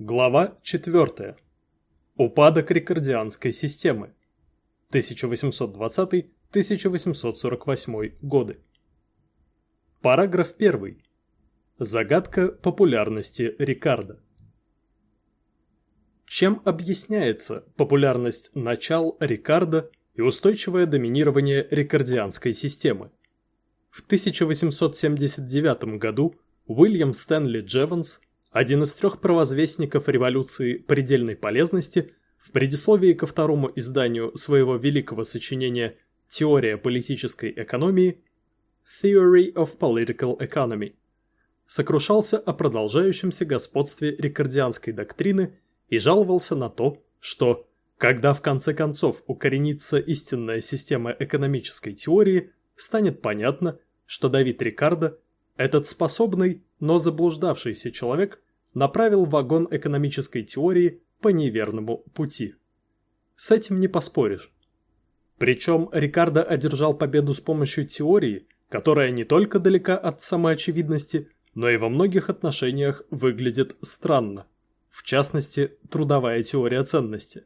Глава 4. Упадок рикардианской системы. 1820-1848 годы. Параграф 1. Загадка популярности Рикардо. Чем объясняется популярность начал Рикардо и устойчивое доминирование рикардианской системы? В 1879 году Уильям Стэнли Джеванс один из трех провозвестников революции предельной полезности, в предисловии ко второму изданию своего великого сочинения «Теория политической экономии» Theory of Political Economy сокрушался о продолжающемся господстве рикардианской доктрины и жаловался на то, что, когда в конце концов укоренится истинная система экономической теории, станет понятно, что Давид Рикардо этот способный, но заблуждавшийся человек направил вагон экономической теории по неверному пути. С этим не поспоришь. Причем Рикардо одержал победу с помощью теории, которая не только далека от самоочевидности, но и во многих отношениях выглядит странно, в частности, трудовая теория ценности.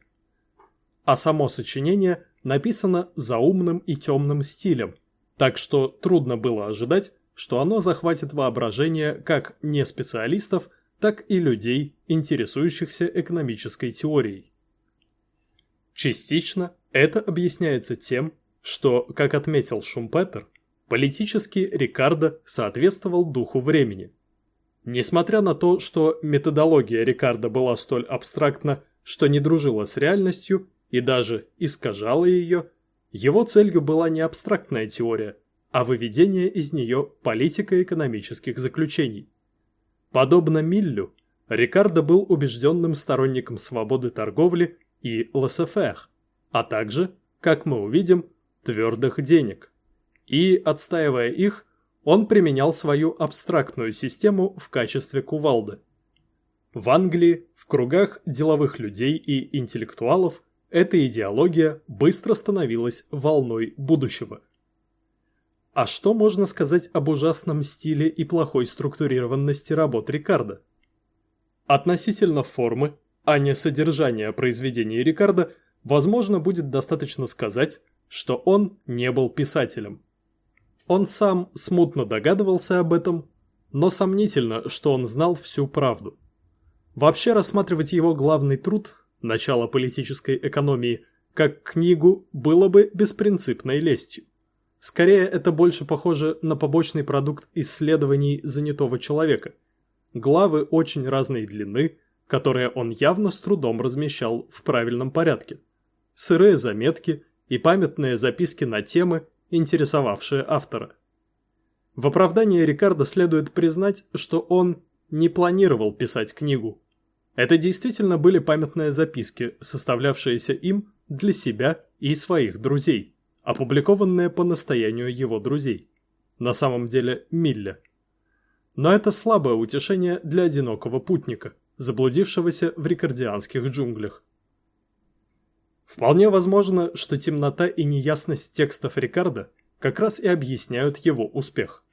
А само сочинение написано заумным и темным стилем, так что трудно было ожидать, что оно захватит воображение как не специалистов, так и людей, интересующихся экономической теорией. Частично это объясняется тем, что, как отметил Шумпетер, политический Рикардо соответствовал духу времени. Несмотря на то, что методология Рикардо была столь абстрактна, что не дружила с реальностью и даже искажала ее, его целью была не абстрактная теория, а выведение из нее политико-экономических заключений. Подобно Миллю, Рикардо был убежденным сторонником свободы торговли и лассефер, а также, как мы увидим, твердых денег. И, отстаивая их, он применял свою абстрактную систему в качестве кувалды. В Англии, в кругах деловых людей и интеллектуалов, эта идеология быстро становилась волной будущего – а что можно сказать об ужасном стиле и плохой структурированности работ Рикардо? Относительно формы, а не содержания произведений Рикардо, возможно, будет достаточно сказать, что он не был писателем. Он сам смутно догадывался об этом, но сомнительно, что он знал всю правду. Вообще рассматривать его главный труд «Начало политической экономии» как книгу было бы беспринципной лестью. Скорее, это больше похоже на побочный продукт исследований занятого человека. Главы очень разной длины, которые он явно с трудом размещал в правильном порядке. Сырые заметки и памятные записки на темы, интересовавшие автора. В оправдании Рикардо следует признать, что он не планировал писать книгу. Это действительно были памятные записки, составлявшиеся им для себя и своих друзей опубликованное по настоянию его друзей. На самом деле Милля. Но это слабое утешение для одинокого путника, заблудившегося в рикардианских джунглях. Вполне возможно, что темнота и неясность текстов Рикардо как раз и объясняют его успех.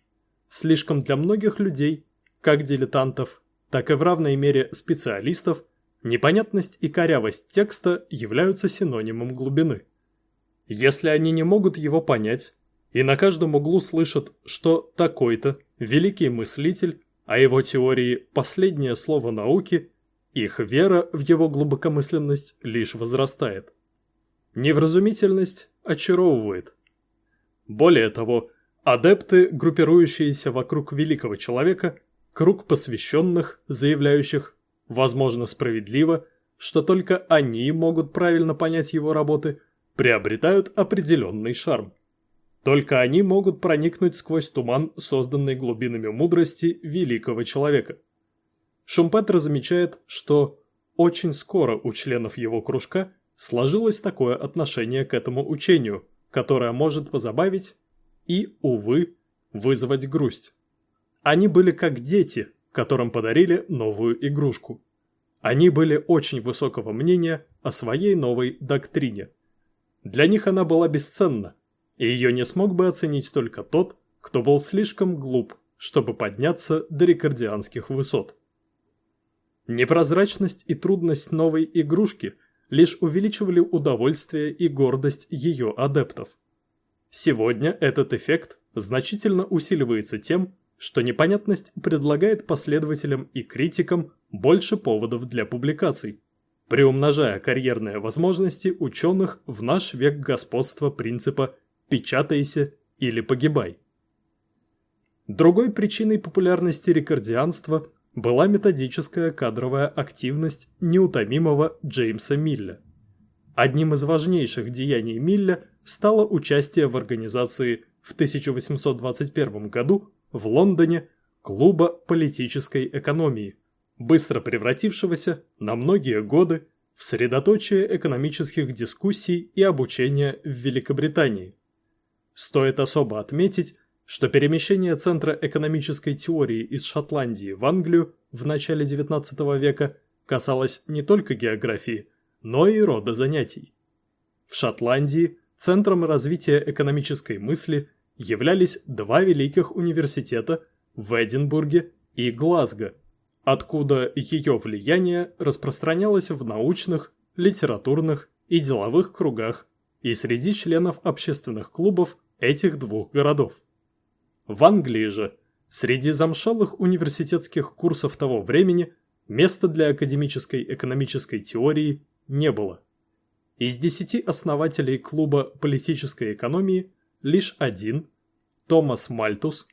Слишком для многих людей, как дилетантов, так и в равной мере специалистов, непонятность и корявость текста являются синонимом глубины. Если они не могут его понять, и на каждом углу слышат, что такой-то великий мыслитель, а его теории – последнее слово науки, их вера в его глубокомысленность лишь возрастает. Невразумительность очаровывает. Более того, адепты, группирующиеся вокруг великого человека, круг посвященных, заявляющих, возможно справедливо, что только они могут правильно понять его работы – приобретают определенный шарм. Только они могут проникнуть сквозь туман, созданный глубинами мудрости великого человека. Шумпетер замечает, что очень скоро у членов его кружка сложилось такое отношение к этому учению, которое может позабавить и, увы, вызвать грусть. Они были как дети, которым подарили новую игрушку. Они были очень высокого мнения о своей новой доктрине – для них она была бесценна, и ее не смог бы оценить только тот, кто был слишком глуп, чтобы подняться до рекордианских высот. Непрозрачность и трудность новой игрушки лишь увеличивали удовольствие и гордость ее адептов. Сегодня этот эффект значительно усиливается тем, что непонятность предлагает последователям и критикам больше поводов для публикаций, приумножая карьерные возможности ученых в наш век господства принципа «печатайся или погибай». Другой причиной популярности рекордианства была методическая кадровая активность неутомимого Джеймса Милля. Одним из важнейших деяний Милля стало участие в организации в 1821 году в Лондоне клуба политической экономии, быстро превратившегося на многие годы в средоточие экономических дискуссий и обучения в Великобритании. Стоит особо отметить, что перемещение центра экономической теории из Шотландии в Англию в начале XIX века касалось не только географии, но и рода занятий. В Шотландии центром развития экономической мысли – являлись два великих университета в Эдинбурге и Глазго, откуда ее влияние распространялось в научных, литературных и деловых кругах и среди членов общественных клубов этих двух городов. В Англии же, среди замшалых университетских курсов того времени, места для академической экономической теории не было. Из десяти основателей клуба политической экономии лишь один, Томас Мальтус,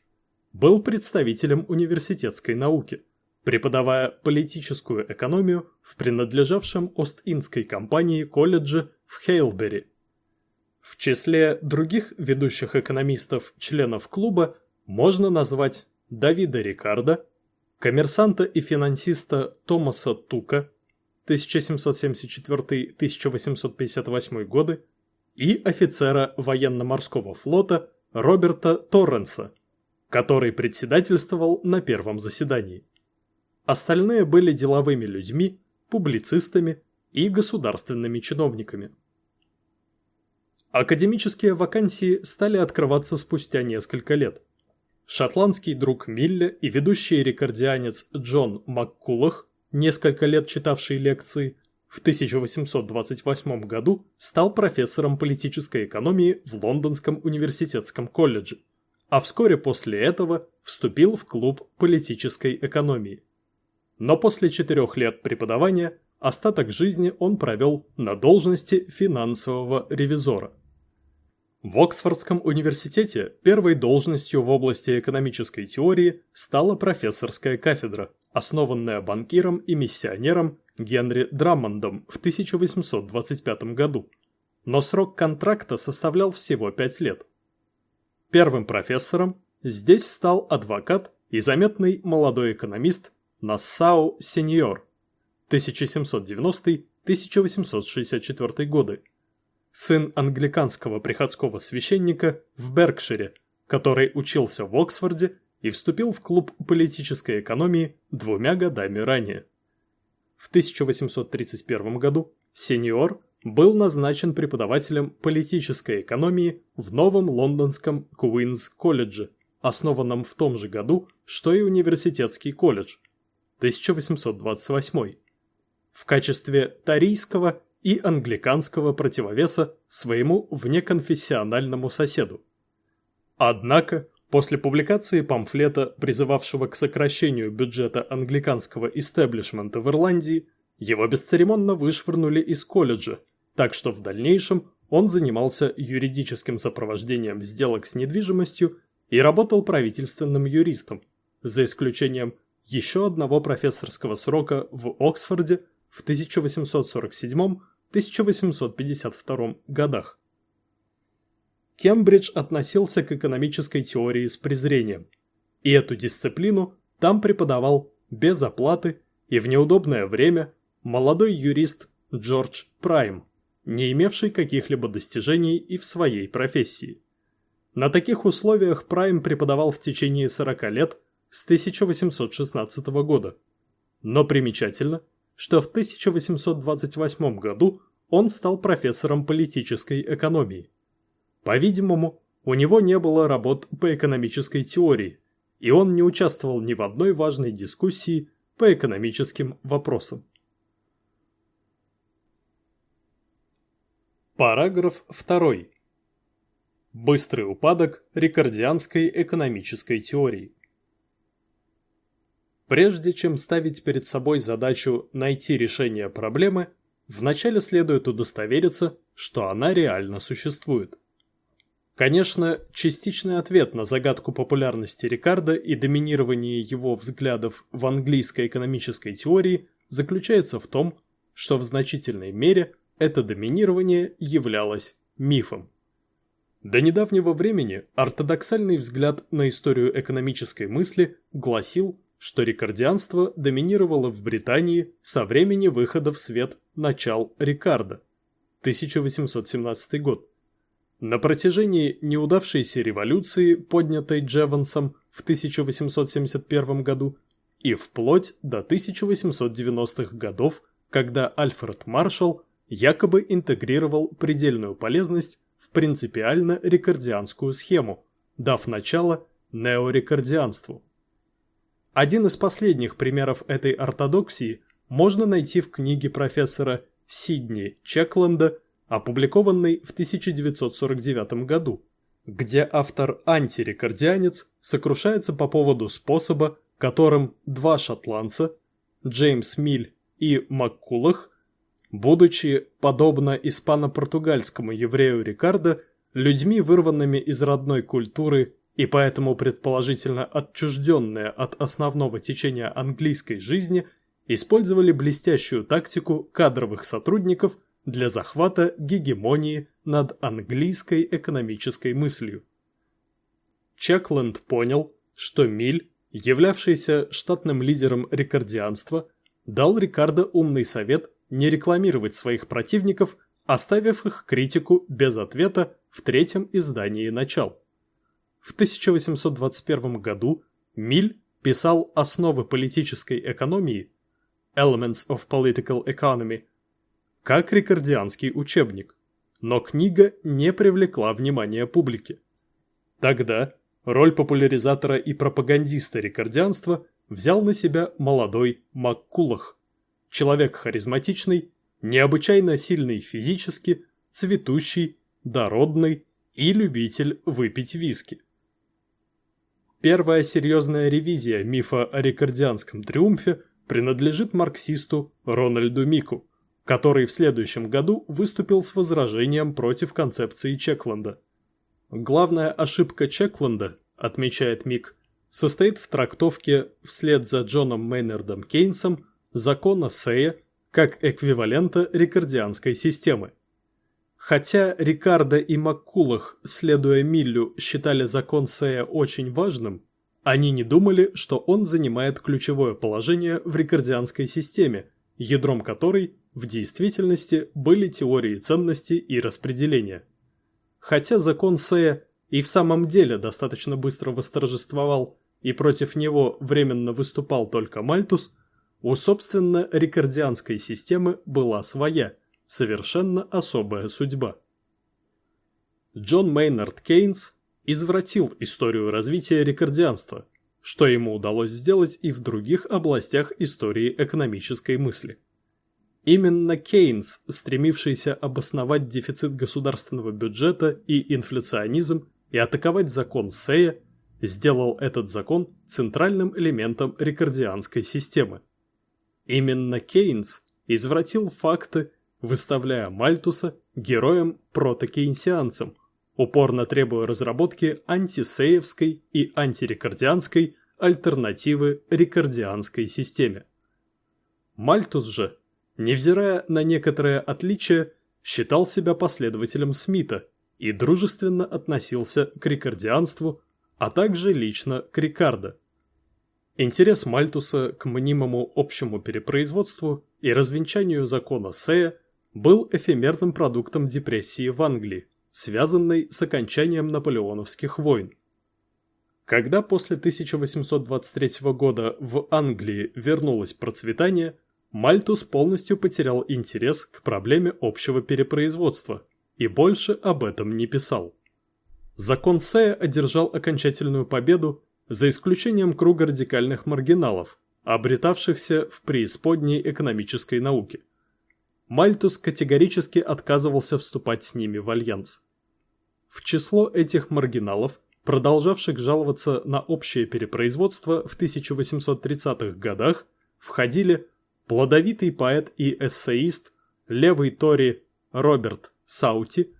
был представителем университетской науки, преподавая политическую экономию в принадлежавшем Ост-Индской компании колледже в Хейлбери. В числе других ведущих экономистов, членов клуба, можно назвать Давида Рикардо, коммерсанта и финансиста Томаса Тука 1774-1858 годы и офицера военно-морского флота Роберта Торренса, который председательствовал на первом заседании. Остальные были деловыми людьми, публицистами и государственными чиновниками. Академические вакансии стали открываться спустя несколько лет. Шотландский друг Милля и ведущий рекордианец Джон Маккулах, несколько лет читавший лекции, в 1828 году стал профессором политической экономии в Лондонском университетском колледже, а вскоре после этого вступил в клуб политической экономии. Но после четырех лет преподавания остаток жизни он провел на должности финансового ревизора. В Оксфордском университете первой должностью в области экономической теории стала профессорская кафедра, основанная банкиром и миссионером Генри Драммондом в 1825 году, но срок контракта составлял всего 5 лет. Первым профессором здесь стал адвокат и заметный молодой экономист Нассау Сеньор 1790-1864 годы, сын англиканского приходского священника в Беркшире, который учился в Оксфорде и вступил в клуб политической экономии двумя годами ранее. В 1831 году сеньор был назначен преподавателем политической экономии в новом лондонском Куинс колледже, основанном в том же году, что и университетский колледж, 1828, в качестве тарийского и англиканского противовеса своему внеконфессиональному соседу. Однако После публикации памфлета, призывавшего к сокращению бюджета англиканского истеблишмента в Ирландии, его бесцеремонно вышвырнули из колледжа, так что в дальнейшем он занимался юридическим сопровождением сделок с недвижимостью и работал правительственным юристом, за исключением еще одного профессорского срока в Оксфорде в 1847-1852 годах. Кембридж относился к экономической теории с презрением, и эту дисциплину там преподавал без оплаты и в неудобное время молодой юрист Джордж Прайм, не имевший каких-либо достижений и в своей профессии. На таких условиях Прайм преподавал в течение 40 лет с 1816 года. Но примечательно, что в 1828 году он стал профессором политической экономии. По-видимому, у него не было работ по экономической теории, и он не участвовал ни в одной важной дискуссии, по экономическим вопросам. Параграф 2. Быстрый упадок рикардианской экономической теории. Прежде чем ставить перед собой задачу найти решение проблемы, вначале следует удостовериться, что она реально существует. Конечно, частичный ответ на загадку популярности Рикардо и доминирования его взглядов в английской экономической теории заключается в том, что в значительной мере – это доминирование являлось мифом. До недавнего времени ортодоксальный взгляд на историю экономической мысли гласил, что рикардианство доминировало в Британии со времени выхода в свет начал Рикардо, 1817 год. На протяжении неудавшейся революции, поднятой Джевансом в 1871 году, и вплоть до 1890-х годов, когда Альфред Маршалл якобы интегрировал предельную полезность в принципиально рекордианскую схему, дав начало неорекордианству. Один из последних примеров этой ортодоксии можно найти в книге профессора Сидни Чекленда, опубликованной в 1949 году, где автор-антирекордианец сокрушается по поводу способа, которым два шотландца, Джеймс Миль и Маккулах, будучи, подобно испано-португальскому еврею Рикардо, людьми, вырванными из родной культуры и поэтому предположительно отчужденные от основного течения английской жизни, использовали блестящую тактику кадровых сотрудников для захвата гегемонии над английской экономической мыслью. Чекленд понял, что Миль, являвшийся штатным лидером рекордианства, дал Рикардо умный совет не рекламировать своих противников, оставив их критику без ответа в третьем издании «Начал». В 1821 году Миль писал «Основы политической экономии» Elements of Political Economy как рекордианский учебник, но книга не привлекла внимания публики. Тогда роль популяризатора и пропагандиста рекордианства взял на себя молодой Маккулах, человек харизматичный, необычайно сильный физически, цветущий, дородный и любитель выпить виски. Первая серьезная ревизия мифа о рекордианском триумфе принадлежит марксисту Рональду Мику, который в следующем году выступил с возражением против концепции Чекленда. Главная ошибка Чекленда, отмечает Мик, состоит в трактовке вслед за Джоном Мейнардом Кейнсом закона Сея как эквивалента рикардианской системы. Хотя Рикардо и Маккулах, следуя Миллю, считали закон Сея очень важным, они не думали, что он занимает ключевое положение в рикардианской системе, ядром которой в действительности были теории ценности и распределения. Хотя закон Сея и в самом деле достаточно быстро восторжествовал, и против него временно выступал только Мальтус, у собственно рикардианской системы была своя – совершенно особая судьба. Джон Мейнард Кейнс извратил историю развития рекордианства, что ему удалось сделать и в других областях истории экономической мысли. Именно Кейнс, стремившийся обосновать дефицит государственного бюджета и инфляционизм и атаковать закон Сея, сделал этот закон центральным элементом рекордианской системы. Именно Кейнс извратил факты выставляя Мальтуса героем-протокейнсианцем, упорно требуя разработки антисеевской и антирекордианской альтернативы рекордианской системе. Мальтус же, невзирая на некоторые отличия, считал себя последователем Смита и дружественно относился к рекордианству, а также лично к Рикардо. Интерес Мальтуса к мнимому общему перепроизводству и развенчанию закона Сея – был эфемерным продуктом депрессии в Англии, связанной с окончанием наполеоновских войн. Когда после 1823 года в Англии вернулось процветание, Мальтус полностью потерял интерес к проблеме общего перепроизводства и больше об этом не писал. Закон Сея одержал окончательную победу за исключением круга радикальных маргиналов, обретавшихся в преисподней экономической науки. Мальтус категорически отказывался вступать с ними в альянс. В число этих маргиналов, продолжавших жаловаться на общее перепроизводство в 1830-х годах, входили плодовитый поэт и эссеист, левый тори Роберт Саути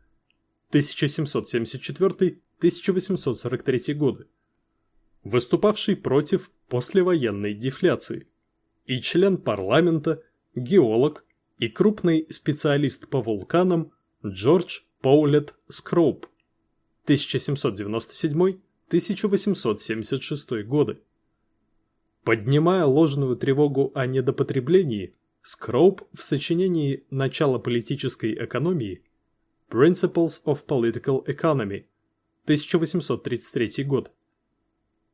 1774-1843 годы, выступавший против послевоенной дефляции, и член парламента, геолог и крупный специалист по вулканам Джордж Поулет Скроуп 1797-1876 годы. Поднимая ложную тревогу о недопотреблении, Скроуп в сочинении «Начало политической экономии» Principles of Political Economy 1833 год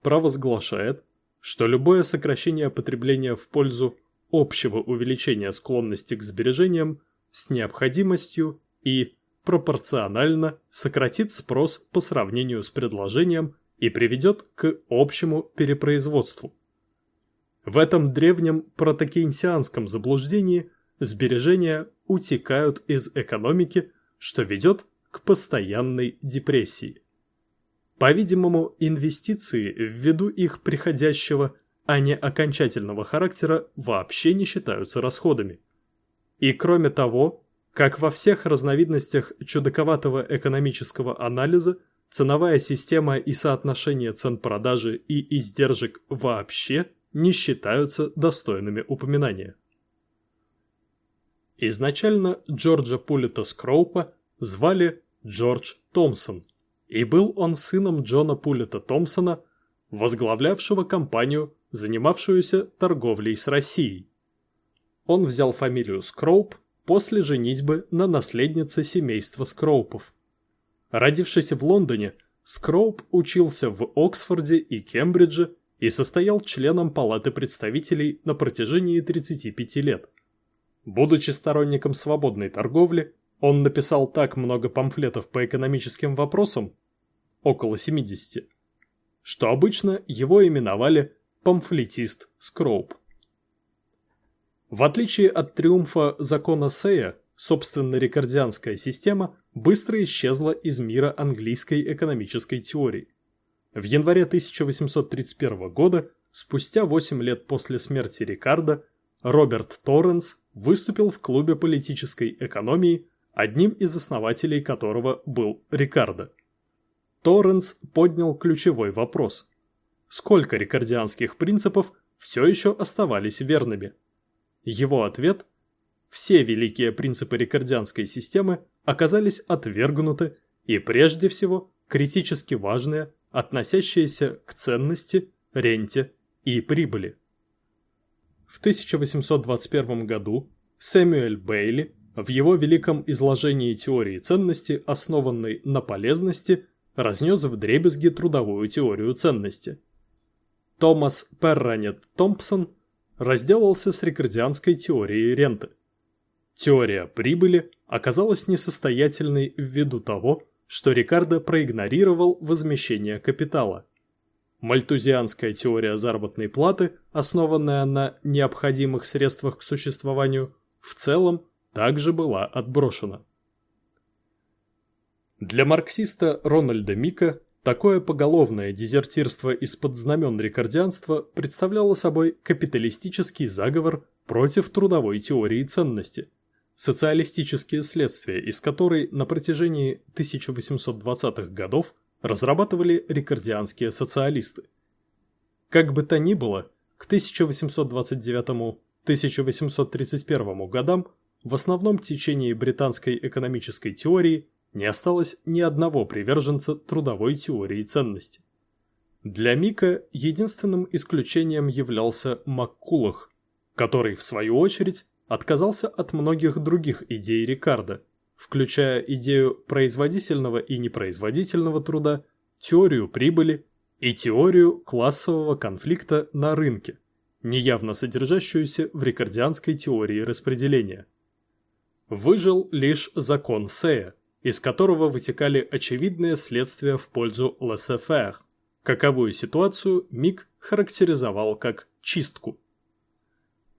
провозглашает, что любое сокращение потребления в пользу общего увеличения склонности к сбережениям с необходимостью и пропорционально сократит спрос по сравнению с предложением и приведет к общему перепроизводству. В этом древнем протокейнсианском заблуждении сбережения утекают из экономики, что ведет к постоянной депрессии. По-видимому, инвестиции ввиду их приходящего, а не окончательного характера вообще не считаются расходами. И кроме того, как во всех разновидностях чудаковатого экономического анализа, ценовая система и соотношение цен продажи и издержек вообще – не считаются достойными упоминания. Изначально Джорджа Пулита Скроупа звали Джордж Томпсон, и был он сыном Джона Пулита Томпсона, возглавлявшего компанию, занимавшуюся торговлей с Россией. Он взял фамилию Скроуп после женитьбы на наследнице семейства Скроупов. Родившись в Лондоне, Скроуп учился в Оксфорде и Кембридже и состоял членом Палаты представителей на протяжении 35 лет. Будучи сторонником свободной торговли, он написал так много памфлетов по экономическим вопросам, около 70, что обычно его именовали памфлетист Скроуп. В отличие от триумфа закона Сея, собственно рекордианская система быстро исчезла из мира английской экономической теории. В январе 1831 года, спустя 8 лет после смерти Рикардо, Роберт Торренс выступил в клубе политической экономии, одним из основателей которого был Рикардо. Торренс поднял ключевой вопрос. Сколько рикардианских принципов все еще оставались верными? Его ответ – все великие принципы рикардианской системы оказались отвергнуты и прежде всего критически важные относящиеся к ценности, ренте и прибыли. В 1821 году Сэмюэль Бейли в его великом изложении теории ценности, основанной на полезности, разнес в дребезги трудовую теорию ценности. Томас Перранет Томпсон разделался с рикардианской теорией ренты. Теория прибыли оказалась несостоятельной ввиду того, что Рикардо проигнорировал возмещение капитала. Мальтузианская теория заработной платы, основанная на необходимых средствах к существованию, в целом также была отброшена. Для марксиста Рональда Мика такое поголовное дезертирство из-под знамен рекордианства представляло собой капиталистический заговор против трудовой теории ценности – социалистические следствия, из которой на протяжении 1820-х годов разрабатывали рикардианские социалисты. Как бы то ни было, к 1829-1831 годам в основном течении британской экономической теории не осталось ни одного приверженца трудовой теории ценности. Для Мика единственным исключением являлся Маккулах, который, в свою очередь, отказался от многих других идей Рикардо, включая идею производительного и непроизводительного труда, теорию прибыли и теорию классового конфликта на рынке, неявно содержащуюся в рикардианской теории распределения. Выжил лишь закон Сея, из которого вытекали очевидные следствия в пользу laissez-faire, каковую ситуацию Мик характеризовал как «чистку».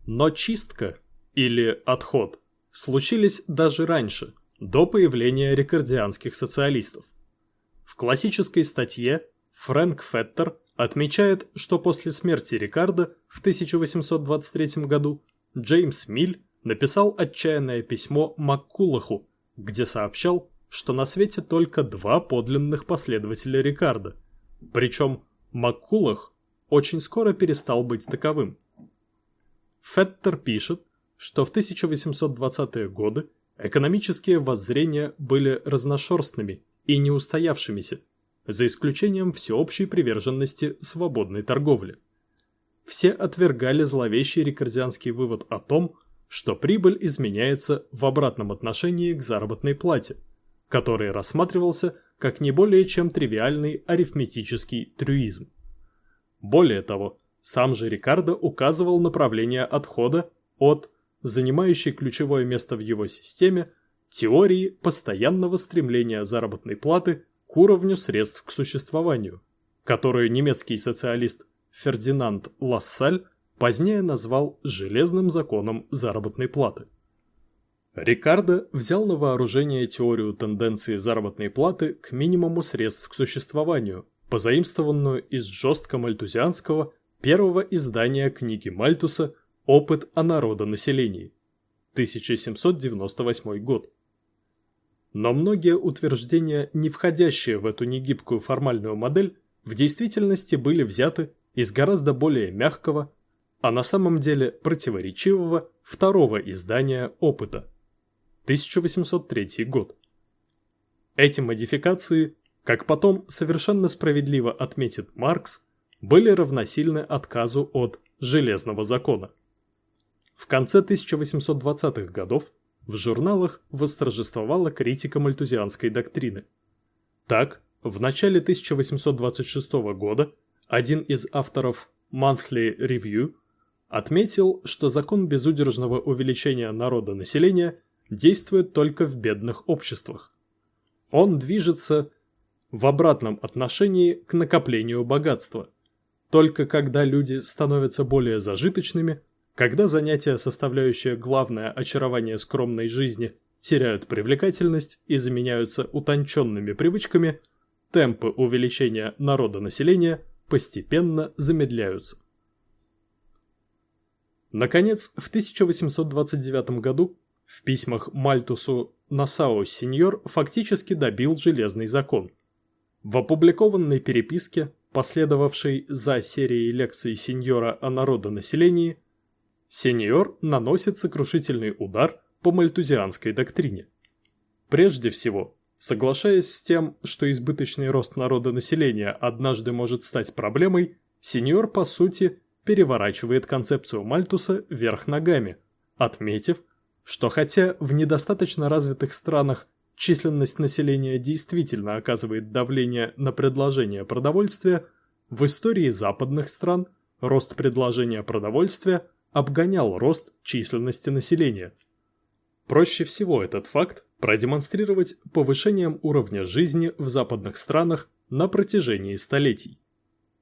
Но чистка или отход случились даже раньше, до появления рекордианских социалистов. В классической статье Фрэнк Феттер отмечает, что после смерти Рикардо в 1823 году Джеймс Миль написал отчаянное письмо Маккулаху, где сообщал, что на свете только два подлинных последователя Рикардо. Причем Маккулах очень скоро перестал быть таковым. Феттер пишет, что в 1820-е годы экономические воззрения были разношерстными и неустоявшимися, за исключением всеобщей приверженности свободной торговле. Все отвергали зловещий рекордианский вывод о том, что прибыль изменяется в обратном отношении к заработной плате, который рассматривался как не более чем тривиальный арифметический трюизм. Более того, сам же Рикардо указывал направление отхода от, занимающей ключевое место в его системе, теории постоянного стремления заработной платы к уровню средств к существованию, которую немецкий социалист Фердинанд Лассаль позднее назвал «железным законом заработной платы». Рикардо взял на вооружение теорию тенденции заработной платы к минимуму средств к существованию, позаимствованную из жестко мальтузианского первого издания книги Мальтуса «Опыт о народонаселении» 1798 год. Но многие утверждения, не входящие в эту негибкую формальную модель, в действительности были взяты из гораздо более мягкого, а на самом деле противоречивого второго издания «Опыта» 1803 год. Эти модификации, как потом совершенно справедливо отметит Маркс, были равносильны отказу от «железного закона». В конце 1820-х годов в журналах восторжествовала критика мальтузианской доктрины. Так, в начале 1826 года один из авторов Monthly Review отметил, что закон безудержного увеличения народа населения действует только в бедных обществах. Он движется в обратном отношении к накоплению богатства. Только когда люди становятся более зажиточными, когда занятия, составляющие главное очарование скромной жизни, теряют привлекательность и заменяются утонченными привычками, темпы увеличения народа населения постепенно замедляются. Наконец, в 1829 году в письмах Мальтусу Насао Сеньор фактически добил железный закон. В опубликованной переписке, последовавшей за серией лекций Сеньора о народонаселении, Сеньор наносит сокрушительный удар по мальтузианской доктрине. Прежде всего, соглашаясь с тем, что избыточный рост народонаселения однажды может стать проблемой, Сеньор, по сути, переворачивает концепцию Мальтуса вверх ногами, отметив, что хотя в недостаточно развитых странах численность населения действительно оказывает давление на предложение продовольствия, в истории западных стран рост предложения продовольствия обгонял рост численности населения. Проще всего этот факт продемонстрировать повышением уровня жизни в западных странах на протяжении столетий.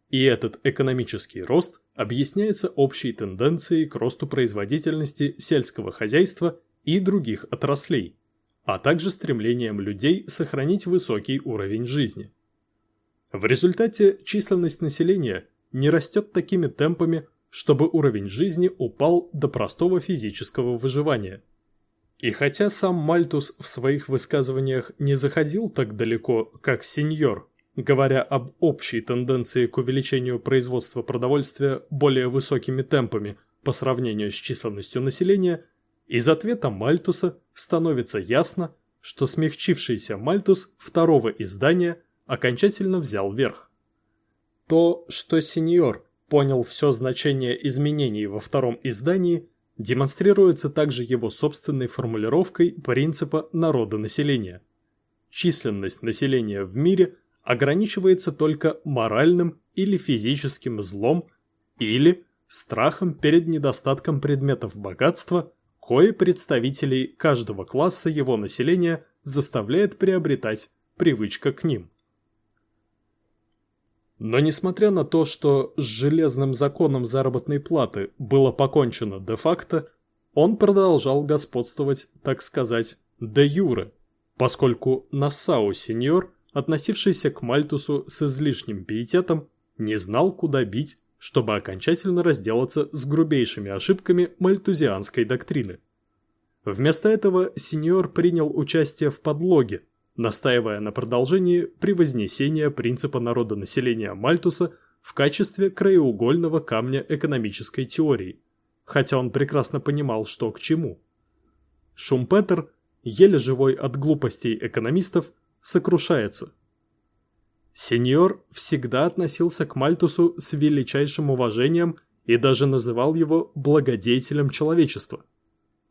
И этот экономический рост объясняется общей тенденцией к росту производительности сельского хозяйства и других отраслей, а также стремлением людей сохранить высокий уровень жизни. В результате численность населения не растет такими темпами, чтобы уровень жизни упал до простого физического выживания. И хотя сам Мальтус в своих высказываниях не заходил так далеко, как сеньор, говоря об общей тенденции к увеличению производства продовольствия более высокими темпами по сравнению с численностью населения, из ответа Мальтуса становится ясно, что смягчившийся Мальтус второго издания окончательно взял верх. То, что сеньор понял все значение изменений во втором издании, демонстрируется также его собственной формулировкой принципа народонаселения. Численность населения в мире – ограничивается только моральным или физическим злом или страхом перед недостатком предметов богатства, кое представителей каждого класса его населения заставляет приобретать привычка к ним. Но несмотря на то, что с железным законом заработной платы было покончено де-факто, он продолжал господствовать, так сказать, де юре, поскольку Нассау сеньор, относившийся к Мальтусу с излишним пиететом, не знал, куда бить, чтобы окончательно разделаться с грубейшими ошибками мальтузианской доктрины. Вместо этого сеньор принял участие в подлоге, настаивая на продолжении превознесения принципа народонаселения Мальтуса в качестве краеугольного камня экономической теории, хотя он прекрасно понимал, что к чему. Шумпетер, еле живой от глупостей экономистов, сокрушается. Сеньор всегда относился к Мальтусу с величайшим уважением и даже называл его благодетелем человечества –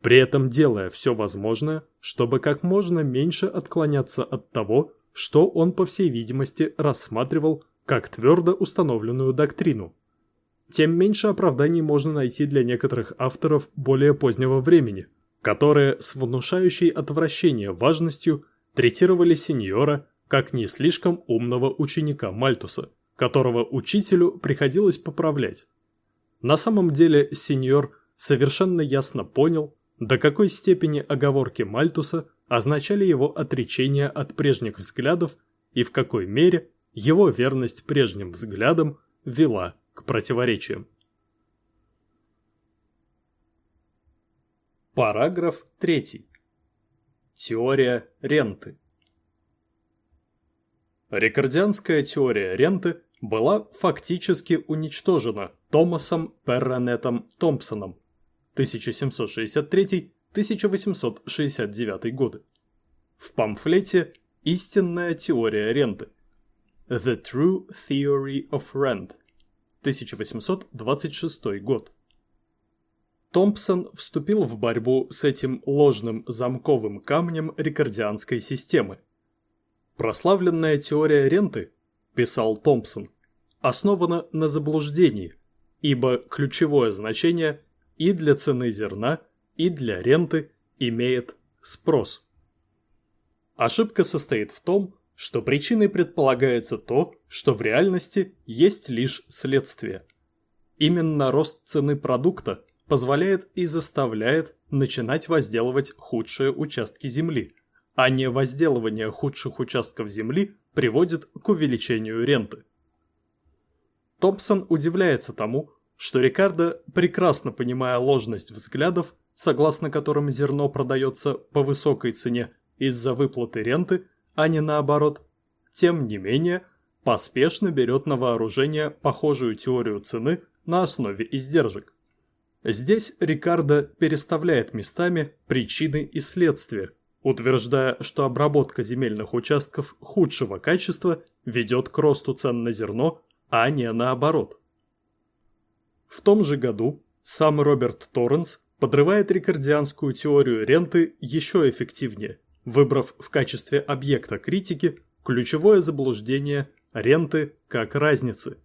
при этом делая все возможное, чтобы как можно меньше отклоняться от того, что он, по всей видимости, рассматривал как твердо установленную доктрину. Тем меньше оправданий можно найти для некоторых авторов более позднего времени, которые с внушающей отвращение важностью третировали сеньора как не слишком умного ученика Мальтуса, которого учителю приходилось поправлять. На самом деле сеньор совершенно ясно понял, до какой степени оговорки Мальтуса означали его отречение от прежних взглядов и в какой мере его верность прежним взглядам вела к противоречиям. Параграф 3. Теория ренты. Рекордианская теория ренты была фактически уничтожена Томасом Перронетом Томпсоном 1763-1869 годы. В памфлете «Истинная теория ренты» The True Theory of Rent 1826 год. Томпсон вступил в борьбу с этим ложным замковым камнем рекордианской системы. Прославленная теория ренты, писал Томпсон, основана на заблуждении, ибо ключевое значение и для цены зерна, и для ренты имеет спрос. Ошибка состоит в том, что причиной предполагается то, что в реальности есть лишь следствие. Именно рост цены продукта позволяет и заставляет начинать возделывать худшие участки земли, а не возделывание худших участков земли приводит к увеличению ренты. Томпсон удивляется тому, что Рикардо, прекрасно понимая ложность взглядов, согласно которым зерно продается по высокой цене из-за выплаты ренты, а не наоборот, тем не менее, поспешно берет на вооружение похожую теорию цены на основе издержек. Здесь Рикардо переставляет местами причины и следствия, утверждая, что обработка земельных участков худшего качества ведет к росту цен на зерно, а не наоборот. В том же году сам Роберт Торренс подрывает рекордианскую теорию ренты еще эффективнее, выбрав в качестве объекта критики ключевое заблуждение ренты как разницы.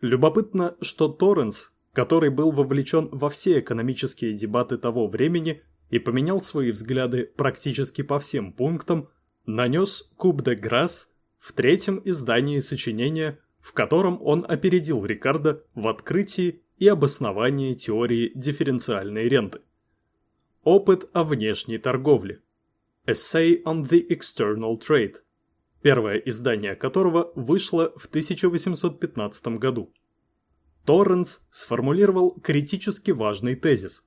Любопытно, что Торренс, который был вовлечен во все экономические дебаты того времени и поменял свои взгляды практически по всем пунктам, нанес куб де грасс в третьем издании сочинения, в котором он опередил Рикардо в открытии и обоснование теории дифференциальной ренты. Опыт о внешней торговле. Essay on the External Trade, первое издание которого вышло в 1815 году. Торренс сформулировал критически важный тезис.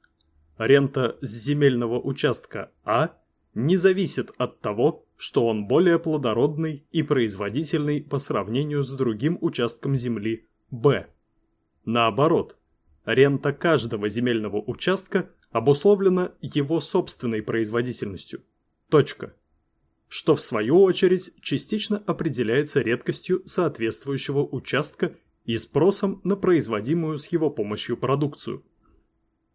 Рента с земельного участка А не зависит от того, что он более плодородный и производительный по сравнению с другим участком земли Б. Наоборот, Рента каждого земельного участка обусловлена его собственной производительностью. Точка. Что в свою очередь частично определяется редкостью соответствующего участка и спросом на производимую с его помощью продукцию.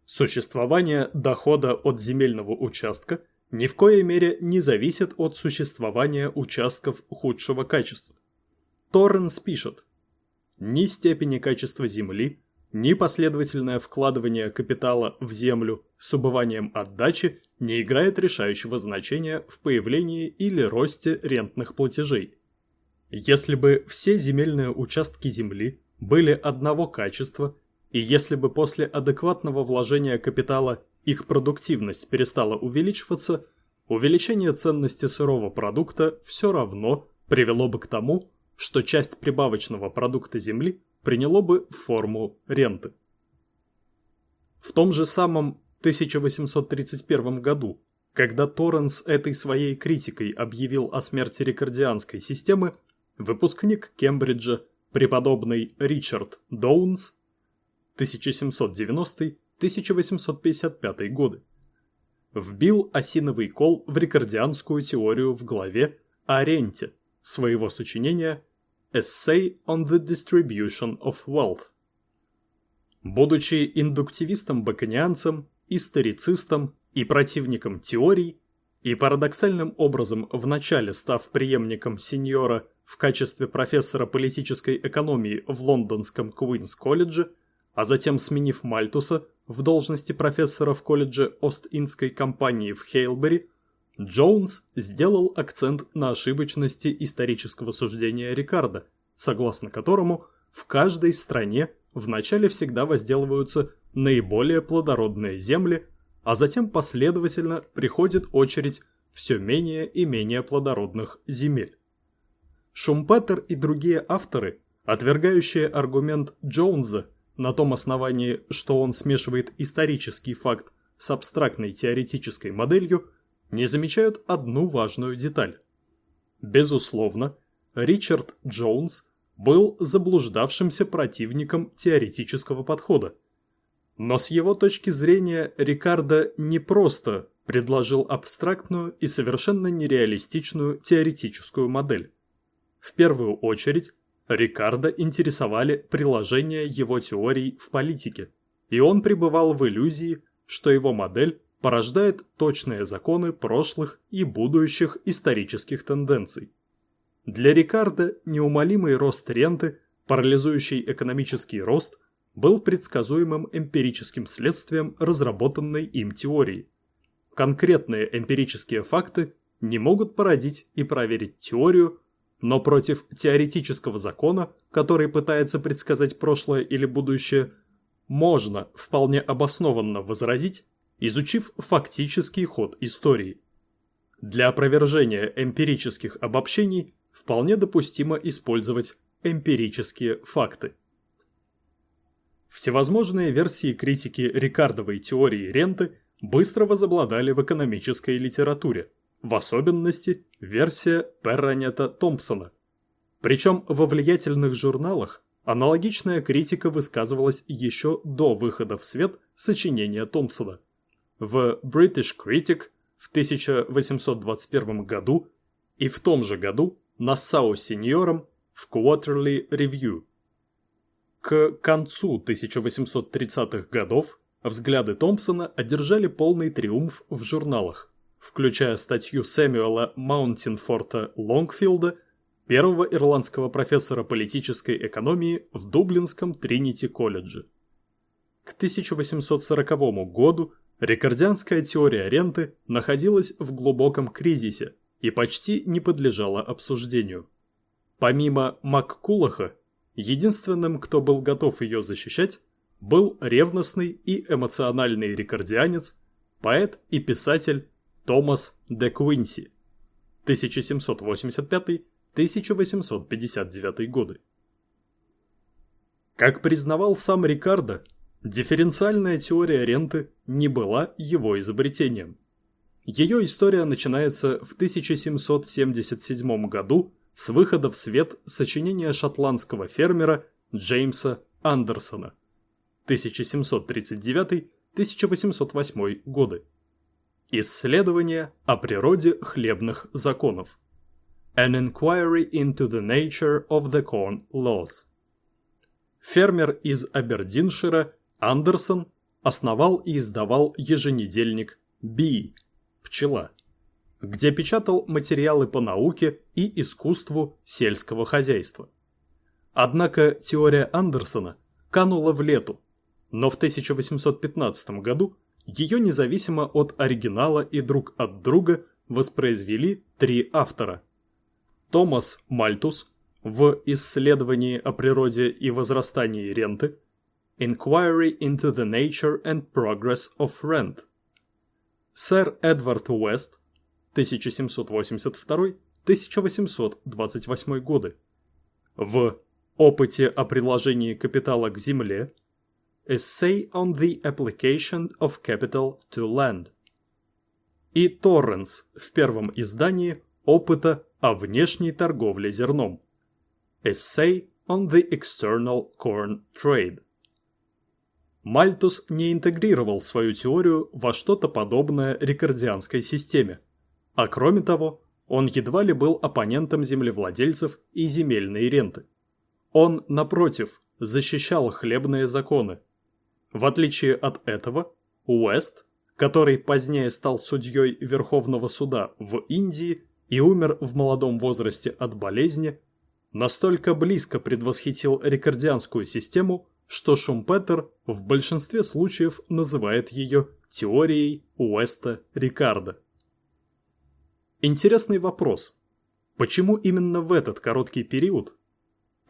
Существование дохода от земельного участка ни в коей мере не зависит от существования участков худшего качества. Торренс пишет, ни степени качества земли, ни последовательное вкладывание капитала в землю с убыванием отдачи не играет решающего значения в появлении или росте рентных платежей. Если бы все земельные участки Земли были одного качества, и если бы после адекватного вложения капитала их продуктивность перестала увеличиваться, увеличение ценности сырого продукта все равно привело бы к тому, что часть прибавочного продукта Земли приняло бы форму ренты. В том же самом 1831 году, когда Торренс этой своей критикой объявил о смерти рекордианской системы, выпускник Кембриджа, преподобный Ричард Доунс, 1790-1855 годы, вбил осиновый кол в рекордианскую теорию в главе о ренте своего сочинения Essay on the Distribution of Wealth. Будучи индуктивистом-баконианцем, историцистом и противником теорий, и парадоксальным образом вначале став преемником сеньора в качестве профессора политической экономии в лондонском Куинс-колледже, а затем сменив Мальтуса в должности профессора в колледже Ост-Индской компании в Хейлбери, Джонс сделал акцент на ошибочности исторического суждения Рикардо, согласно которому в каждой стране вначале всегда возделываются наиболее плодородные земли, а затем последовательно приходит очередь все менее и менее плодородных земель. Шумпетер и другие авторы, отвергающие аргумент Джонса на том основании, что он смешивает исторический факт с абстрактной теоретической моделью, не замечают одну важную деталь. Безусловно, Ричард Джонс был заблуждавшимся противником теоретического подхода. Но с его точки зрения Рикардо не просто предложил абстрактную и совершенно нереалистичную теоретическую модель. В первую очередь, Рикардо интересовали приложения его теорий в политике, и он пребывал в иллюзии, что его модель порождает точные законы прошлых и будущих исторических тенденций. Для Рикардо неумолимый рост ренты, парализующий экономический рост, был предсказуемым эмпирическим следствием разработанной им теории. Конкретные эмпирические факты не могут породить и проверить теорию, но против теоретического закона, который пытается предсказать прошлое или будущее, можно вполне обоснованно возразить, изучив фактический ход истории. Для опровержения эмпирических обобщений вполне допустимо использовать эмпирические факты. Всевозможные версии критики Рикардовой теории ренты быстро возобладали в экономической литературе, в особенности версия Перронета Томпсона. Причем во влиятельных журналах аналогичная критика высказывалась еще до выхода в свет сочинения Томпсона. В British Critic в 1821 году и в том же году Нассау Сениором в Quarterly Review. К концу 1830-х годов взгляды Томпсона одержали полный триумф в журналах, включая статью Сэмюэла Маунтифорта Лонгфилда, первого ирландского профессора политической экономии в Дублинском Тринити-колледже. К 1840 году рекордианская теория ренты находилась в глубоком кризисе – и почти не подлежала обсуждению. Помимо МакКулаха, единственным, кто был готов ее защищать, был ревностный и эмоциональный рекордианец, поэт и писатель Томас де Куинси 1785-1859 годы. Как признавал сам Рикардо, дифференциальная теория ренты не была его изобретением – ее история начинается в 1777 году с выхода в свет сочинения шотландского фермера Джеймса Андерсона 1739-1808 годы. Исследование о природе хлебных законов. An Inquiry into the Nature of the Corn Laws. Фермер из Абердиншира Андерсон основал и издавал еженедельник «Би», «Пчела», где печатал материалы по науке и искусству сельского хозяйства. Однако теория Андерсона канула в лету, но в 1815 году ее независимо от оригинала и друг от друга воспроизвели три автора. Томас Мальтус в исследовании о природе и возрастании ренты Inquiry into the Nature and Progress of Rent. Сэр Эдвард Уэст 1782-1828 годы. В Опыте о приложении капитала к земле Essay on the Application of Capital to Land и Торренс в первом издании Опыта о внешней торговле зерном Essay on the External Corn Trade. Мальтус не интегрировал свою теорию во что-то подобное рекордианской системе, а кроме того, он едва ли был оппонентом землевладельцев и земельной ренты. Он, напротив, защищал хлебные законы. В отличие от этого, Уэст, который позднее стал судьей Верховного суда в Индии и умер в молодом возрасте от болезни, настолько близко предвосхитил рекордианскую систему, что Шумпетер в большинстве случаев называет ее теорией Уэста-Рикарда. Интересный вопрос. Почему именно в этот короткий период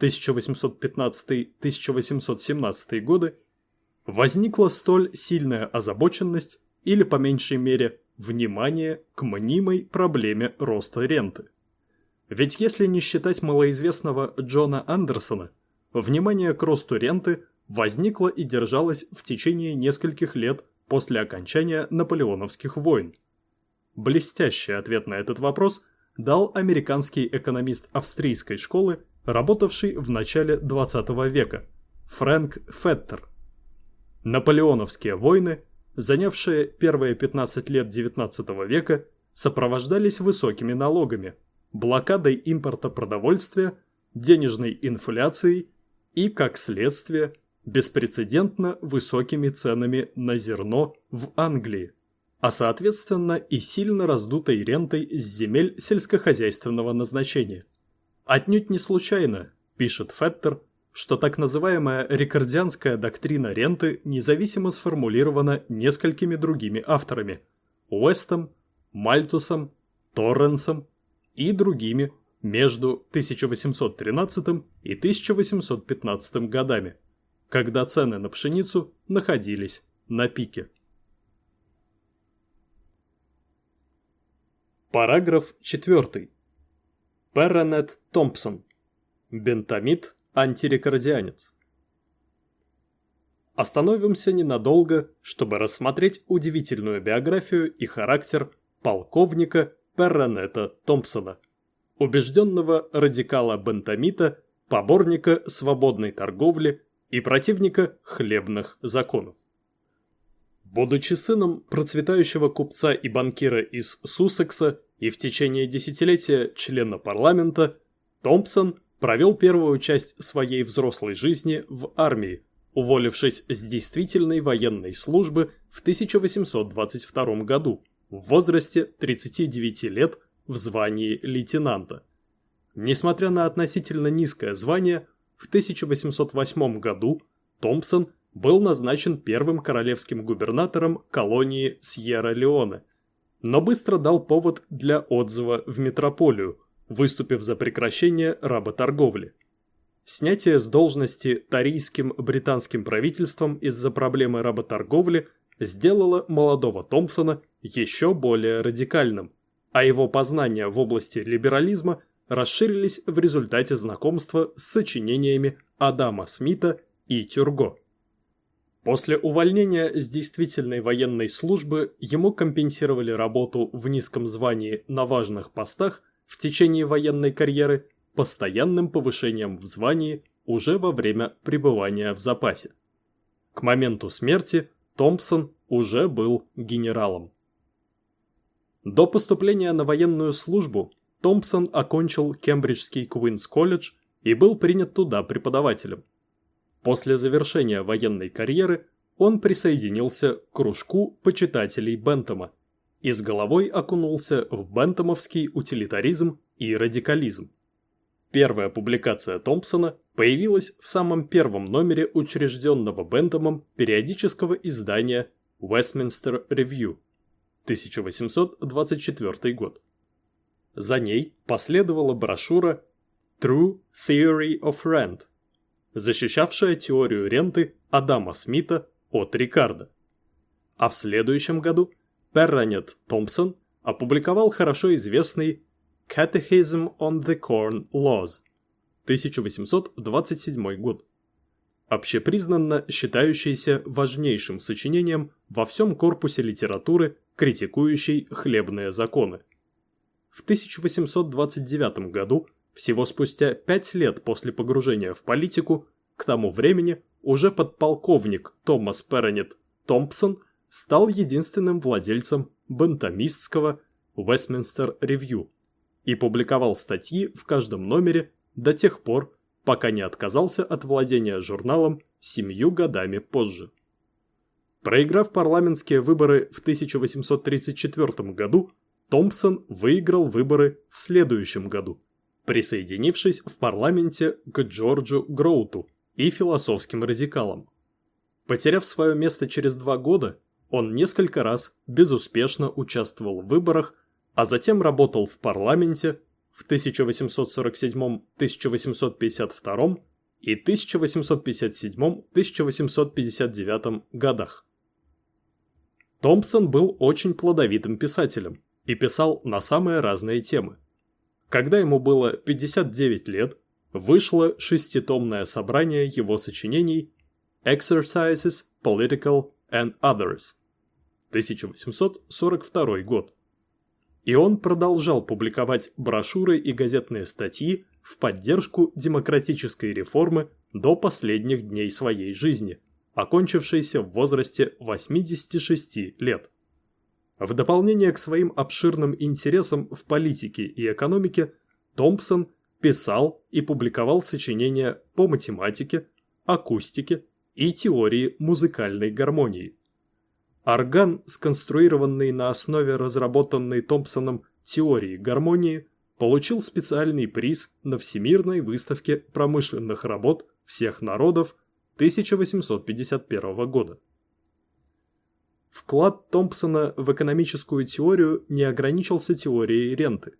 1815-1817 годы, возникла столь сильная озабоченность или, по меньшей мере, внимание к мнимой проблеме роста ренты. Ведь если не считать малоизвестного Джона Андерсона, внимание к росту ренты возникло и держалось в течение нескольких лет после окончания наполеоновских войн. Блестящий ответ на этот вопрос дал американский экономист австрийской школы работавший в начале 20 века, Фрэнк Феттер. Наполеоновские войны, занявшие первые 15 лет 19 века, сопровождались высокими налогами, блокадой импорта продовольствия, денежной инфляцией и, как следствие, беспрецедентно высокими ценами на зерно в Англии, а соответственно и сильно раздутой рентой с земель сельскохозяйственного назначения – Отнюдь не случайно, пишет Феттер, что так называемая рекордианская доктрина ренты независимо сформулирована несколькими другими авторами – Уэстом, Мальтусом, Торренсом и другими между 1813 и 1815 годами, когда цены на пшеницу находились на пике. Параграф 4. Перронет Томпсон. Бентамид антирекордианец. Остановимся ненадолго, чтобы рассмотреть удивительную биографию и характер полковника Перронета Томпсона, убежденного радикала бентамита, поборника свободной торговли и противника хлебных законов. Будучи сыном процветающего купца и банкира из Суссекса и в течение десятилетия члена парламента, Томпсон провел первую часть своей взрослой жизни в армии, уволившись с действительной военной службы в 1822 году в возрасте 39 лет в звании лейтенанта. Несмотря на относительно низкое звание, в 1808 году Томпсон был назначен первым королевским губернатором колонии Сьерра-Леоне, но быстро дал повод для отзыва в метрополию, выступив за прекращение работорговли. Снятие с должности тарийским британским правительством из-за проблемы работорговли сделало молодого Томпсона еще более радикальным, а его познания в области либерализма расширились в результате знакомства с сочинениями Адама Смита и Тюрго. После увольнения с действительной военной службы ему компенсировали работу в низком звании на важных постах в течение военной карьеры постоянным повышением в звании уже во время пребывания в запасе. К моменту смерти Томпсон уже был генералом. До поступления на военную службу Томпсон окончил Кембриджский Куинс колледж и был принят туда преподавателем. После завершения военной карьеры он присоединился к кружку почитателей Бентома и с головой окунулся в бентомовский утилитаризм и радикализм. Первая публикация Томпсона появилась в самом первом номере учрежденного Бентомом периодического издания Westminster Review 1824 год. За ней последовала брошюра True Theory of Rent, защищавшая теорию ренты Адама Смита от Рикардо. А в следующем году Перронет Томпсон опубликовал хорошо известный Catechism on the Corn Laws 1827 год, общепризнанно считающийся важнейшим сочинением во всем корпусе литературы, критикующей хлебные законы. В 1829 году, всего спустя пять лет после погружения в политику, к тому времени уже подполковник Томас Перронет Томпсон стал единственным владельцем бентамистского Westminster Review и публиковал статьи в каждом номере до тех пор, пока не отказался от владения журналом семью годами позже. Проиграв парламентские выборы в 1834 году, Томпсон выиграл выборы в следующем году, присоединившись в парламенте к Джорджу Гроуту и философским радикалам. Потеряв свое место через два года, он несколько раз безуспешно участвовал в выборах, а затем работал в парламенте в 1847-1852 и 1857-1859 годах. Томпсон был очень плодовитым писателем и писал на самые разные темы. Когда ему было 59 лет, вышло шеститомное собрание его сочинений Exercises, Political and Others 1842 год. И он продолжал публиковать брошюры и газетные статьи в поддержку демократической реформы до последних дней своей жизни, окончившейся в возрасте 86 лет. В дополнение к своим обширным интересам в политике и экономике, Томпсон писал и публиковал сочинения по математике, акустике и теории музыкальной гармонии. Орган, сконструированный на основе разработанной Томпсоном теории гармонии, получил специальный приз на Всемирной выставке промышленных работ всех народов 1851 года. Вклад Томпсона в экономическую теорию не ограничился теорией ренты.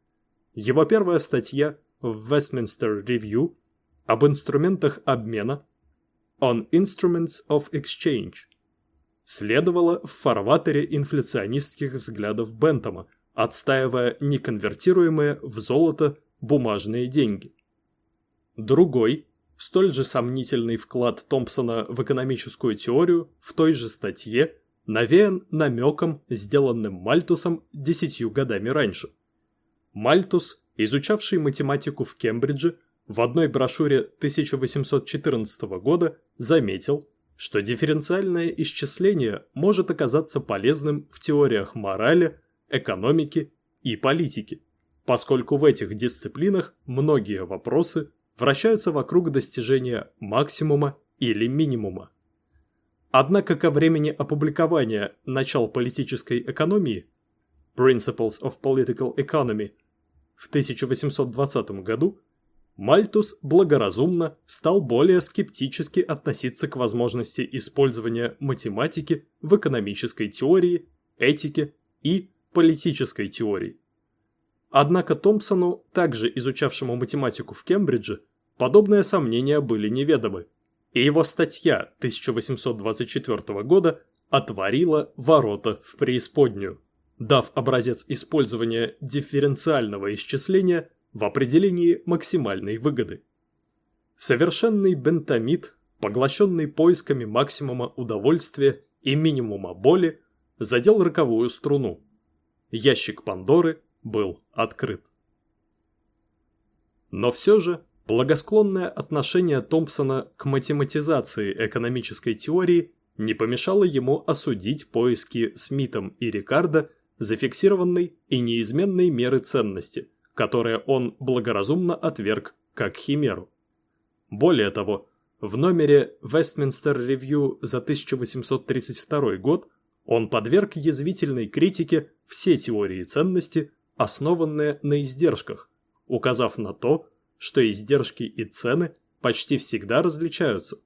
Его первая статья в Westminster Review об инструментах обмена On Instruments of Exchange следовала в фарватере инфляционистских взглядов Бентома, отстаивая неконвертируемые в золото бумажные деньги. Другой, столь же сомнительный вклад Томпсона в экономическую теорию в той же статье навеян намеком, сделанным Мальтусом десятью годами раньше. Мальтус, изучавший математику в Кембридже, в одной брошюре 1814 года заметил, что дифференциальное исчисление может оказаться полезным в теориях морали, экономики и политики, поскольку в этих дисциплинах многие вопросы вращаются вокруг достижения максимума или минимума. Однако ко времени опубликования «Начал политической экономии» Principles of Political Economy в 1820 году Мальтус благоразумно стал более скептически относиться к возможности использования математики в экономической теории, этике и политической теории. Однако Томпсону, также изучавшему математику в Кембридже, подобные сомнения были неведомы, и его статья 1824 года отворила ворота в преисподнюю, дав образец использования дифференциального исчисления в определении максимальной выгоды. Совершенный бентамид, поглощенный поисками максимума удовольствия и минимума боли, задел роковую струну. Ящик Пандоры был открыт. Но все же благосклонное отношение Томпсона к математизации экономической теории не помешало ему осудить поиски Смитом и Рикардо зафиксированной и неизменной меры ценности – которое он благоразумно отверг как химеру. Более того, в номере Westminster Review за 1832 год он подверг язвительной критике все теории ценности, основанные на издержках, указав на то, что издержки и цены почти всегда различаются.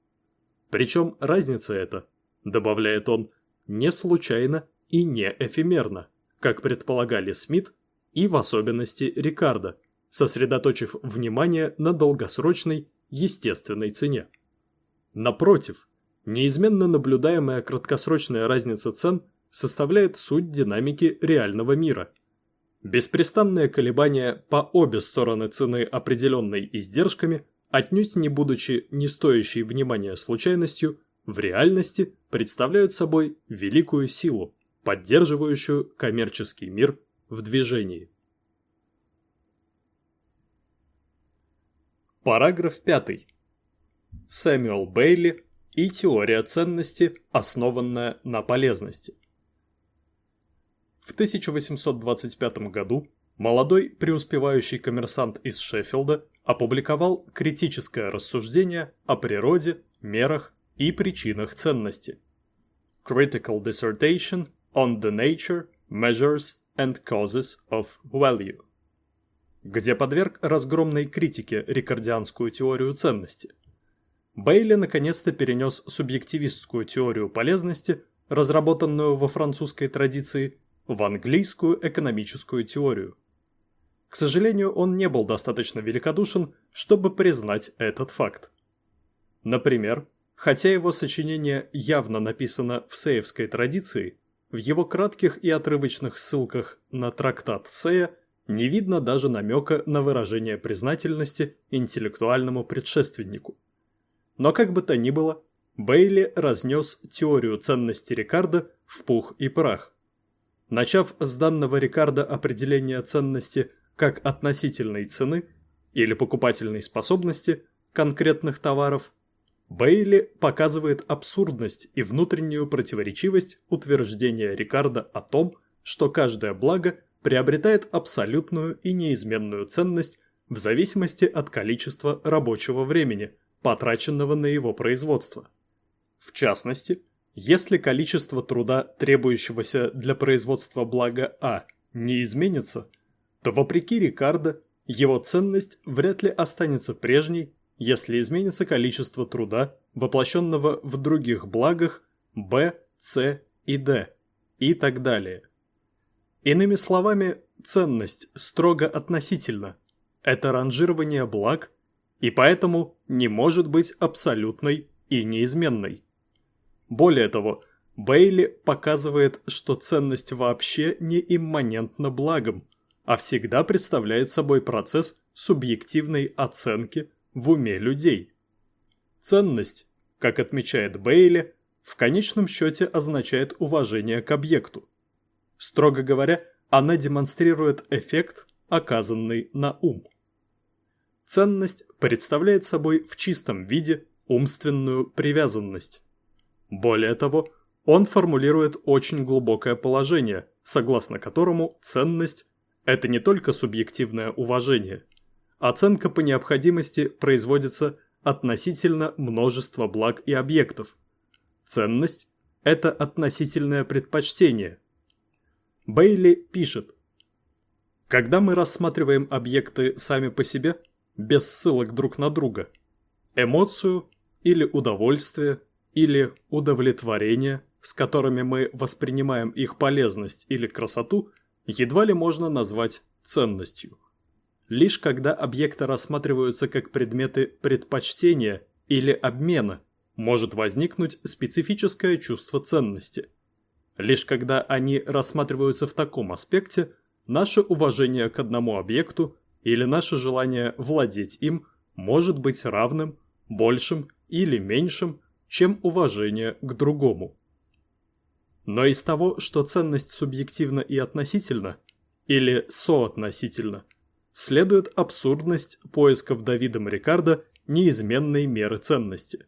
Причем разница эта, добавляет он, не случайна и не эфемерна, как предполагали Смит и в особенности Рикардо, сосредоточив внимание на долгосрочной, естественной цене. Напротив, неизменно наблюдаемая краткосрочная разница цен составляет суть динамики реального мира. Беспрестанное колебание по обе стороны цены, определенной издержками, отнюдь не будучи не стоящей внимания случайностью, в реальности представляют собой великую силу, поддерживающую коммерческий мир в движении. Параграф 5. Сэмюэл Бейли и теория ценности, основанная на полезности. В 1825 году молодой преуспевающий коммерсант из Шеффилда опубликовал критическое рассуждение о природе, мерах и причинах ценности. Critical Dissertation on the Nature, Measures and Causes of Value, где подверг разгромной критике рикардианскую теорию ценности. Бейли наконец-то перенес субъективистскую теорию полезности, разработанную во французской традиции, в английскую экономическую теорию. К сожалению, он не был достаточно великодушен, чтобы признать этот факт. Например, хотя его сочинение явно написано в сеевской традиции, в его кратких и отрывочных ссылках на трактат Сея не видно даже намека на выражение признательности интеллектуальному предшественнику. Но как бы то ни было, Бейли разнес теорию ценности Рикардо в пух и прах, Начав с данного Рикардо определения ценности как относительной цены или покупательной способности конкретных товаров, Бейли показывает абсурдность и внутреннюю противоречивость утверждения Рикардо о том, что каждое благо приобретает абсолютную и неизменную ценность в зависимости от количества рабочего времени, потраченного на его производство. В частности, если количество труда, требующегося для производства блага А, не изменится, то вопреки Рикардо, его ценность вряд ли останется прежней, если изменится количество труда, воплощенного в других благах Б, С и Д, и так далее. Иными словами, ценность строго относительна. Это ранжирование благ, и поэтому не может быть абсолютной и неизменной. Более того, Бейли показывает, что ценность вообще не имманентна благом, а всегда представляет собой процесс субъективной оценки в уме людей. Ценность, как отмечает Бейли, в конечном счете означает уважение к объекту. Строго говоря, она демонстрирует эффект, оказанный на ум. Ценность представляет собой в чистом виде умственную привязанность. Более того, он формулирует очень глубокое положение, согласно которому ценность – это не только субъективное уважение. Оценка по необходимости производится относительно множества благ и объектов. Ценность – это относительное предпочтение. Бейли пишет, когда мы рассматриваем объекты сами по себе, без ссылок друг на друга, эмоцию или удовольствие – или удовлетворение, с которыми мы воспринимаем их полезность или красоту, едва ли можно назвать ценностью. Лишь когда объекты рассматриваются как предметы предпочтения или обмена, может возникнуть специфическое чувство ценности. Лишь когда они рассматриваются в таком аспекте, наше уважение к одному объекту или наше желание владеть им может быть равным, большим или меньшим чем уважение к другому. Но из того, что ценность субъективна и относительна, или соотносительна, следует абсурдность поисков Давидом Рикардо неизменной меры ценности.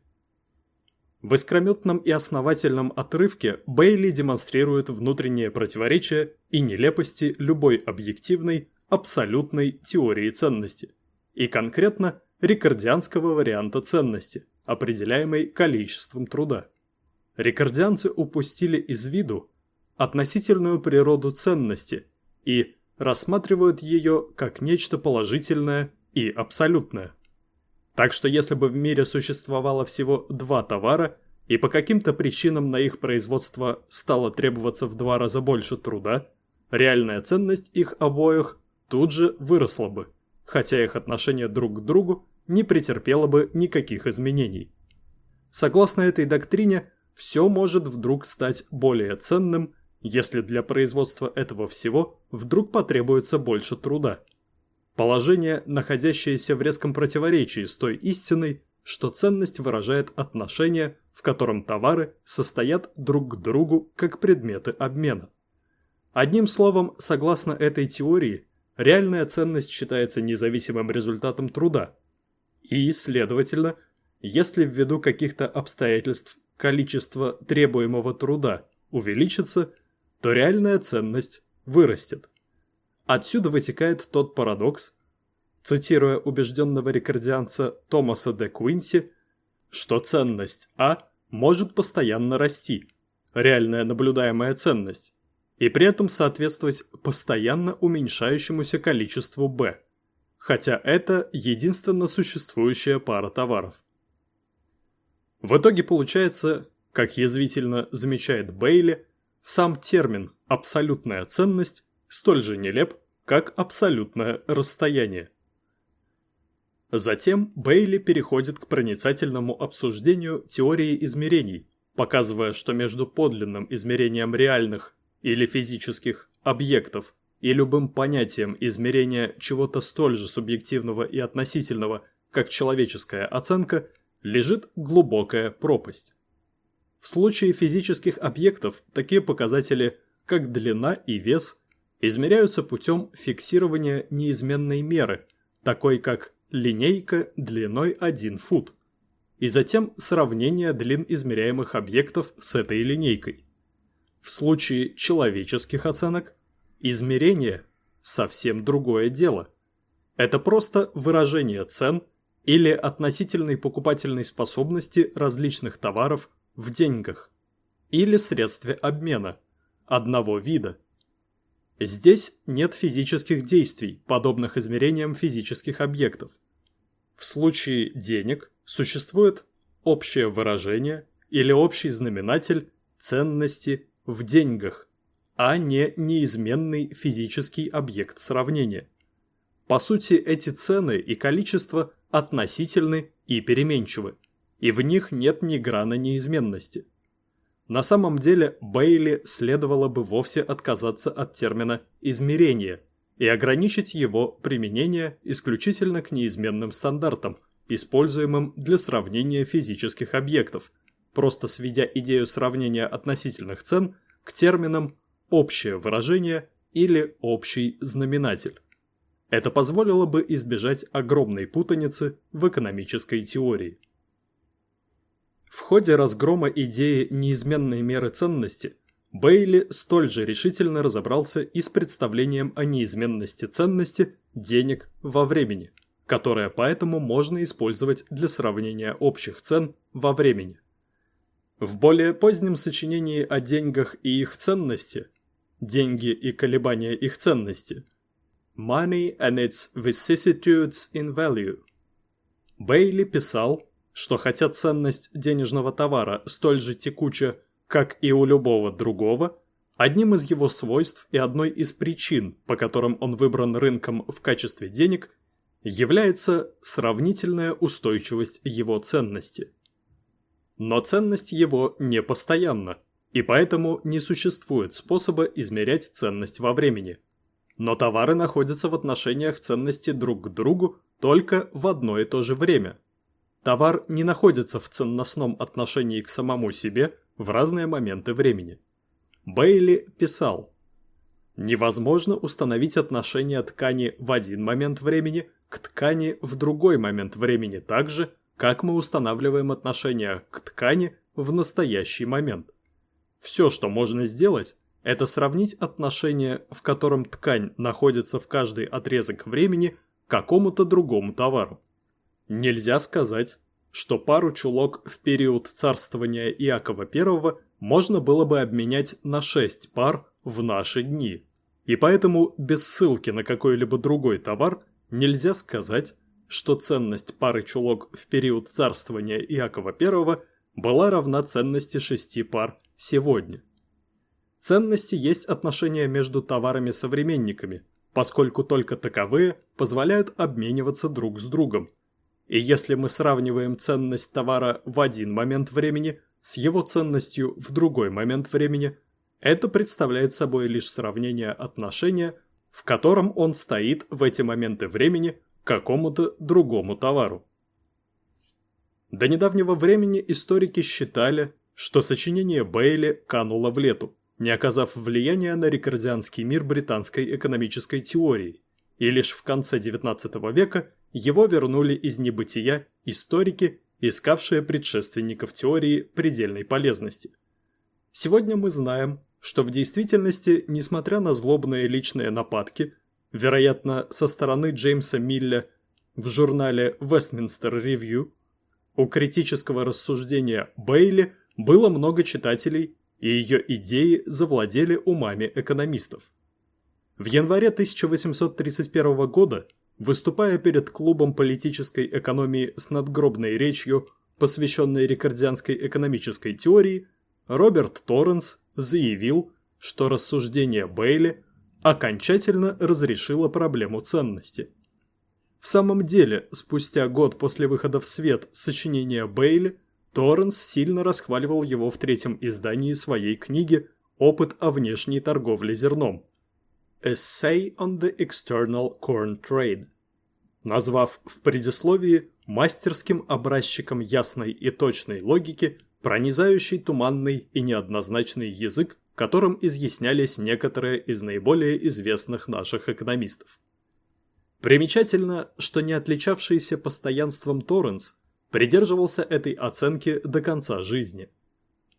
В искрометном и основательном отрывке Бейли демонстрирует внутреннее противоречие и нелепости любой объективной, абсолютной теории ценности, и конкретно рикардианского варианта ценности – определяемой количеством труда. Рикардианцы упустили из виду относительную природу ценности и рассматривают ее как нечто положительное и абсолютное. Так что если бы в мире существовало всего два товара, и по каким-то причинам на их производство стало требоваться в два раза больше труда, реальная ценность их обоих тут же выросла бы, хотя их отношение друг к другу не претерпело бы никаких изменений. Согласно этой доктрине, все может вдруг стать более ценным, если для производства этого всего вдруг потребуется больше труда. Положение, находящееся в резком противоречии с той истиной, что ценность выражает отношение, в котором товары состоят друг к другу как предметы обмена. Одним словом, согласно этой теории, реальная ценность считается независимым результатом труда. И, следовательно, если ввиду каких-то обстоятельств количество требуемого труда увеличится, то реальная ценность вырастет. Отсюда вытекает тот парадокс, цитируя убежденного рекордианца Томаса де Куинси, что ценность А может постоянно расти, реальная наблюдаемая ценность, и при этом соответствовать постоянно уменьшающемуся количеству Б, хотя это единственно существующая пара товаров. В итоге получается, как язвительно замечает Бейли, сам термин «абсолютная ценность» столь же нелеп, как абсолютное расстояние. Затем Бейли переходит к проницательному обсуждению теории измерений, показывая, что между подлинным измерением реальных или физических объектов и любым понятием измерения чего-то столь же субъективного и относительного, как человеческая оценка, лежит глубокая пропасть. В случае физических объектов такие показатели, как длина и вес, измеряются путем фиксирования неизменной меры, такой как линейка длиной 1 фут, и затем сравнение длин измеряемых объектов с этой линейкой. В случае человеческих оценок измерение – совсем другое дело. Это просто выражение цен – или относительной покупательной способности различных товаров в деньгах, или средстве обмена одного вида. Здесь нет физических действий, подобных измерениям физических объектов. В случае денег существует общее выражение или общий знаменатель ценности в деньгах, а не неизменный физический объект сравнения. По сути, эти цены и количество относительны и переменчивы, и в них нет ни грана неизменности. На самом деле Бейли следовало бы вовсе отказаться от термина «измерение» и ограничить его применение исключительно к неизменным стандартам, используемым для сравнения физических объектов, просто сведя идею сравнения относительных цен к терминам «общее выражение» или «общий знаменатель». Это позволило бы избежать огромной путаницы в экономической теории. В ходе разгрома идеи неизменной меры ценности Бейли столь же решительно разобрался и с представлением о неизменности ценности денег во времени, которое поэтому можно использовать для сравнения общих цен во времени. В более позднем сочинении о деньгах и их ценности «Деньги и колебания их ценности» Money and its vicissitudes in value. Бейли писал, что хотя ценность денежного товара столь же текуча, как и у любого другого, одним из его свойств и одной из причин, по которым он выбран рынком в качестве денег, является сравнительная устойчивость его ценности. Но ценность его не постоянна, и поэтому не существует способа измерять ценность во времени – но товары находятся в отношениях ценности друг к другу только в одно и то же время. Товар не находится в ценностном отношении к самому себе в разные моменты времени. Бейли писал, «Невозможно установить отношение ткани в один момент времени к ткани в другой момент времени так же, как мы устанавливаем отношение к ткани в настоящий момент. Все, что можно сделать, это сравнить отношение, в котором ткань находится в каждый отрезок времени к какому-то другому товару. Нельзя сказать, что пару чулок в период царствования Иакова I можно было бы обменять на 6 пар в наши дни. И поэтому без ссылки на какой-либо другой товар нельзя сказать, что ценность пары чулок в период царствования Иакова I была равна ценности шести пар сегодня. Ценности есть отношения между товарами-современниками, поскольку только таковые позволяют обмениваться друг с другом. И если мы сравниваем ценность товара в один момент времени с его ценностью в другой момент времени, это представляет собой лишь сравнение отношения, в котором он стоит в эти моменты времени какому-то другому товару. До недавнего времени историки считали, что сочинение Бейли кануло в лету, не оказав влияния на рекордианский мир британской экономической теории, и лишь в конце XIX века его вернули из небытия историки, искавшие предшественников теории предельной полезности. Сегодня мы знаем, что в действительности, несмотря на злобные личные нападки, вероятно, со стороны Джеймса Милля в журнале Westminster Review, у критического рассуждения Бейли было много читателей, и ее идеи завладели умами экономистов. В январе 1831 года, выступая перед клубом политической экономии с надгробной речью, посвященной рекордианской экономической теории, Роберт Торренс заявил, что рассуждение Бейли окончательно разрешило проблему ценности – в самом деле, спустя год после выхода в свет сочинения Бейли, Торренс сильно расхваливал его в третьем издании своей книги «Опыт о внешней торговле зерном» Essay on the External Corn Trade, назвав в предисловии мастерским образчиком ясной и точной логики, пронизающий туманный и неоднозначный язык, которым изъяснялись некоторые из наиболее известных наших экономистов. Примечательно, что не отличавшийся постоянством Торренс придерживался этой оценки до конца жизни.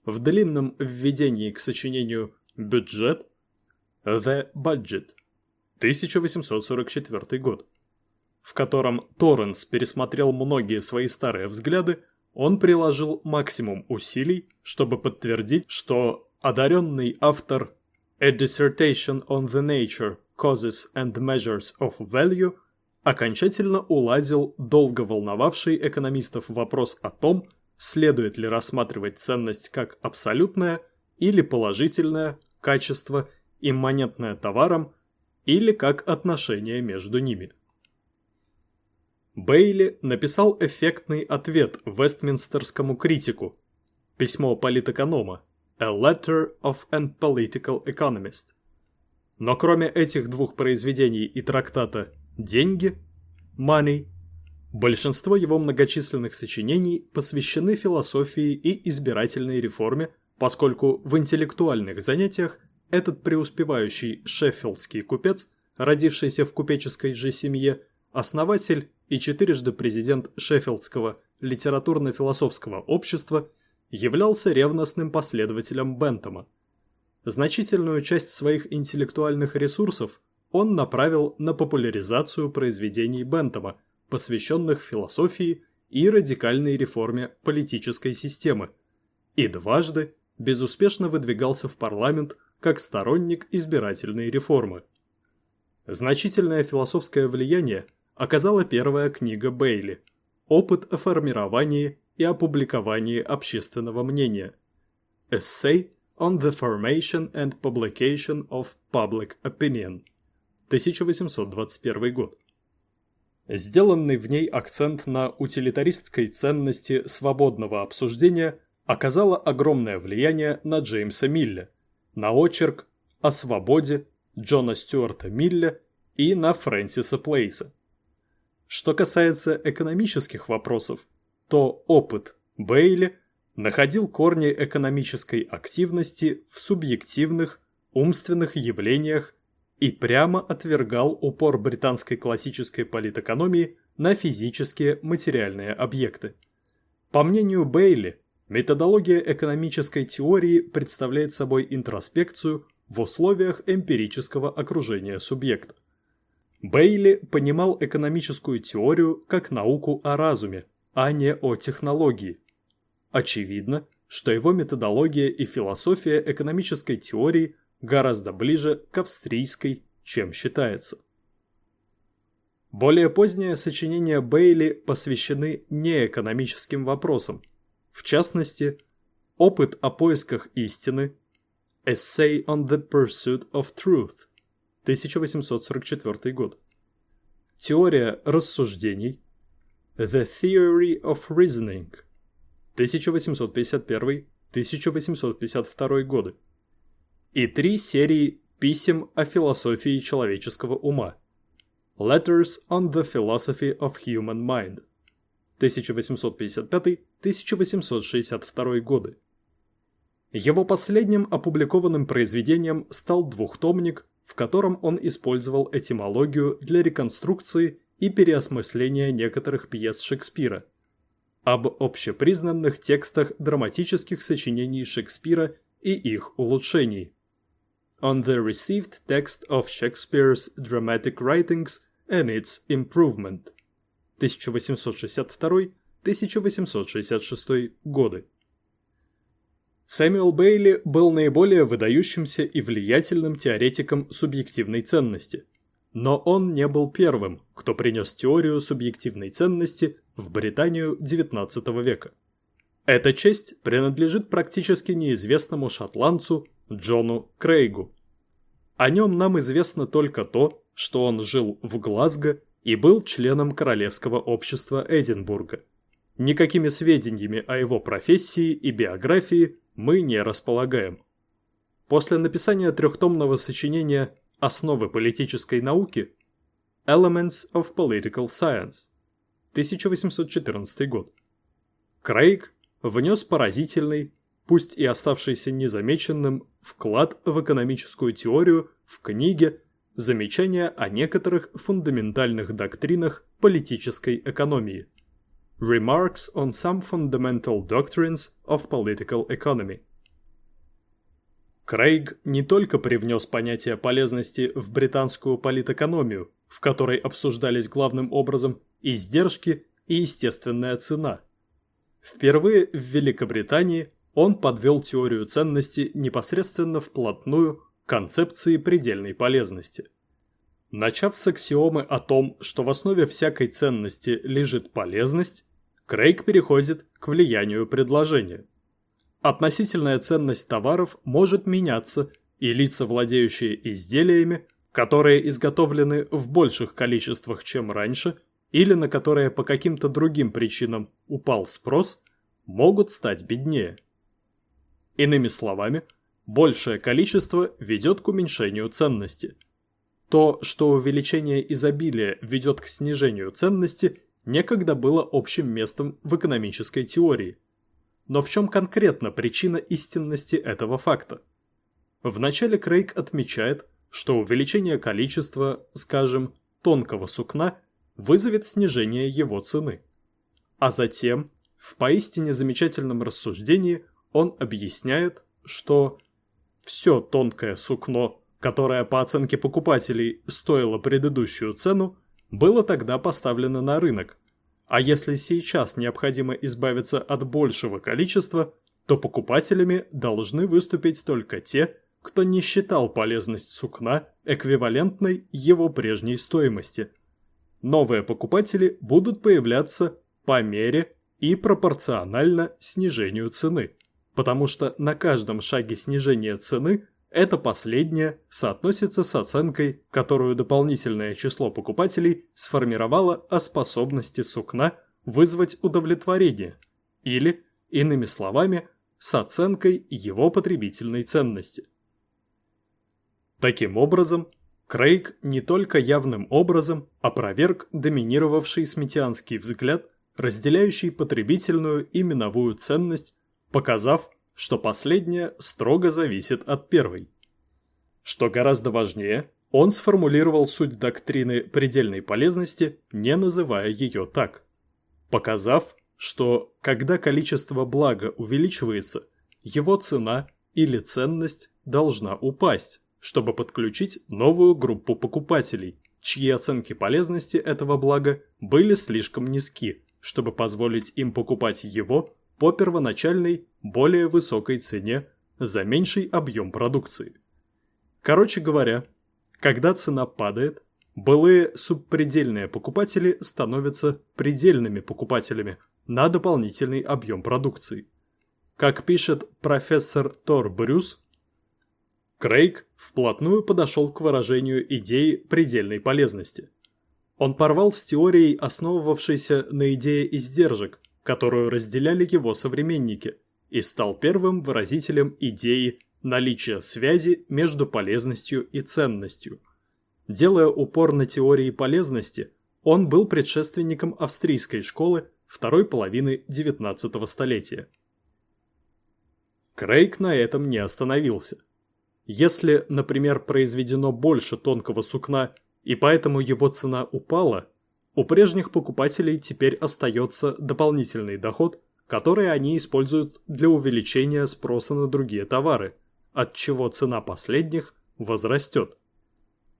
В длинном введении к сочинению «Бюджет» «The Budget» 1844 год, в котором Торренс пересмотрел многие свои старые взгляды, он приложил максимум усилий, чтобы подтвердить, что одаренный автор «A Dissertation on the Nature Causes and Measures of Value окончательно уладил долго волновавший экономистов вопрос о том, следует ли рассматривать ценность как абсолютное или положительное качество, имманентное товарам, или как отношение между ними. Бейли написал эффектный ответ вестминстерскому критику, письмо политэконома, A Letter of an Political Economist, но кроме этих двух произведений и трактата «Деньги» «Money», большинство его многочисленных сочинений посвящены философии и избирательной реформе, поскольку в интеллектуальных занятиях этот преуспевающий шеффилдский купец, родившийся в купеческой же семье, основатель и четырежды президент Шеффилдского литературно-философского общества, являлся ревностным последователем Бентома. Значительную часть своих интеллектуальных ресурсов он направил на популяризацию произведений Бентома, посвященных философии и радикальной реформе политической системы, и дважды безуспешно выдвигался в парламент как сторонник избирательной реформы. Значительное философское влияние оказала первая книга Бейли «Опыт о формировании и опубликовании общественного мнения» Essay on the Formation and Publication of Public Opinion, 1821 год. Сделанный в ней акцент на утилитаристской ценности свободного обсуждения оказало огромное влияние на Джеймса Милля, на очерк о свободе Джона Стюарта Милля и на Фрэнсиса Плейса. Что касается экономических вопросов, то опыт Бейли – находил корни экономической активности в субъективных, умственных явлениях и прямо отвергал упор британской классической политэкономии на физические материальные объекты. По мнению Бейли, методология экономической теории представляет собой интроспекцию в условиях эмпирического окружения субъекта. Бейли понимал экономическую теорию как науку о разуме, а не о технологии – Очевидно, что его методология и философия экономической теории гораздо ближе к австрийской, чем считается. Более поздние сочинения Бейли посвящены неэкономическим вопросам, в частности, «Опыт о поисках истины» Essay on the Pursuit of Truth 1844 год. Теория рассуждений The Theory of Reasoning 1851-1852 годы. И три серии писем о философии человеческого ума Letters on the Philosophy of Human Mind 1855-1862 годы. Его последним опубликованным произведением стал двухтомник, в котором он использовал этимологию для реконструкции и переосмысления некоторых пьес Шекспира, об общепризнанных текстах драматических сочинений Шекспира и их улучшений. On the received text of Shakespeare's dramatic writings and its improvement 1862-1866 годы. Сэмюэл Бейли был наиболее выдающимся и влиятельным теоретиком субъективной ценности. Но он не был первым, кто принес теорию субъективной ценности в Британию XIX века. Эта честь принадлежит практически неизвестному шотландцу Джону Крейгу. О нем нам известно только то, что он жил в Глазго и был членом Королевского общества Эдинбурга. Никакими сведениями о его профессии и биографии мы не располагаем. После написания трехтомного сочинения «Основы политической науки» Elements of Political Science 1814 год Крейг внес поразительный, пусть и оставшийся незамеченным, вклад в экономическую теорию в книге «Замечания о некоторых фундаментальных доктринах политической экономии» Remarks on some fundamental doctrines of political economy. Крейг не только привнес понятие полезности в британскую политэкономию, в которой обсуждались главным образом издержки и естественная цена. Впервые в Великобритании он подвел теорию ценности непосредственно вплотную концепции предельной полезности. Начав с аксиомы о том, что в основе всякой ценности лежит полезность, Крейг переходит к влиянию предложения. Относительная ценность товаров может меняться, и лица, владеющие изделиями, которые изготовлены в больших количествах, чем раньше, или на которые по каким-то другим причинам упал спрос, могут стать беднее. Иными словами, большее количество ведет к уменьшению ценности. То, что увеличение изобилия ведет к снижению ценности, некогда было общим местом в экономической теории. Но в чем конкретно причина истинности этого факта? Вначале Крейг отмечает, что увеличение количества, скажем, тонкого сукна вызовет снижение его цены. А затем, в поистине замечательном рассуждении, он объясняет, что все тонкое сукно, которое по оценке покупателей стоило предыдущую цену, было тогда поставлено на рынок. А если сейчас необходимо избавиться от большего количества, то покупателями должны выступить только те, кто не считал полезность сукна эквивалентной его прежней стоимости. Новые покупатели будут появляться по мере и пропорционально снижению цены, потому что на каждом шаге снижения цены это последнее соотносится с оценкой, которую дополнительное число покупателей сформировало о способности сукна вызвать удовлетворение, или, иными словами, с оценкой его потребительной ценности. Таким образом, Крейг не только явным образом опроверг доминировавший сметианский взгляд, разделяющий потребительную и миновую ценность, показав, что последняя строго зависит от первой. Что гораздо важнее, он сформулировал суть доктрины предельной полезности, не называя ее так, показав, что когда количество блага увеличивается, его цена или ценность должна упасть, чтобы подключить новую группу покупателей, чьи оценки полезности этого блага были слишком низки, чтобы позволить им покупать его по первоначальной, более высокой цене за меньший объем продукции. Короче говоря, когда цена падает, былые субпредельные покупатели становятся предельными покупателями на дополнительный объем продукции. Как пишет профессор Тор Брюс, Крейг вплотную подошел к выражению идеи предельной полезности. Он порвал с теорией, основывавшейся на идее издержек, которую разделяли его современники, и стал первым выразителем идеи наличия связи между полезностью и ценностью. Делая упор на теории полезности, он был предшественником австрийской школы второй половины XIX столетия. Крейг на этом не остановился. Если, например, произведено больше тонкого сукна и поэтому его цена упала, у прежних покупателей теперь остается дополнительный доход, который они используют для увеличения спроса на другие товары, от чего цена последних возрастет.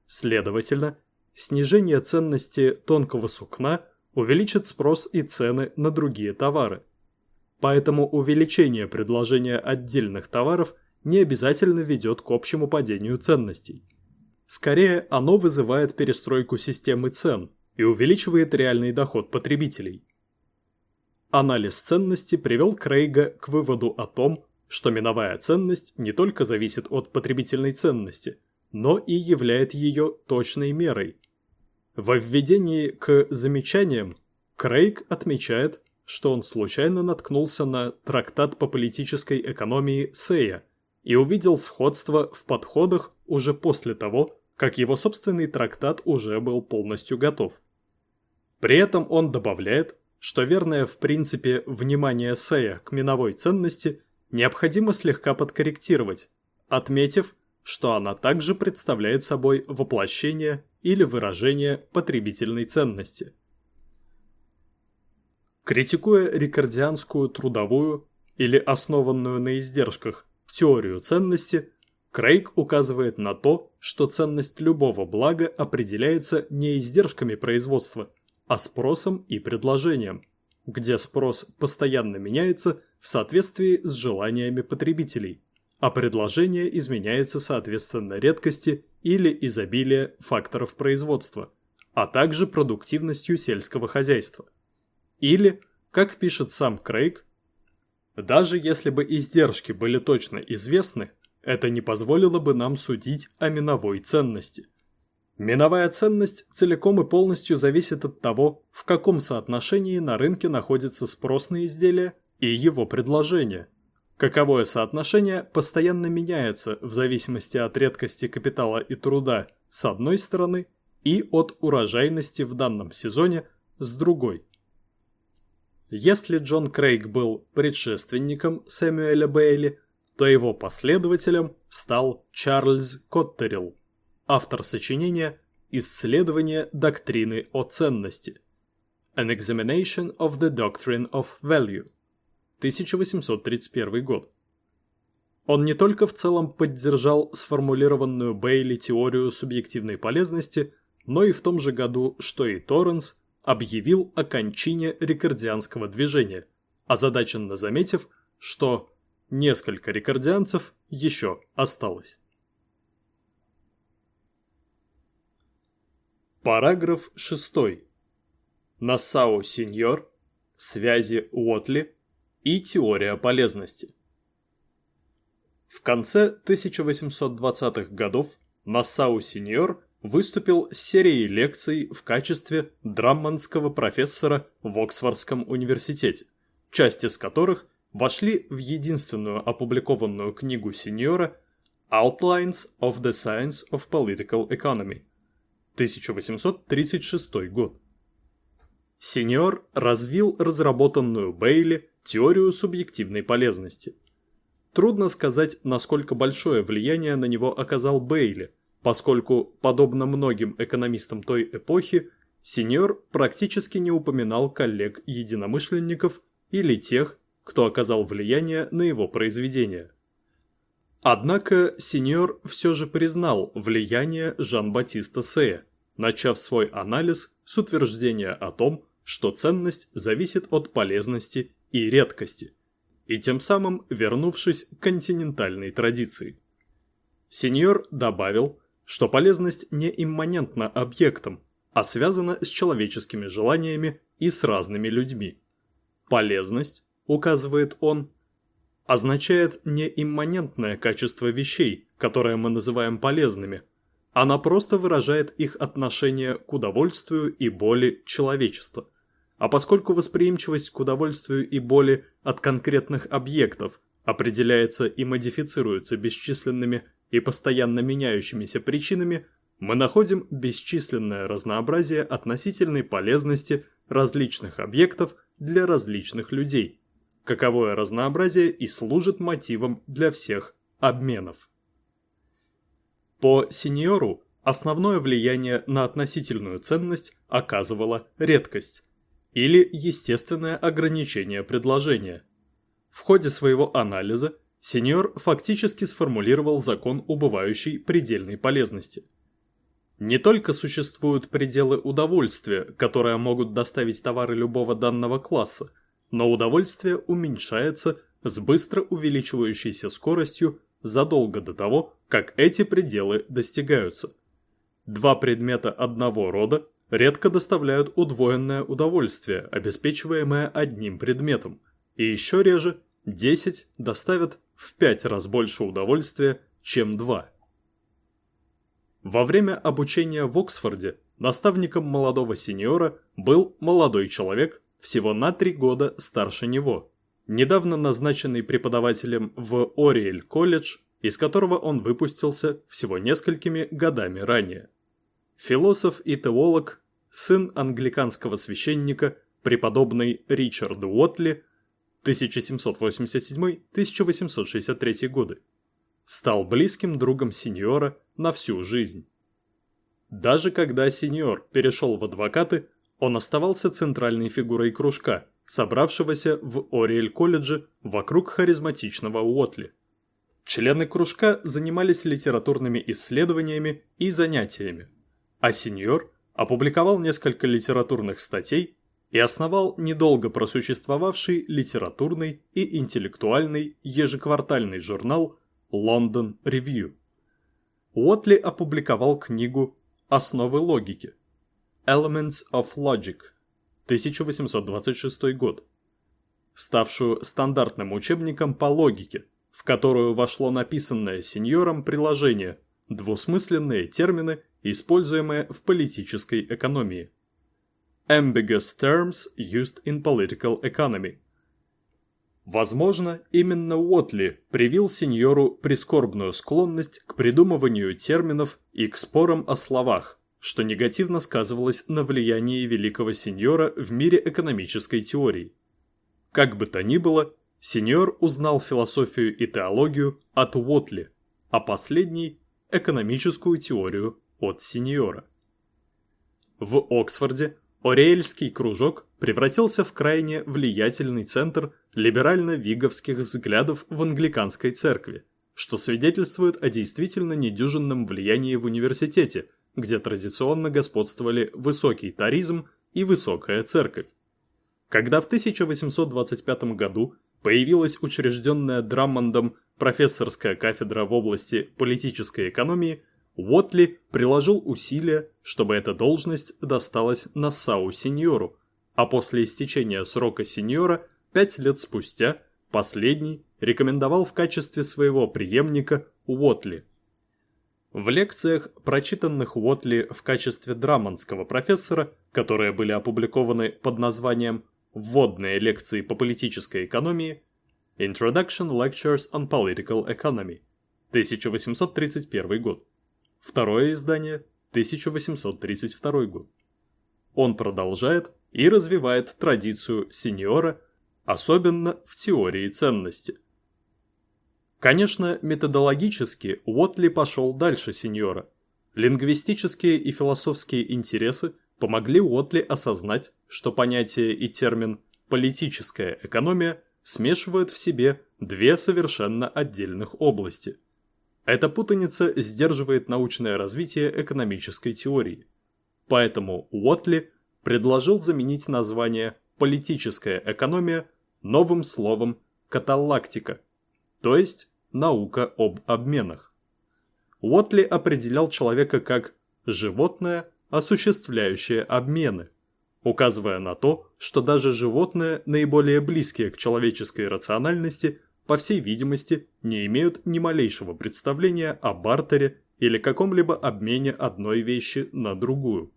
Следовательно, снижение ценности тонкого сукна увеличит спрос и цены на другие товары. Поэтому увеличение предложения отдельных товаров не обязательно ведет к общему падению ценностей. Скорее, оно вызывает перестройку системы цен и увеличивает реальный доход потребителей. Анализ ценности привел Крейга к выводу о том, что миновая ценность не только зависит от потребительной ценности, но и является ее точной мерой. Во введении к замечаниям Крейг отмечает, что он случайно наткнулся на трактат по политической экономии Сея и увидел сходство в подходах уже после того, как его собственный трактат уже был полностью готов. При этом он добавляет, что верное в принципе внимание Сея к миновой ценности необходимо слегка подкорректировать, отметив, что она также представляет собой воплощение или выражение потребительной ценности. Критикуя рикардианскую трудовую или основанную на издержках теорию ценности, Крейг указывает на то, что ценность любого блага определяется не издержками производства, а спросом и предложением, где спрос постоянно меняется в соответствии с желаниями потребителей, а предложение изменяется соответственно редкости или изобилия факторов производства, а также продуктивностью сельского хозяйства. Или, как пишет сам Крейг, даже если бы издержки были точно известны, это не позволило бы нам судить о миновой ценности – Миновая ценность целиком и полностью зависит от того, в каком соотношении на рынке находится спрос на изделие и его предложение. Каковое соотношение постоянно меняется в зависимости от редкости капитала и труда с одной стороны и от урожайности в данном сезоне с другой. Если Джон Крейг был предшественником Сэмюэля Бейли, то его последователем стал Чарльз Коттерилл автор сочинения «Исследование доктрины о ценности» An Examination of the Doctrine of Value 1831 год. Он не только в целом поддержал сформулированную Бейли теорию субъективной полезности, но и в том же году, что и Торренс, объявил о кончине рекордианского движения, озадаченно заметив, что несколько рекордианцев еще осталось. Параграф 6. Нассау Сеньор, связи Уотли и теория полезности. В конце 1820-х годов Нассау Сеньор выступил с серией лекций в качестве драмманского профессора в Оксфордском университете, части из которых вошли в единственную опубликованную книгу Сеньора Outlines of the Science of Political Economy – 1836 год. Сеньор развил разработанную Бейли теорию субъективной полезности. Трудно сказать, насколько большое влияние на него оказал Бейли, поскольку, подобно многим экономистам той эпохи, Сеньор практически не упоминал коллег-единомышленников или тех, кто оказал влияние на его произведения. Однако сеньор все же признал влияние Жан-Батиста Сея, начав свой анализ с утверждения о том, что ценность зависит от полезности и редкости, и тем самым вернувшись к континентальной традиции. Сеньор добавил, что полезность не имманентна объектам, а связана с человеческими желаниями и с разными людьми. Полезность, указывает он, означает не имманентное качество вещей, которые мы называем полезными, она просто выражает их отношение к удовольствию и боли человечества. А поскольку восприимчивость к удовольствию и боли от конкретных объектов определяется и модифицируется бесчисленными и постоянно меняющимися причинами, мы находим бесчисленное разнообразие относительной полезности различных объектов для различных людей. Каковое разнообразие и служит мотивом для всех обменов. По сеньору основное влияние на относительную ценность оказывала редкость или естественное ограничение предложения. В ходе своего анализа сеньор фактически сформулировал закон убывающей предельной полезности – не только существуют пределы удовольствия, которые могут доставить товары любого данного класса, но удовольствие уменьшается с быстро увеличивающейся скоростью задолго до того, как эти пределы достигаются. Два предмета одного рода редко доставляют удвоенное удовольствие, обеспечиваемое одним предметом, и еще реже 10 доставят в 5 раз больше удовольствия, чем 2. Во время обучения в Оксфорде наставником молодого сеньора был молодой человек, всего на три года старше него, недавно назначенный преподавателем в Ориэль колледж, из которого он выпустился всего несколькими годами ранее. Философ и теолог, сын англиканского священника, преподобный Ричард Уотли, 1787-1863 годы стал близким другом сеньора на всю жизнь. Даже когда сеньор перешел в адвокаты, он оставался центральной фигурой кружка, собравшегося в Ориэль-колледже вокруг харизматичного Уотли. Члены кружка занимались литературными исследованиями и занятиями, а сеньор опубликовал несколько литературных статей и основал недолго просуществовавший литературный и интеллектуальный ежеквартальный журнал London Review. Уотли опубликовал книгу «Основы логики» Elements of Logic 1826 год, ставшую стандартным учебником по логике, в которую вошло написанное сеньором приложение «Двусмысленные термины, используемые в политической экономии». Ambiguous terms used in political economy – Возможно, именно Уотли привил сеньору прискорбную склонность к придумыванию терминов и к спорам о словах, что негативно сказывалось на влиянии великого сеньора в мире экономической теории. Как бы то ни было, сеньор узнал философию и теологию от Уотли, а последний – экономическую теорию от сеньора. В Оксфорде Ориэльский кружок превратился в крайне влиятельный центр либерально-виговских взглядов в англиканской церкви, что свидетельствует о действительно недюжинном влиянии в университете, где традиционно господствовали высокий таризм и высокая церковь. Когда в 1825 году появилась учрежденная Драммондом профессорская кафедра в области политической экономии – Уотли приложил усилия, чтобы эта должность досталась Нассау сеньору, а после истечения срока сеньора, пять лет спустя, последний рекомендовал в качестве своего преемника Уотли. В лекциях, прочитанных Уотли в качестве драмонского профессора, которые были опубликованы под названием «Вводные лекции по политической экономии» Introduction Lectures on Political Economy, 1831 год, Второе издание – 1832 год. Он продолжает и развивает традицию сеньора, особенно в теории ценности. Конечно, методологически Уотли пошел дальше сеньора. Лингвистические и философские интересы помогли Уотли осознать, что понятие и термин «политическая экономия» смешивают в себе две совершенно отдельных области – эта путаница сдерживает научное развитие экономической теории. Поэтому Уотли предложил заменить название «политическая экономия» новым словом «каталактика», то есть наука об обменах. Уотли определял человека как «животное, осуществляющее обмены», указывая на то, что даже животные, наиболее близкие к человеческой рациональности, по всей видимости, не имеют ни малейшего представления о бартере или каком-либо обмене одной вещи на другую.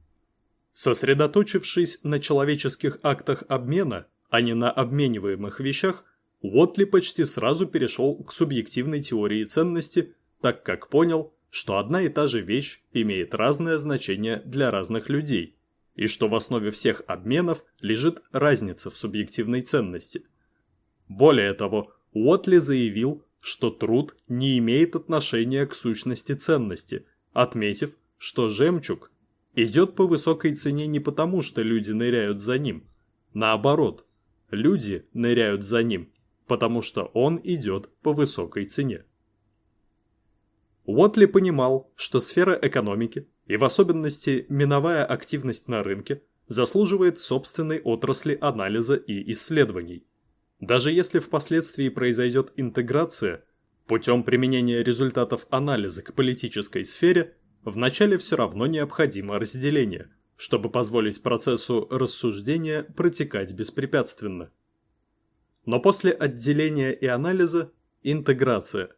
Сосредоточившись на человеческих актах обмена, а не на обмениваемых вещах, Уотли почти сразу перешел к субъективной теории ценности, так как понял, что одна и та же вещь имеет разное значение для разных людей, и что в основе всех обменов лежит разница в субъективной ценности. Более того, Уотли заявил, что труд не имеет отношения к сущности ценности, отметив, что жемчуг идет по высокой цене не потому, что люди ныряют за ним. Наоборот, люди ныряют за ним, потому что он идет по высокой цене. Уотли понимал, что сфера экономики, и в особенности миновая активность на рынке, заслуживает собственной отрасли анализа и исследований. Даже если впоследствии произойдет интеграция, путем применения результатов анализа к политической сфере, вначале все равно необходимо разделение, чтобы позволить процессу рассуждения протекать беспрепятственно. Но после отделения и анализа – интеграция.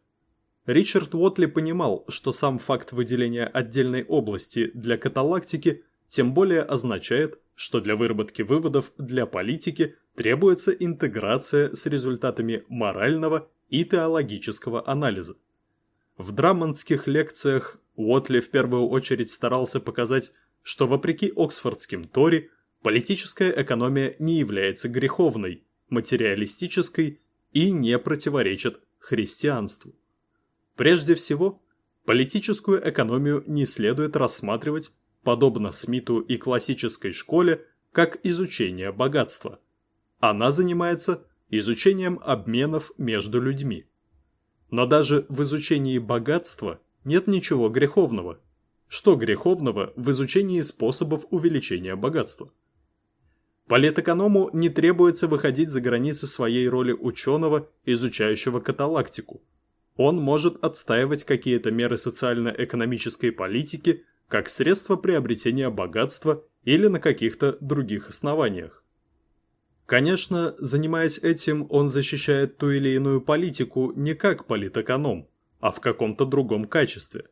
Ричард Уотли понимал, что сам факт выделения отдельной области для каталактики тем более означает, что для выработки выводов для политики требуется интеграция с результатами морального и теологического анализа. В драмонских лекциях Уотли в первую очередь старался показать, что вопреки оксфордским Тори, политическая экономия не является греховной, материалистической и не противоречит христианству. Прежде всего, политическую экономию не следует рассматривать, подобно Смиту и классической школе, как изучение богатства. Она занимается изучением обменов между людьми. Но даже в изучении богатства нет ничего греховного. Что греховного в изучении способов увеличения богатства? Политэконому не требуется выходить за границы своей роли ученого, изучающего каталактику. Он может отстаивать какие-то меры социально-экономической политики как средство приобретения богатства или на каких-то других основаниях. Конечно, занимаясь этим, он защищает ту или иную политику не как политэконом, а в каком-то другом качестве.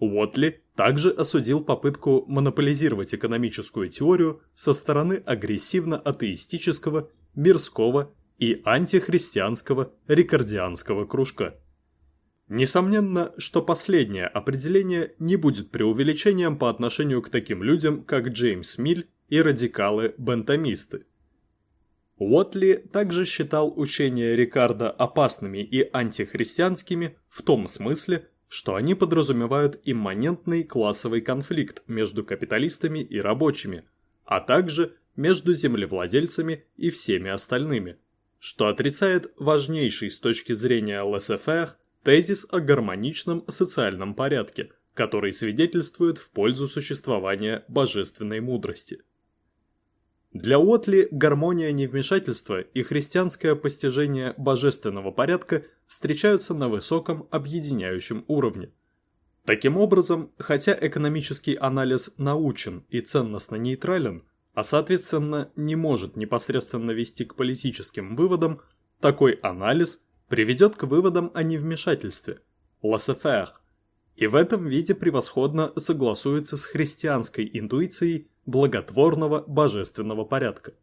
Уотли также осудил попытку монополизировать экономическую теорию со стороны агрессивно-атеистического, мирского и антихристианского рикардианского кружка. Несомненно, что последнее определение не будет преувеличением по отношению к таким людям, как Джеймс Миль и радикалы-бентамисты. Уотли также считал учения Рикардо опасными и антихристианскими в том смысле, что они подразумевают имманентный классовый конфликт между капиталистами и рабочими, а также между землевладельцами и всеми остальными, что отрицает важнейший с точки зрения ЛСФР тезис о гармоничном социальном порядке, который свидетельствует в пользу существования божественной мудрости. Для Уотли гармония невмешательства и христианское постижение божественного порядка встречаются на высоком объединяющем уровне. Таким образом, хотя экономический анализ научен и ценностно нейтрален, а соответственно не может непосредственно вести к политическим выводам, такой анализ приведет к выводам о невмешательстве – laissez-faire, и в этом виде превосходно согласуется с христианской интуицией благотворного божественного порядка.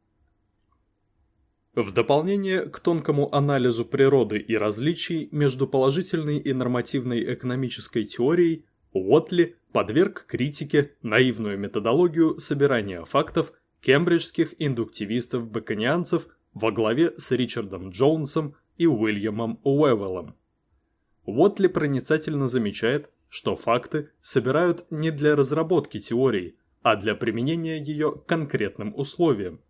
В дополнение к тонкому анализу природы и различий между положительной и нормативной экономической теорией, Уотли подверг критике наивную методологию собирания фактов кембриджских индуктивистов-баконианцев во главе с Ричардом Джонсом и Уильямом Уэвеллом. Уотли проницательно замечает, что факты собирают не для разработки теории, а для применения ее конкретным условиям.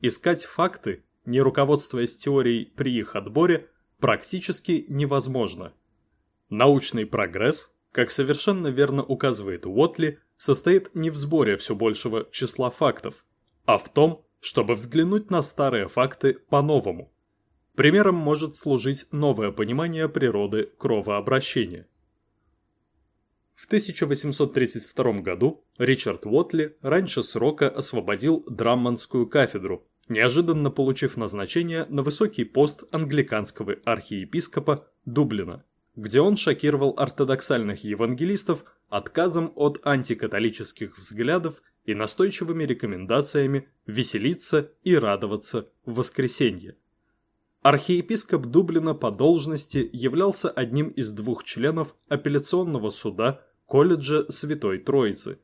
Искать факты, не руководствуясь теорией при их отборе, практически невозможно. Научный прогресс, как совершенно верно указывает Уотли, состоит не в сборе все большего числа фактов, а в том, чтобы взглянуть на старые факты по-новому. Примером может служить новое понимание природы кровообращения. В 1832 году Ричард Уотли раньше срока освободил Драммонскую кафедру неожиданно получив назначение на высокий пост англиканского архиепископа Дублина, где он шокировал ортодоксальных евангелистов отказом от антикатолических взглядов и настойчивыми рекомендациями веселиться и радоваться в воскресенье. Архиепископ Дублина по должности являлся одним из двух членов апелляционного суда колледжа Святой Троицы,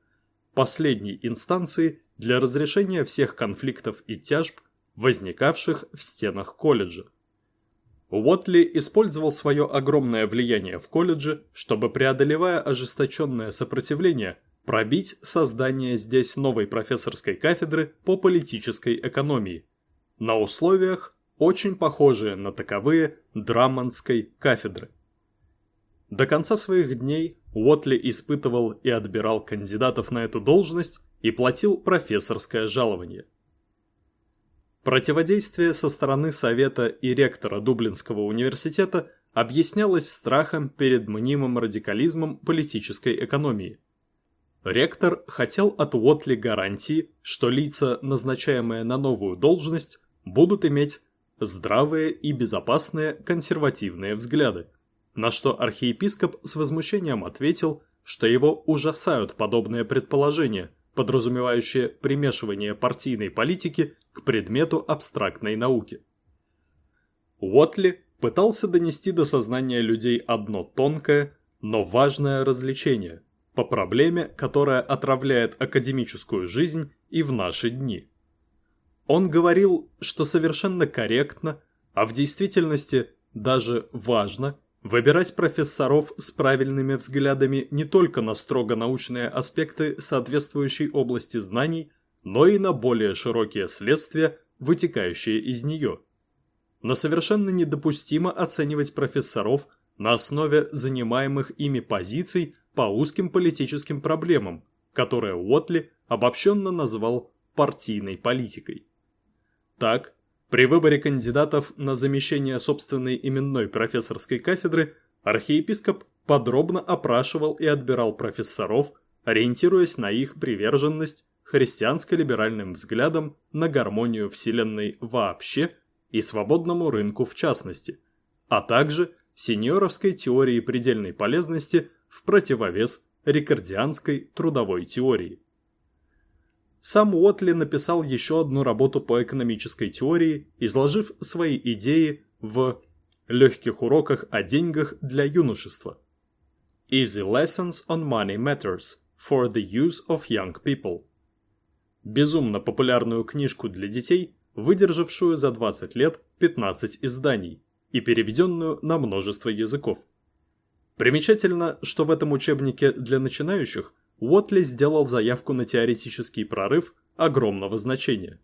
последней инстанции для разрешения всех конфликтов и тяжб, возникавших в стенах колледжа. Уотли использовал свое огромное влияние в колледже, чтобы, преодолевая ожесточенное сопротивление, пробить создание здесь новой профессорской кафедры по политической экономии, на условиях, очень похожие на таковые Драммондской кафедры. До конца своих дней Уотли испытывал и отбирал кандидатов на эту должность и платил профессорское жалование. Противодействие со стороны Совета и ректора Дублинского университета объяснялось страхом перед мнимым радикализмом политической экономии. Ректор хотел от Уотли гарантии, что лица, назначаемые на новую должность, будут иметь здравые и безопасные консервативные взгляды, на что архиепископ с возмущением ответил, что его ужасают подобные предположения, подразумевающие примешивание партийной политики к предмету абстрактной науки. Уотли пытался донести до сознания людей одно тонкое, но важное развлечение по проблеме, которая отравляет академическую жизнь и в наши дни. Он говорил, что совершенно корректно, а в действительности даже важно выбирать профессоров с правильными взглядами не только на строго научные аспекты соответствующей области знаний, но и на более широкие следствия, вытекающие из нее. Но совершенно недопустимо оценивать профессоров на основе занимаемых ими позиций по узким политическим проблемам, которые Уотли обобщенно назвал партийной политикой. Так, при выборе кандидатов на замещение собственной именной профессорской кафедры архиепископ подробно опрашивал и отбирал профессоров, ориентируясь на их приверженность христианско-либеральным взглядом на гармонию Вселенной вообще и свободному рынку в частности, а также сеньоровской теории предельной полезности в противовес рикардианской трудовой теории. Сам Уотли написал еще одну работу по экономической теории, изложив свои идеи в «Легких уроках о деньгах для юношества» Easy Lessons on Money Matters for the Use of Young People безумно популярную книжку для детей, выдержавшую за 20 лет 15 изданий и переведенную на множество языков. Примечательно, что в этом учебнике для начинающих Уотли сделал заявку на теоретический прорыв огромного значения.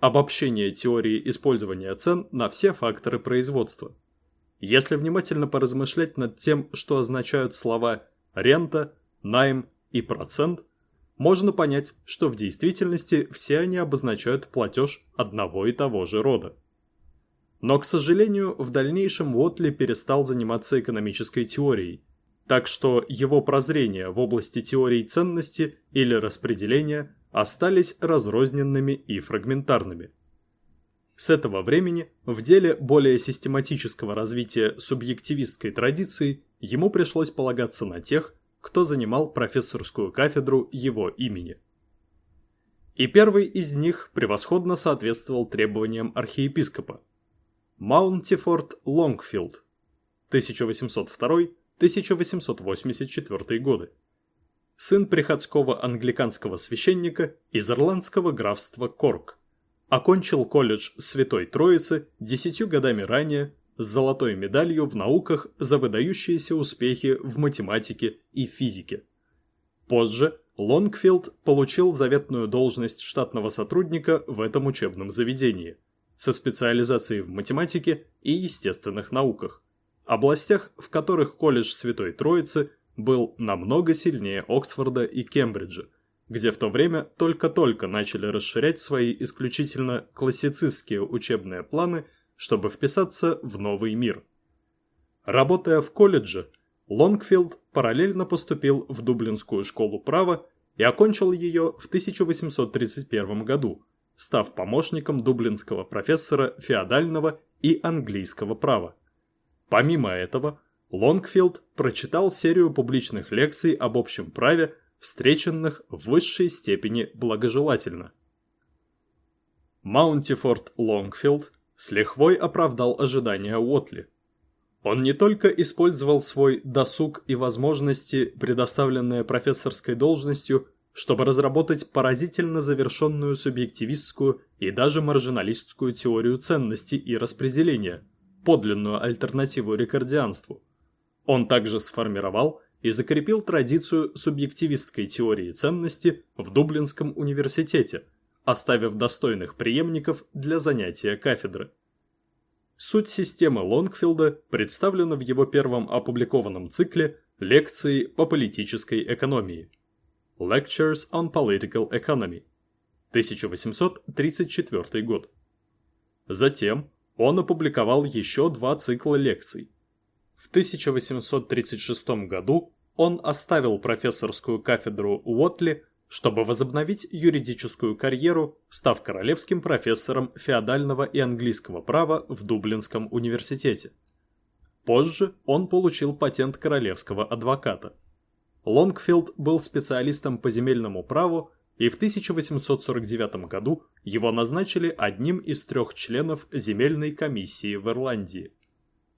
Обобщение теории использования цен на все факторы производства. Если внимательно поразмышлять над тем, что означают слова «рента», «найм» и «процент», можно понять, что в действительности все они обозначают платеж одного и того же рода. Но, к сожалению, в дальнейшем Уотли перестал заниматься экономической теорией, так что его прозрения в области теории ценности или распределения остались разрозненными и фрагментарными. С этого времени в деле более систематического развития субъективистской традиции ему пришлось полагаться на тех, кто занимал профессорскую кафедру его имени. И первый из них превосходно соответствовал требованиям архиепископа. Маунтифорд Лонгфилд, 1802-1884 годы. Сын приходского англиканского священника из ирландского графства Корк. Окончил колледж Святой Троицы десятью годами ранее с золотой медалью в науках за выдающиеся успехи в математике и физике. Позже Лонгфилд получил заветную должность штатного сотрудника в этом учебном заведении со специализацией в математике и естественных науках, областях, в которых колледж Святой Троицы был намного сильнее Оксфорда и Кембриджа, где в то время только-только начали расширять свои исключительно классицистские учебные планы – чтобы вписаться в новый мир. Работая в колледже, Лонгфилд параллельно поступил в Дублинскую школу права и окончил ее в 1831 году став помощником дублинского профессора феодального и английского права. Помимо этого, Лонгфилд прочитал серию публичных лекций об общем праве, встреченных в высшей степени благожелательно. Маунтифорд Лонгфилд с лихвой оправдал ожидания Уотли. Он не только использовал свой досуг и возможности, предоставленные профессорской должностью, чтобы разработать поразительно завершенную субъективистскую и даже маржиналистскую теорию ценности и распределения, подлинную альтернативу рекордианству. Он также сформировал и закрепил традицию субъективистской теории ценности в Дублинском университете, оставив достойных преемников для занятия кафедры. Суть системы Лонгфилда представлена в его первом опубликованном цикле «Лекции по политической экономии» Lectures on Political Economy, 1834 год. Затем он опубликовал еще два цикла лекций. В 1836 году он оставил профессорскую кафедру Уотли чтобы возобновить юридическую карьеру, став королевским профессором феодального и английского права в Дублинском университете. Позже он получил патент королевского адвоката. Лонгфилд был специалистом по земельному праву, и в 1849 году его назначили одним из трех членов земельной комиссии в Ирландии.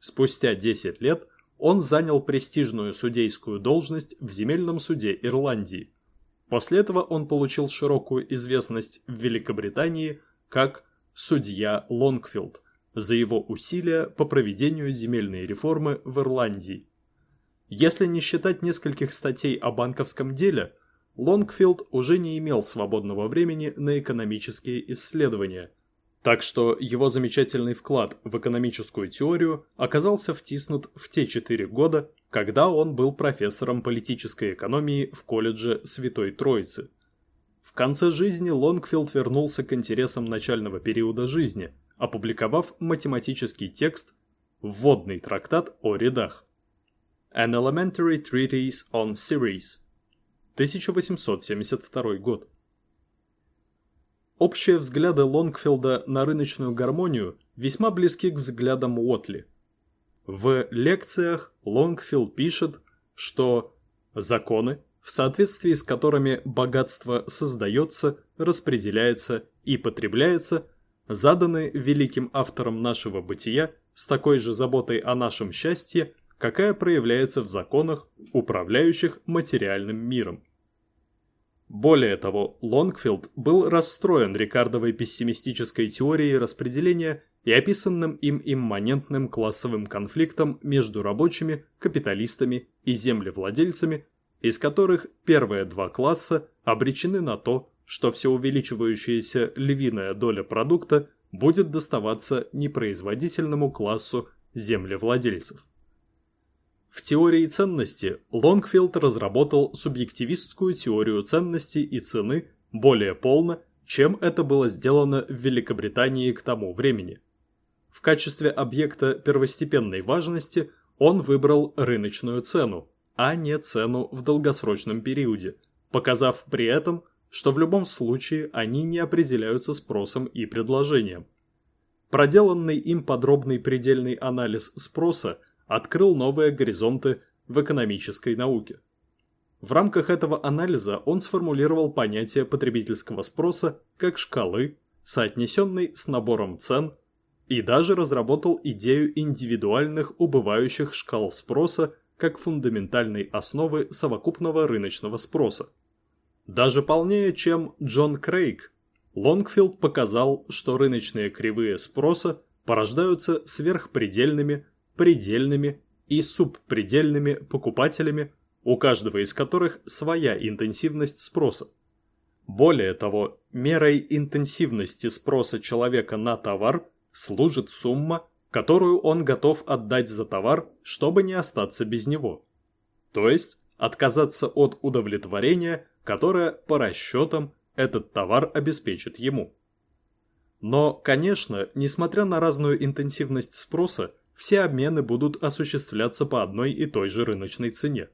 Спустя 10 лет он занял престижную судейскую должность в земельном суде Ирландии – После этого он получил широкую известность в Великобритании как «судья Лонгфилд» за его усилия по проведению земельной реформы в Ирландии. Если не считать нескольких статей о банковском деле, Лонгфилд уже не имел свободного времени на экономические исследования – так что его замечательный вклад в экономическую теорию оказался втиснут в те четыре года, когда он был профессором политической экономии в колледже Святой Троицы. В конце жизни Лонгфилд вернулся к интересам начального периода жизни, опубликовав математический текст «Вводный трактат о рядах» An Elementary Treatise on Series 1872 год. Общие взгляды Лонгфилда на рыночную гармонию весьма близки к взглядам Уотли. В лекциях Лонгфилд пишет, что законы, в соответствии с которыми богатство создается, распределяется и потребляется, заданы великим автором нашего бытия с такой же заботой о нашем счастье, какая проявляется в законах, управляющих материальным миром. Более того, Лонгфилд был расстроен Рикардовой пессимистической теорией распределения и описанным им имманентным классовым конфликтом между рабочими, капиталистами и землевладельцами, из которых первые два класса обречены на то, что все увеличивающаяся львиная доля продукта будет доставаться непроизводительному классу землевладельцев. В теории ценности Лонгфилд разработал субъективистскую теорию ценности и цены более полно, чем это было сделано в Великобритании к тому времени. В качестве объекта первостепенной важности он выбрал рыночную цену, а не цену в долгосрочном периоде, показав при этом, что в любом случае они не определяются спросом и предложением. Проделанный им подробный предельный анализ спроса – открыл новые горизонты в экономической науке. В рамках этого анализа он сформулировал понятие потребительского спроса как шкалы, соотнесенной с набором цен, и даже разработал идею индивидуальных убывающих шкал спроса как фундаментальной основы совокупного рыночного спроса. Даже полнее, чем Джон Крейг, Лонгфилд показал, что рыночные кривые спроса порождаются сверхпредельными предельными и субпредельными покупателями, у каждого из которых своя интенсивность спроса. Более того, мерой интенсивности спроса человека на товар служит сумма, которую он готов отдать за товар, чтобы не остаться без него. То есть отказаться от удовлетворения, которое по расчетам этот товар обеспечит ему. Но, конечно, несмотря на разную интенсивность спроса, все обмены будут осуществляться по одной и той же рыночной цене.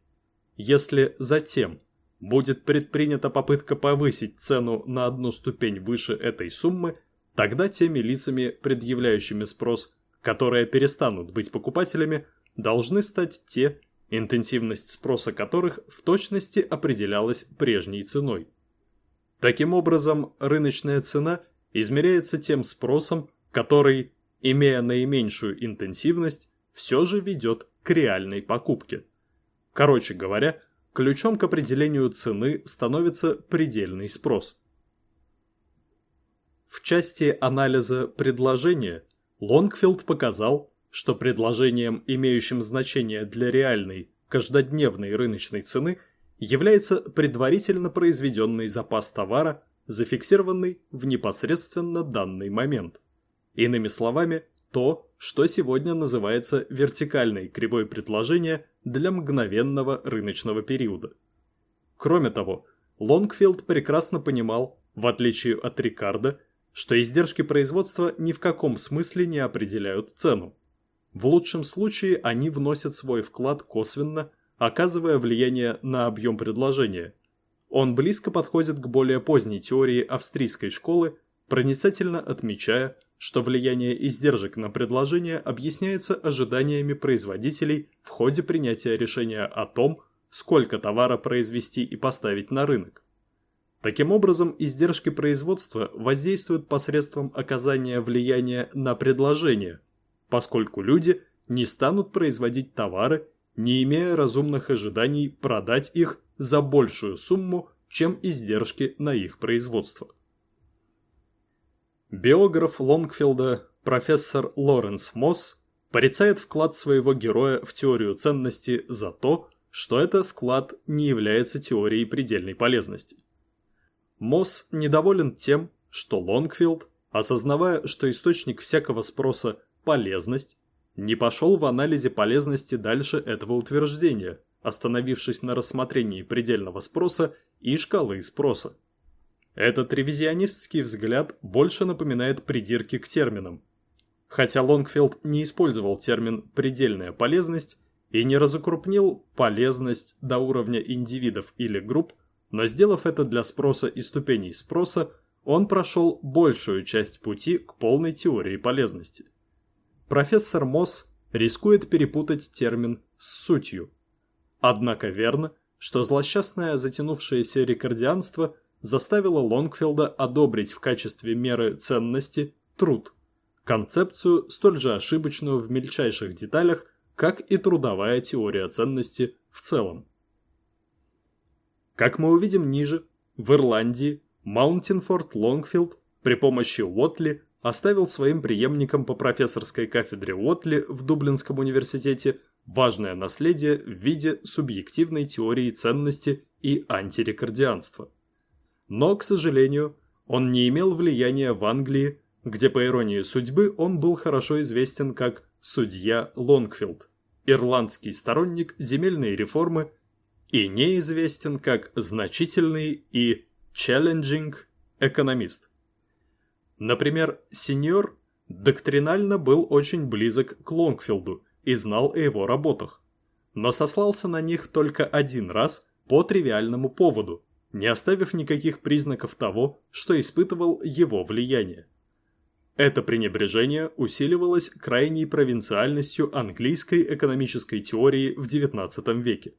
Если затем будет предпринята попытка повысить цену на одну ступень выше этой суммы, тогда теми лицами, предъявляющими спрос, которые перестанут быть покупателями, должны стать те, интенсивность спроса которых в точности определялась прежней ценой. Таким образом, рыночная цена измеряется тем спросом, который, имея наименьшую интенсивность, все же ведет к реальной покупке. Короче говоря, ключом к определению цены становится предельный спрос. В части анализа предложения Лонгфилд показал, что предложением, имеющим значение для реальной, каждодневной рыночной цены, является предварительно произведенный запас товара, зафиксированный в непосредственно данный момент. Иными словами, то, что сегодня называется вертикальной кривой предложения для мгновенного рыночного периода. Кроме того, Лонгфилд прекрасно понимал, в отличие от Рикардо, что издержки производства ни в каком смысле не определяют цену. В лучшем случае они вносят свой вклад косвенно, оказывая влияние на объем предложения. Он близко подходит к более поздней теории австрийской школы, проницательно отмечая, что влияние издержек на предложение объясняется ожиданиями производителей в ходе принятия решения о том, сколько товара произвести и поставить на рынок. Таким образом, издержки производства воздействуют посредством оказания влияния на предложение, поскольку люди не станут производить товары, не имея разумных ожиданий продать их за большую сумму, чем издержки на их производство. Биограф Лонгфилда, профессор Лоренс Мосс, порицает вклад своего героя в теорию ценности за то, что этот вклад не является теорией предельной полезности. Мосс недоволен тем, что Лонгфилд, осознавая, что источник всякого спроса – полезность, не пошел в анализе полезности дальше этого утверждения, остановившись на рассмотрении предельного спроса и шкалы спроса. Этот ревизионистский взгляд больше напоминает придирки к терминам. Хотя Лонгфилд не использовал термин «предельная полезность» и не разукрупнил полезность до уровня индивидов или групп, но сделав это для спроса и ступеней спроса, он прошел большую часть пути к полной теории полезности. Профессор Мосс рискует перепутать термин с сутью. Однако верно, что злосчастное затянувшееся рекордианство – заставило Лонгфилда одобрить в качестве меры ценности труд, концепцию, столь же ошибочную в мельчайших деталях, как и трудовая теория ценности в целом. Как мы увидим ниже, в Ирландии Маунтифорд Лонгфилд при помощи Уотли оставил своим преемникам по профессорской кафедре Уотли в Дублинском университете важное наследие в виде субъективной теории ценности и антирикардианства. Но, к сожалению, он не имел влияния в Англии, где, по иронии судьбы, он был хорошо известен как «судья Лонгфилд», ирландский сторонник земельной реформы и неизвестен как значительный и challenging экономист. Например, сеньор доктринально был очень близок к Лонгфилду и знал о его работах, но сослался на них только один раз по тривиальному поводу – не оставив никаких признаков того, что испытывал его влияние. Это пренебрежение усиливалось крайней провинциальностью английской экономической теории в XIX веке.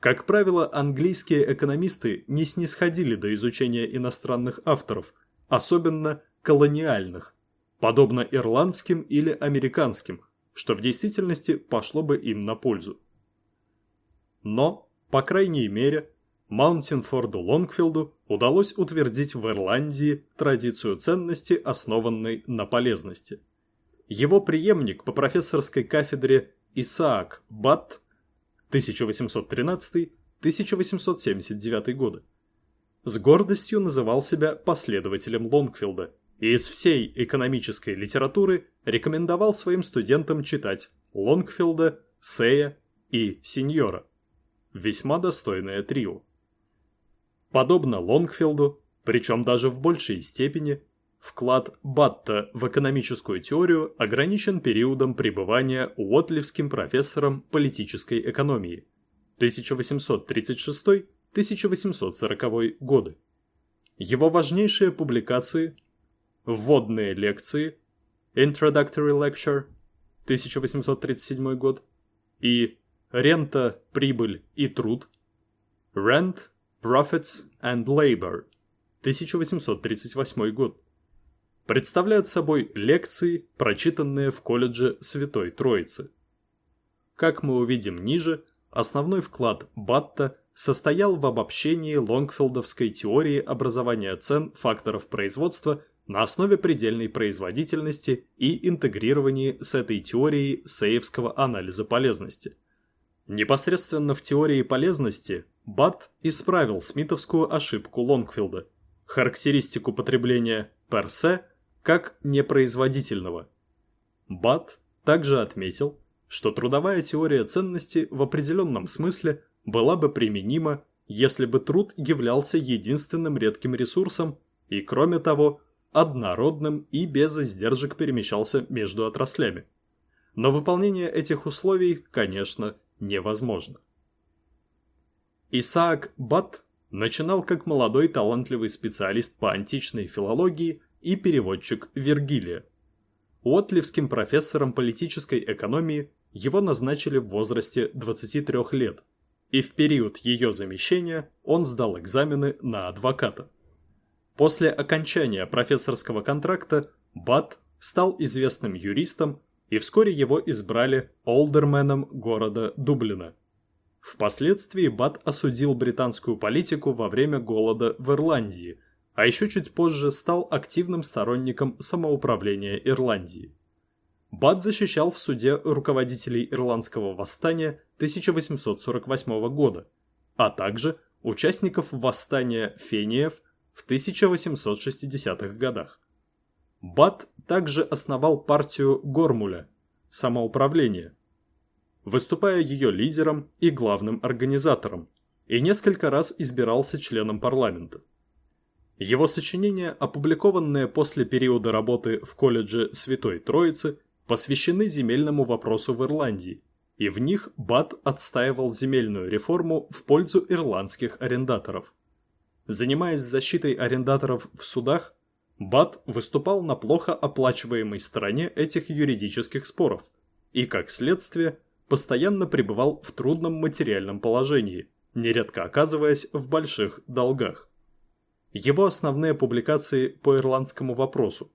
Как правило, английские экономисты не снисходили до изучения иностранных авторов, особенно колониальных, подобно ирландским или американским, что в действительности пошло бы им на пользу. Но, по крайней мере, Маунтинфорду Лонгфилду удалось утвердить в Ирландии традицию ценности, основанной на полезности. Его преемник по профессорской кафедре Исаак Бат 1813-1879 годы с гордостью называл себя последователем Лонгфилда и из всей экономической литературы рекомендовал своим студентам читать Лонгфилда, Сея и Синьора. Весьма достойное трио. Подобно Лонгфилду, причем даже в большей степени, вклад Батта в экономическую теорию ограничен периодом пребывания Уотливским профессором политической экономии 1836 1840 годы. Его важнейшие публикации «Вводные лекции» Introductory Lecture 1837 год и «Рента, прибыль и труд» Rent, Profits and Labor 1838 год представляют собой лекции, прочитанные в колледже Святой Троицы. Как мы увидим ниже, основной вклад Батта состоял в обобщении лонгфилдовской теории образования цен факторов производства на основе предельной производительности и интегрировании с этой теорией сейевского анализа полезности. Непосредственно в теории полезности Бат исправил смитовскую ошибку Лонгфилда, характеристику потребления se как непроизводительного. Бат также отметил, что трудовая теория ценности в определенном смысле была бы применима, если бы труд являлся единственным редким ресурсом и, кроме того, однородным и без издержек перемещался между отраслями. Но выполнение этих условий, конечно, невозможно. Исаак Бат начинал как молодой талантливый специалист по античной филологии и переводчик Вергилия. Уотливским профессором политической экономии его назначили в возрасте 23 лет, и в период ее замещения он сдал экзамены на адвоката. После окончания профессорского контракта Бат стал известным юристом, и вскоре его избрали олдерменом города Дублина. Впоследствии Бат осудил британскую политику во время голода в Ирландии – а еще чуть позже стал активным сторонником самоуправления Ирландии. Бат защищал в суде руководителей Ирландского восстания 1848 года, а также участников восстания фениев в 1860-х годах. Бат также основал партию Гормуля – самоуправление, выступая ее лидером и главным организатором, и несколько раз избирался членом парламента. Его сочинения, опубликованные после периода работы в колледже Святой Троицы, посвящены земельному вопросу в Ирландии, и в них Бат отстаивал земельную реформу в пользу ирландских арендаторов. Занимаясь защитой арендаторов в судах, Бат выступал на плохо оплачиваемой стороне этих юридических споров и, как следствие, постоянно пребывал в трудном материальном положении, нередко оказываясь в больших долгах. Его основные публикации по ирландскому вопросу.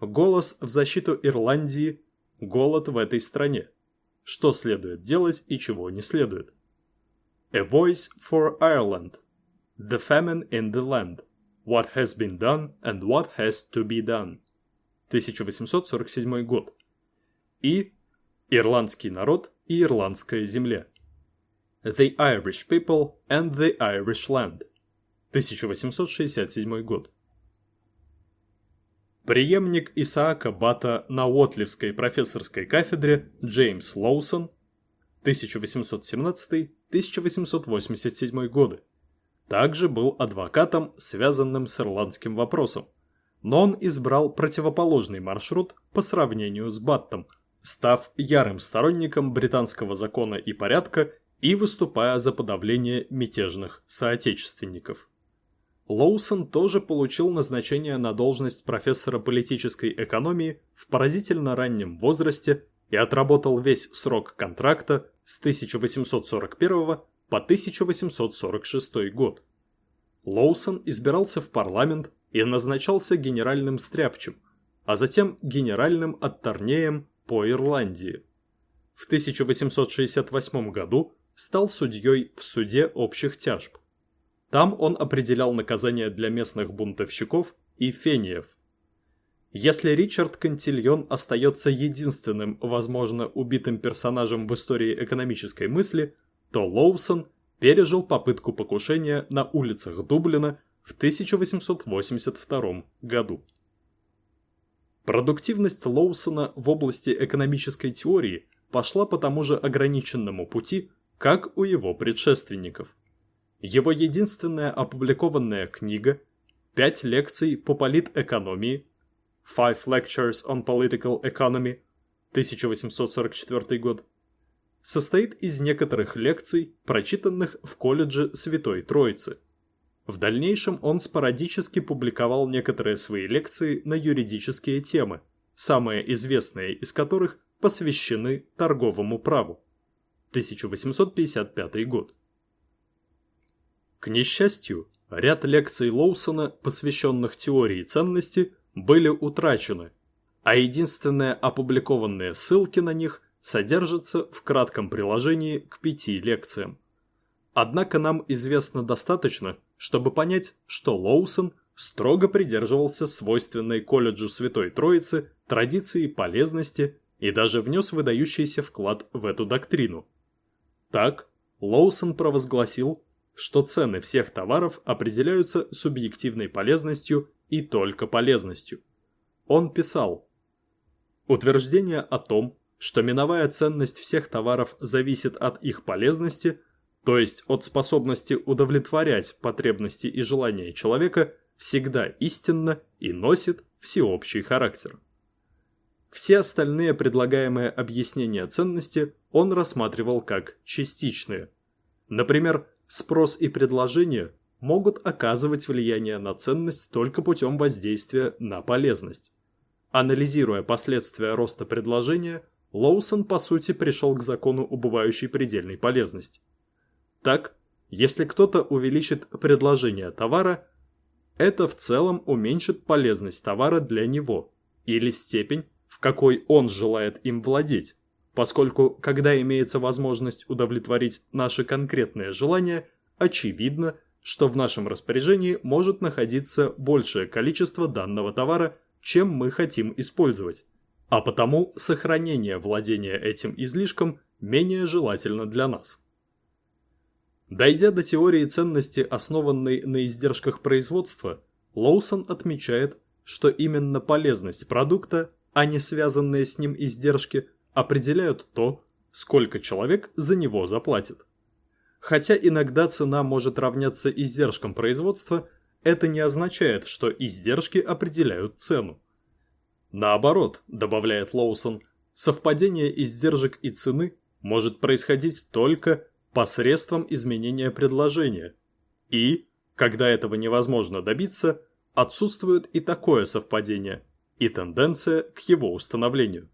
Голос в защиту Ирландии, голод в этой стране. Что следует делать и чего не следует. A Voice for Ireland. The Famine in the Land. What has been done and what has to be done. 1847 год. И Ирландский народ и ирландская земля. The Irish People and the Irish Land. 1867 год. Преемник Исаака Бата на Уотливской профессорской кафедре Джеймс Лоусон 1817-1887 годы также был адвокатом, связанным с ирландским вопросом, но он избрал противоположный маршрут по сравнению с Баттом, став ярым сторонником британского закона и порядка и выступая за подавление мятежных соотечественников. Лоусон тоже получил назначение на должность профессора политической экономии в поразительно раннем возрасте и отработал весь срок контракта с 1841 по 1846 год. Лоусон избирался в парламент и назначался генеральным стряпчем, а затем генеральным отторнеем по Ирландии. В 1868 году стал судьей в суде общих тяжб. Там он определял наказания для местных бунтовщиков и фениев. Если Ричард Кантильон остается единственным, возможно, убитым персонажем в истории экономической мысли, то Лоусон пережил попытку покушения на улицах Дублина в 1882 году. Продуктивность Лоусона в области экономической теории пошла по тому же ограниченному пути, как у его предшественников – его единственная опубликованная книга, пять лекций по политэкономии, Five Lectures on Political Economy, 1844 год, состоит из некоторых лекций, прочитанных в колледже Святой Троицы. В дальнейшем он спорадически публиковал некоторые свои лекции на юридические темы, самые известные из которых посвящены торговому праву. 1855 год. К несчастью, ряд лекций Лоусона, посвященных теории ценности, были утрачены, а единственные опубликованные ссылки на них содержатся в кратком приложении к пяти лекциям. Однако нам известно достаточно, чтобы понять, что Лоусон строго придерживался свойственной колледжу Святой Троицы традиции полезности и даже внес выдающийся вклад в эту доктрину. Так, Лоусон провозгласил, что цены всех товаров определяются субъективной полезностью и только полезностью. Он писал, Утверждение о том, что миновая ценность всех товаров зависит от их полезности, то есть от способности удовлетворять потребности и желания человека, всегда истинно и носит всеобщий характер. Все остальные предлагаемые объяснения ценности он рассматривал как частичные. Например, спрос и предложение могут оказывать влияние на ценность только путем воздействия на полезность. Анализируя последствия роста предложения, Лоусон по сути пришел к закону убывающей предельной полезности. Так, если кто-то увеличит предложение товара, это в целом уменьшит полезность товара для него или степень, в какой он желает им владеть, поскольку, когда имеется возможность удовлетворить наши конкретные желания, очевидно, что в нашем распоряжении может находиться большее количество данного товара, чем мы хотим использовать а потому сохранение владения этим излишком менее желательно для нас. Дойдя до теории ценности, основанной на издержках производства, Лоусон отмечает, что именно полезность продукта, а не связанные с ним издержки, определяют то, сколько человек за него заплатит. Хотя иногда цена может равняться издержкам производства, это не означает, что издержки определяют цену. Наоборот, добавляет Лоусон, совпадение издержек и цены может происходить только посредством изменения предложения. И, когда этого невозможно добиться, отсутствует и такое совпадение, и тенденция к его установлению.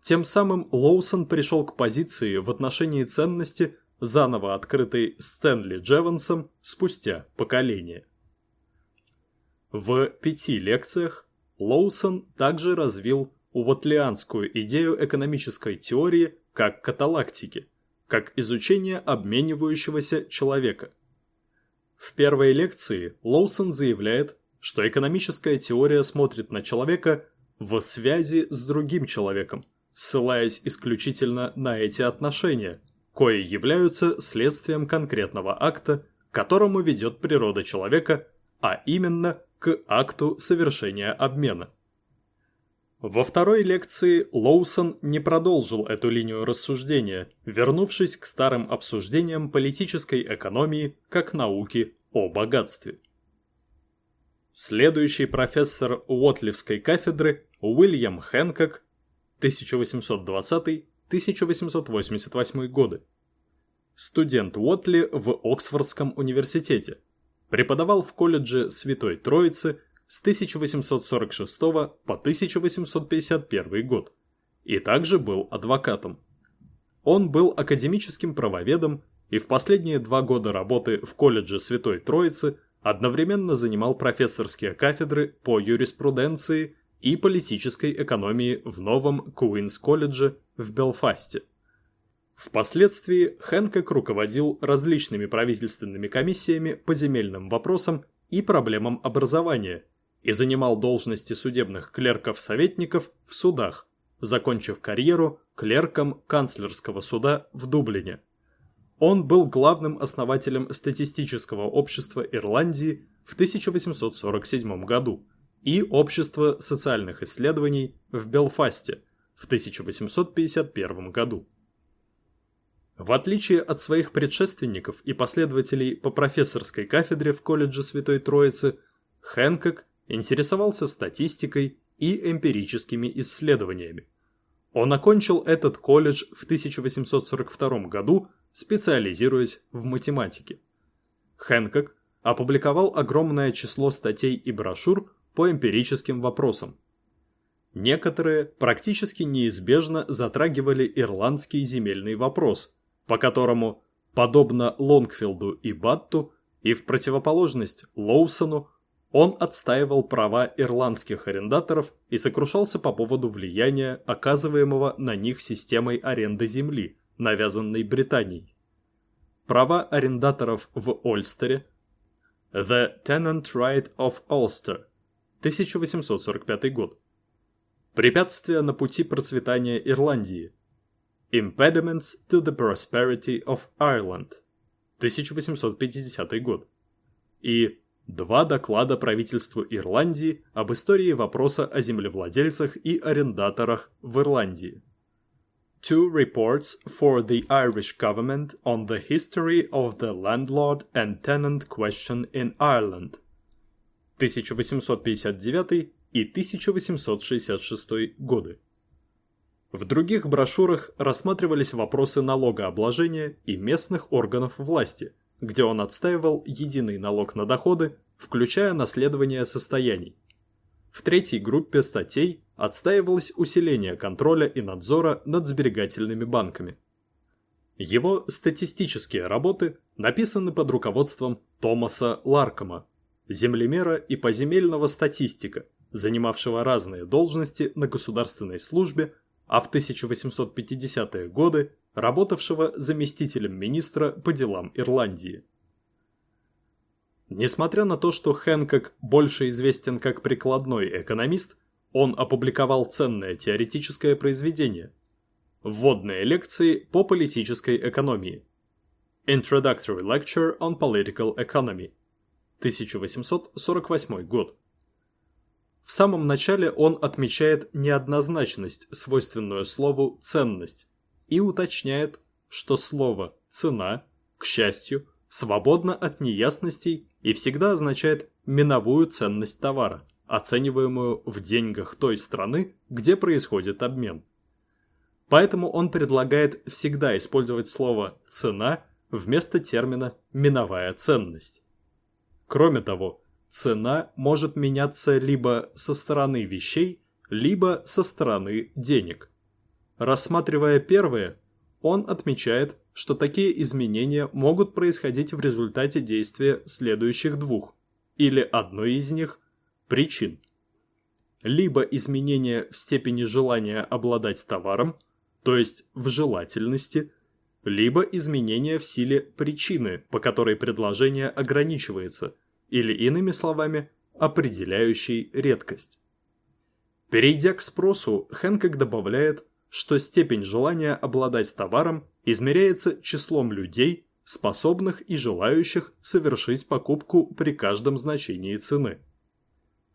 Тем самым Лоусон пришел к позиции в отношении ценности, заново открытой Стэнли Джевансом спустя поколение. В пяти лекциях Лоусон также развил увотлианскую идею экономической теории как каталактики, как изучение обменивающегося человека. В первой лекции Лоусон заявляет, что экономическая теория смотрит на человека в связи с другим человеком, ссылаясь исключительно на эти отношения, кои являются следствием конкретного акта, которому ведет природа человека, а именно к акту совершения обмена. Во второй лекции Лоусон не продолжил эту линию рассуждения, вернувшись к старым обсуждениям политической экономии как науки о богатстве. Следующий профессор Уотливской кафедры Уильям Хэнкок 1820-1888 годы. Студент Уотли в Оксфордском университете, Преподавал в колледже Святой Троицы с 1846 по 1851 год и также был адвокатом. Он был академическим правоведом и в последние два года работы в колледже Святой Троицы одновременно занимал профессорские кафедры по юриспруденции и политической экономии в новом Куинс-колледже в Белфасте. Впоследствии Хэнкок руководил различными правительственными комиссиями по земельным вопросам и проблемам образования и занимал должности судебных клерков-советников в судах, закончив карьеру клерком канцлерского суда в Дублине. Он был главным основателем статистического общества Ирландии в 1847 году и общества социальных исследований в Белфасте в 1851 году. В отличие от своих предшественников и последователей по профессорской кафедре в колледже Святой Троицы, Хэнкок интересовался статистикой и эмпирическими исследованиями. Он окончил этот колледж в 1842 году, специализируясь в математике. Хэнкок опубликовал огромное число статей и брошюр по эмпирическим вопросам. Некоторые практически неизбежно затрагивали ирландский земельный вопрос, по которому, подобно Лонгфилду и Батту, и в противоположность Лоусону, он отстаивал права ирландских арендаторов и сокрушался по поводу влияния, оказываемого на них системой аренды земли, навязанной Британией. Права арендаторов в Ольстере. The Tenant Right of Ulster 1845 год. Препятствия на пути процветания Ирландии Impediments to the Prosperity of Ireland 1850 год. И два доклада правительству Ирландии об истории вопроса о землевладельцах и арендаторах в Ирландии. Two reports for the Irish government on the history of the landlord and tenant question in Ireland 1859 и 1866 годы. В других брошюрах рассматривались вопросы налогообложения и местных органов власти – где он отстаивал единый налог на доходы, включая наследование состояний. В третьей группе статей отстаивалось усиление контроля и надзора над сберегательными банками. Его статистические работы написаны под руководством Томаса Ларкома, землемера и поземельного статистика, занимавшего разные должности на государственной службе, а в 1850-е годы работавшего заместителем министра по делам Ирландии. Несмотря на то, что Хэнкок больше известен как прикладной экономист, он опубликовал ценное теоретическое произведение «Вводные лекции по политической экономии» Introductory Lecture on Political Economy 1848 год. В самом начале он отмечает неоднозначность, свойственную слову «ценность», и уточняет, что слово «цена», к счастью, свободно от неясностей и всегда означает миновую ценность товара, оцениваемую в деньгах той страны, где происходит обмен. Поэтому он предлагает всегда использовать слово «цена» вместо термина «миновая ценность». Кроме того, цена может меняться либо со стороны вещей, либо со стороны денег. Рассматривая первое, он отмечает, что такие изменения могут происходить в результате действия следующих двух, или одной из них, причин. Либо изменение в степени желания обладать товаром, то есть в желательности, либо изменение в силе причины, по которой предложение ограничивается, или иными словами, определяющей редкость. Перейдя к спросу, Хэнкок добавляет, что степень желания обладать товаром измеряется числом людей, способных и желающих совершить покупку при каждом значении цены.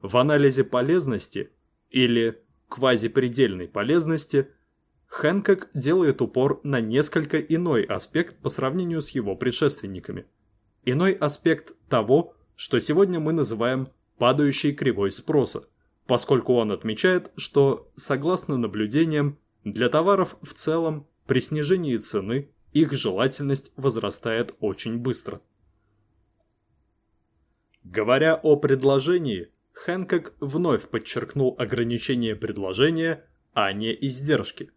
В анализе полезности или квазипредельной полезности Хэнкок делает упор на несколько иной аспект по сравнению с его предшественниками. Иной аспект того, что сегодня мы называем падающей кривой спроса, поскольку он отмечает, что, согласно наблюдениям, для товаров в целом при снижении цены их желательность возрастает очень быстро. Говоря о предложении, Хэнкок вновь подчеркнул ограничение предложения, а не издержки.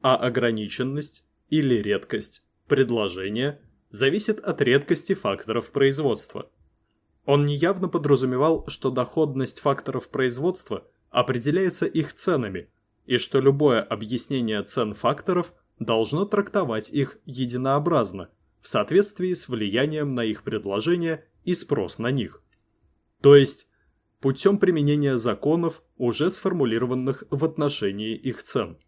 А ограниченность или редкость предложения зависит от редкости факторов производства. Он неявно подразумевал, что доходность факторов производства определяется их ценами – и что любое объяснение цен факторов должно трактовать их единообразно, в соответствии с влиянием на их предложение и спрос на них. То есть, путем применения законов, уже сформулированных в отношении их цен.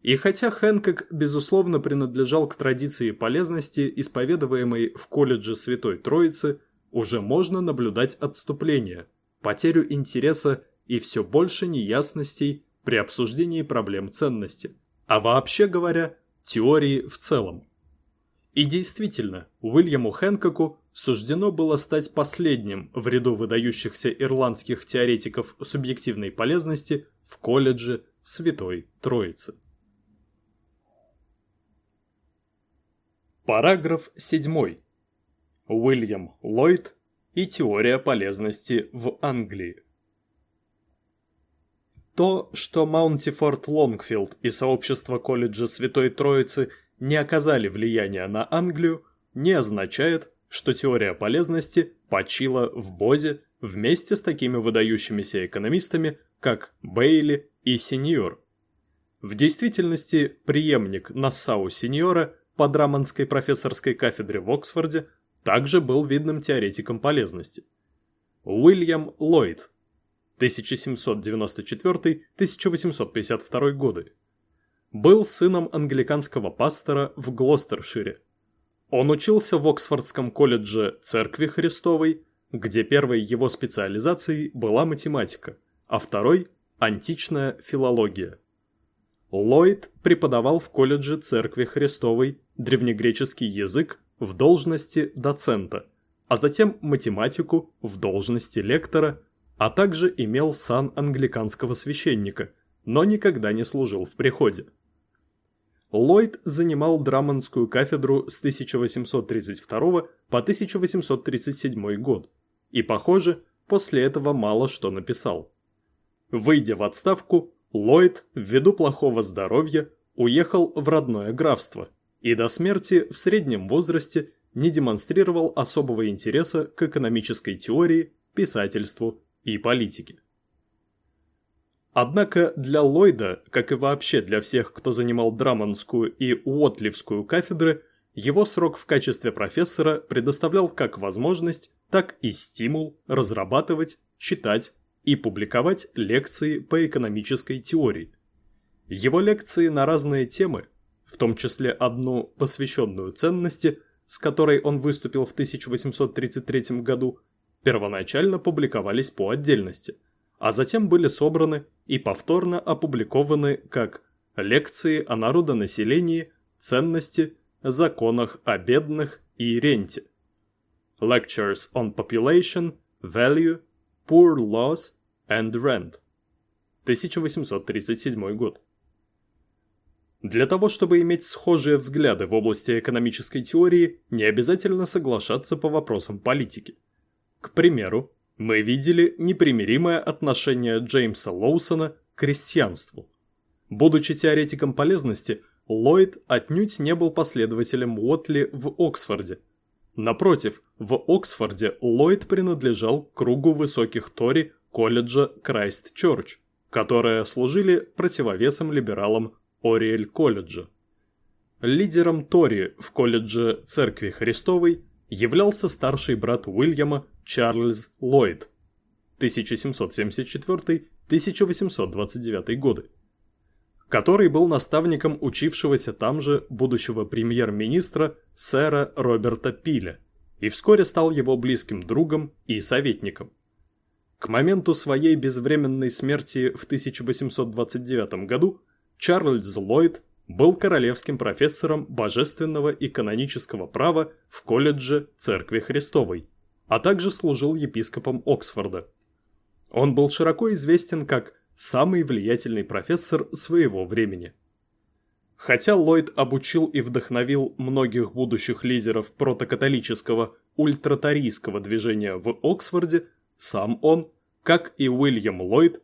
И хотя Хэнкок, безусловно, принадлежал к традиции полезности, исповедуемой в колледже Святой Троицы, уже можно наблюдать отступление, потерю интереса и все больше неясностей при обсуждении проблем ценности, а вообще говоря, теории в целом. И действительно, Уильяму Хэнкоку суждено было стать последним в ряду выдающихся ирландских теоретиков субъективной полезности в колледже Святой Троицы. Параграф 7. Уильям Ллойд и теория полезности в Англии. То, что Маунтифорд Лонгфилд и сообщество колледжа Святой Троицы не оказали влияния на Англию, не означает, что теория полезности почила в Бозе вместе с такими выдающимися экономистами, как Бейли и Сеньор. В действительности преемник Нассау Сеньора по Драманской профессорской кафедре в Оксфорде также был видным теоретиком полезности. Уильям Ллойд 1794-1852 годы был сыном англиканского пастора в Глостершире. Он учился в Оксфордском колледже Церкви Христовой, где первой его специализацией была математика, а второй – античная филология. Ллойд преподавал в колледже Церкви Христовой древнегреческий язык в должности доцента, а затем математику в должности лектора, а также имел сан англиканского священника, но никогда не служил в приходе. Ллойд занимал Драмонскую кафедру с 1832 по 1837 год и, похоже, после этого мало что написал. Выйдя в отставку, Ллойд, ввиду плохого здоровья, уехал в родное графство и до смерти в среднем возрасте не демонстрировал особого интереса к экономической теории, писательству и политике. Однако для Ллойда, как и вообще для всех, кто занимал Драмонскую и Уотливскую кафедры, его срок в качестве профессора предоставлял как возможность, так и стимул разрабатывать, читать и публиковать лекции по экономической теории. Его лекции на разные темы, в том числе одну, посвященную ценности, с которой он выступил в 1833 году, первоначально публиковались по отдельности – а затем были собраны и повторно опубликованы как лекции о народонаселении, ценности, законах о бедных и ренте. Lectures on Population, Value, Poor Laws and Rent. 1837 год. Для того, чтобы иметь схожие взгляды в области экономической теории, не обязательно соглашаться по вопросам политики. К примеру, мы видели непримиримое отношение Джеймса Лоусона к крестьянству. Будучи теоретиком полезности, Ллойд отнюдь не был последователем Уотли в Оксфорде. Напротив, в Оксфорде Ллойд принадлежал к кругу высоких Тори колледжа Крайст-Чорч, которые служили противовесом либералам Ориэль-колледжа. Лидером Тори в колледже Церкви Христовой являлся старший брат Уильяма Чарльз Ллойд 1774-1829 годы, который был наставником учившегося там же будущего премьер-министра сэра Роберта Пиля и вскоре стал его близким другом и советником. К моменту своей безвременной смерти в 1829 году Чарльз Ллойд был королевским профессором божественного и канонического права в колледже Церкви Христовой, а также служил епископом Оксфорда. Он был широко известен как самый влиятельный профессор своего времени. Хотя Ллойд обучил и вдохновил многих будущих лидеров протокатолического ультратарийского движения в Оксфорде, сам он, как и Уильям Ллойд,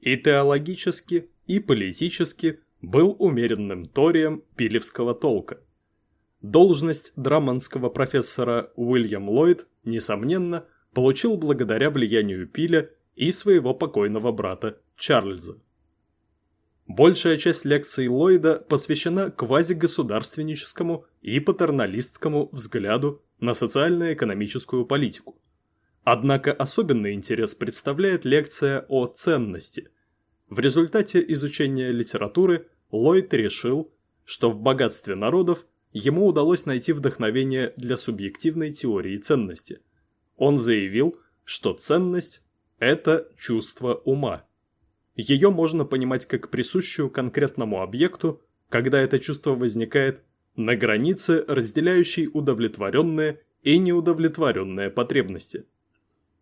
и теологически, и политически – был умеренным торием пилевского толка. Должность драманского профессора Уильям Ллойд, несомненно, получил благодаря влиянию Пиля и своего покойного брата Чарльза. Большая часть лекций Ллойда посвящена квазигосударственническому и патерналистскому взгляду на социально-экономическую политику. Однако особенный интерес представляет лекция о ценности – в результате изучения литературы Ллойд решил, что в богатстве народов ему удалось найти вдохновение для субъективной теории ценности. Он заявил, что ценность – это чувство ума. Ее можно понимать как присущую конкретному объекту, когда это чувство возникает на границе, разделяющей удовлетворенные и неудовлетворенные потребности.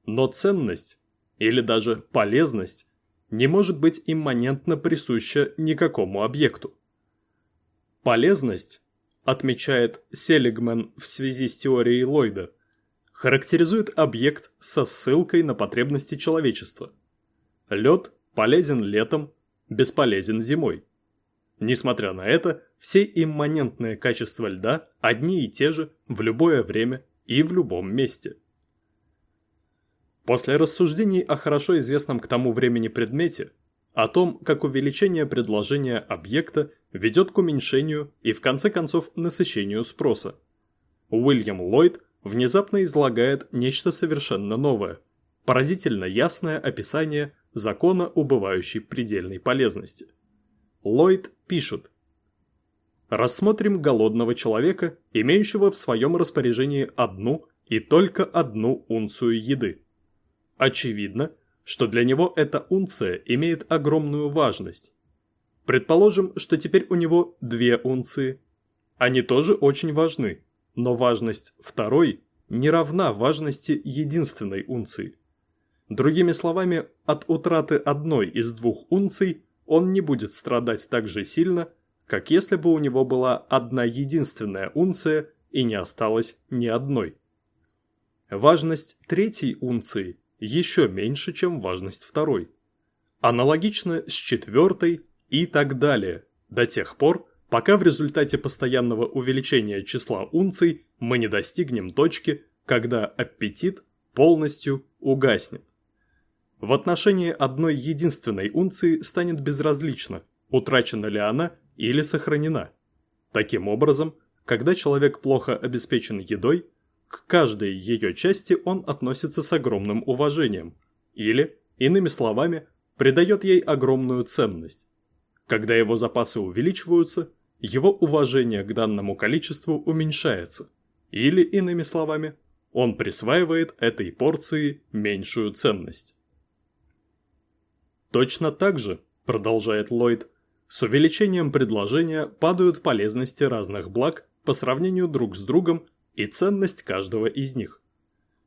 Но ценность, или даже полезность, не может быть имманентно присуща никакому объекту. Полезность, отмечает Селигман в связи с теорией Ллойда, характеризует объект со ссылкой на потребности человечества. Лед полезен летом, бесполезен зимой. Несмотря на это, все имманентные качества льда одни и те же в любое время и в любом месте. После рассуждений о хорошо известном к тому времени предмете, о том, как увеличение предложения объекта ведет к уменьшению и в конце концов насыщению спроса, Уильям Ллойд внезапно излагает нечто совершенно новое, поразительно ясное описание закона убывающей предельной полезности. Ллойд пишет Рассмотрим голодного человека, имеющего в своем распоряжении одну и только одну унцию еды. Очевидно, что для него эта унция имеет огромную важность. Предположим, что теперь у него две унции. Они тоже очень важны, но важность второй не равна важности единственной унции. Другими словами, от утраты одной из двух унций он не будет страдать так же сильно, как если бы у него была одна единственная унция и не осталось ни одной. Важность третьей унции еще меньше, чем важность второй. Аналогично с четвертой и так далее, до тех пор, пока в результате постоянного увеличения числа унций мы не достигнем точки, когда аппетит полностью угаснет. В отношении одной единственной унции станет безразлично, утрачена ли она или сохранена. Таким образом, когда человек плохо обеспечен едой, к каждой ее части он относится с огромным уважением, или, иными словами, придает ей огромную ценность. Когда его запасы увеличиваются, его уважение к данному количеству уменьшается, или, иными словами, он присваивает этой порции меньшую ценность. Точно так же, продолжает Ллойд, с увеличением предложения падают полезности разных благ по сравнению друг с другом и ценность каждого из них.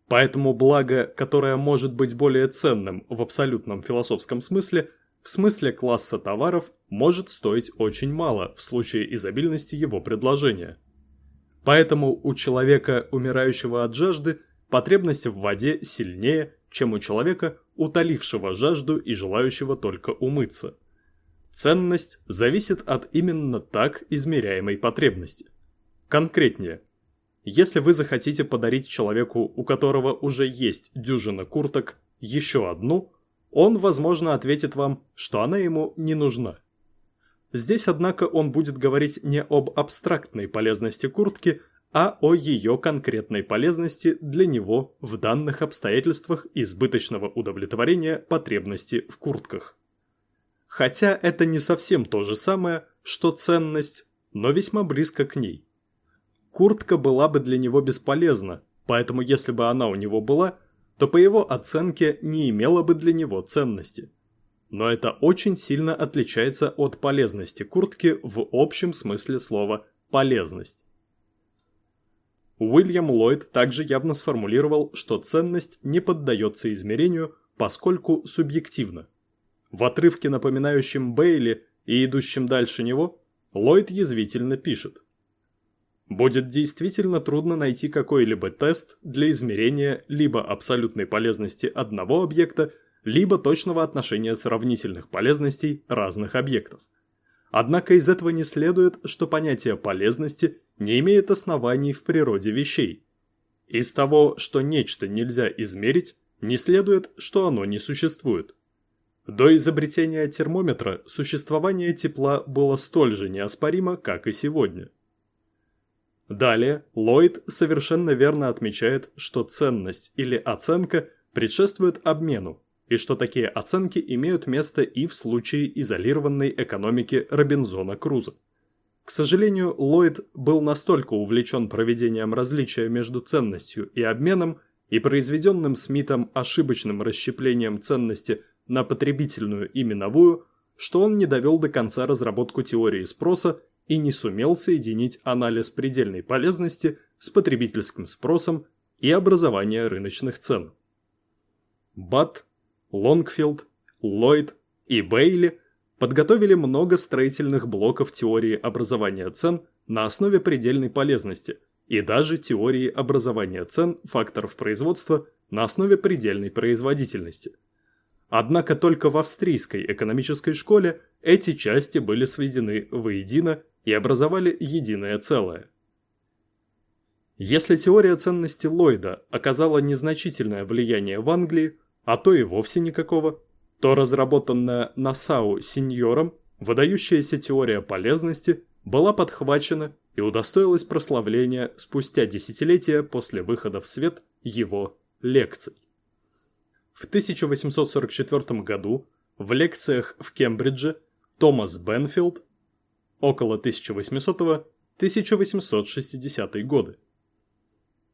Поэтому благо, которое может быть более ценным в абсолютном философском смысле, в смысле класса товаров может стоить очень мало в случае изобильности его предложения. Поэтому у человека, умирающего от жажды, потребность в воде сильнее, чем у человека, утолившего жажду и желающего только умыться. Ценность зависит от именно так измеряемой потребности. Конкретнее, если вы захотите подарить человеку, у которого уже есть дюжина курток, еще одну, он, возможно, ответит вам, что она ему не нужна. Здесь, однако, он будет говорить не об абстрактной полезности куртки, а о ее конкретной полезности для него в данных обстоятельствах избыточного удовлетворения потребности в куртках. Хотя это не совсем то же самое, что ценность, но весьма близко к ней. Куртка была бы для него бесполезна, поэтому если бы она у него была, то по его оценке не имела бы для него ценности. Но это очень сильно отличается от полезности куртки в общем смысле слова «полезность». Уильям Ллойд также явно сформулировал, что ценность не поддается измерению, поскольку субъективна. В отрывке, напоминающем Бейли и идущем дальше него, Ллойд язвительно пишет. Будет действительно трудно найти какой-либо тест для измерения либо абсолютной полезности одного объекта, либо точного отношения сравнительных полезностей разных объектов. Однако из этого не следует, что понятие полезности не имеет оснований в природе вещей. Из того, что нечто нельзя измерить, не следует, что оно не существует. До изобретения термометра существование тепла было столь же неоспоримо, как и сегодня. Далее, Ллойд совершенно верно отмечает, что ценность или оценка предшествует обмену, и что такие оценки имеют место и в случае изолированной экономики Робинзона Круза. К сожалению, Ллойд был настолько увлечен проведением различия между ценностью и обменом и произведенным Смитом ошибочным расщеплением ценности на потребительную и миновую, что он не довел до конца разработку теории спроса и не сумел соединить анализ предельной полезности с потребительским спросом и образование рыночных цен. Бат Лонгфилд, Ллойд, и Бейли подготовили много строительных блоков теории образования цен на основе предельной полезности и даже теории образования цен факторов производства на основе предельной производительности. Однако только в австрийской экономической школе эти части были сведены воедино и образовали единое целое. Если теория ценности Ллойда оказала незначительное влияние в Англии, а то и вовсе никакого, то разработанная Насау сеньором выдающаяся теория полезности была подхвачена и удостоилась прославления спустя десятилетия после выхода в свет его лекций. В 1844 году в лекциях в Кембридже Томас Бенфилд около 1800-1860 годы,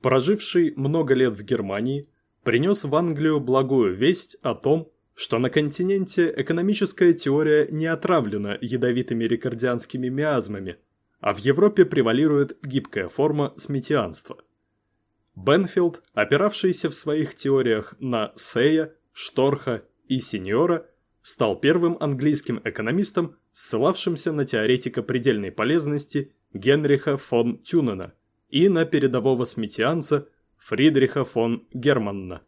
проживший много лет в Германии, принес в Англию благую весть о том, что на континенте экономическая теория не отравлена ядовитыми рикардианскими миазмами, а в Европе превалирует гибкая форма сметианства. Бенфилд, опиравшийся в своих теориях на Сея, Шторха и Синьора, стал первым английским экономистом, ссылавшимся на теоретика предельной полезности Генриха фон Тюнена и на передового сметианца Фридриха фон Германна.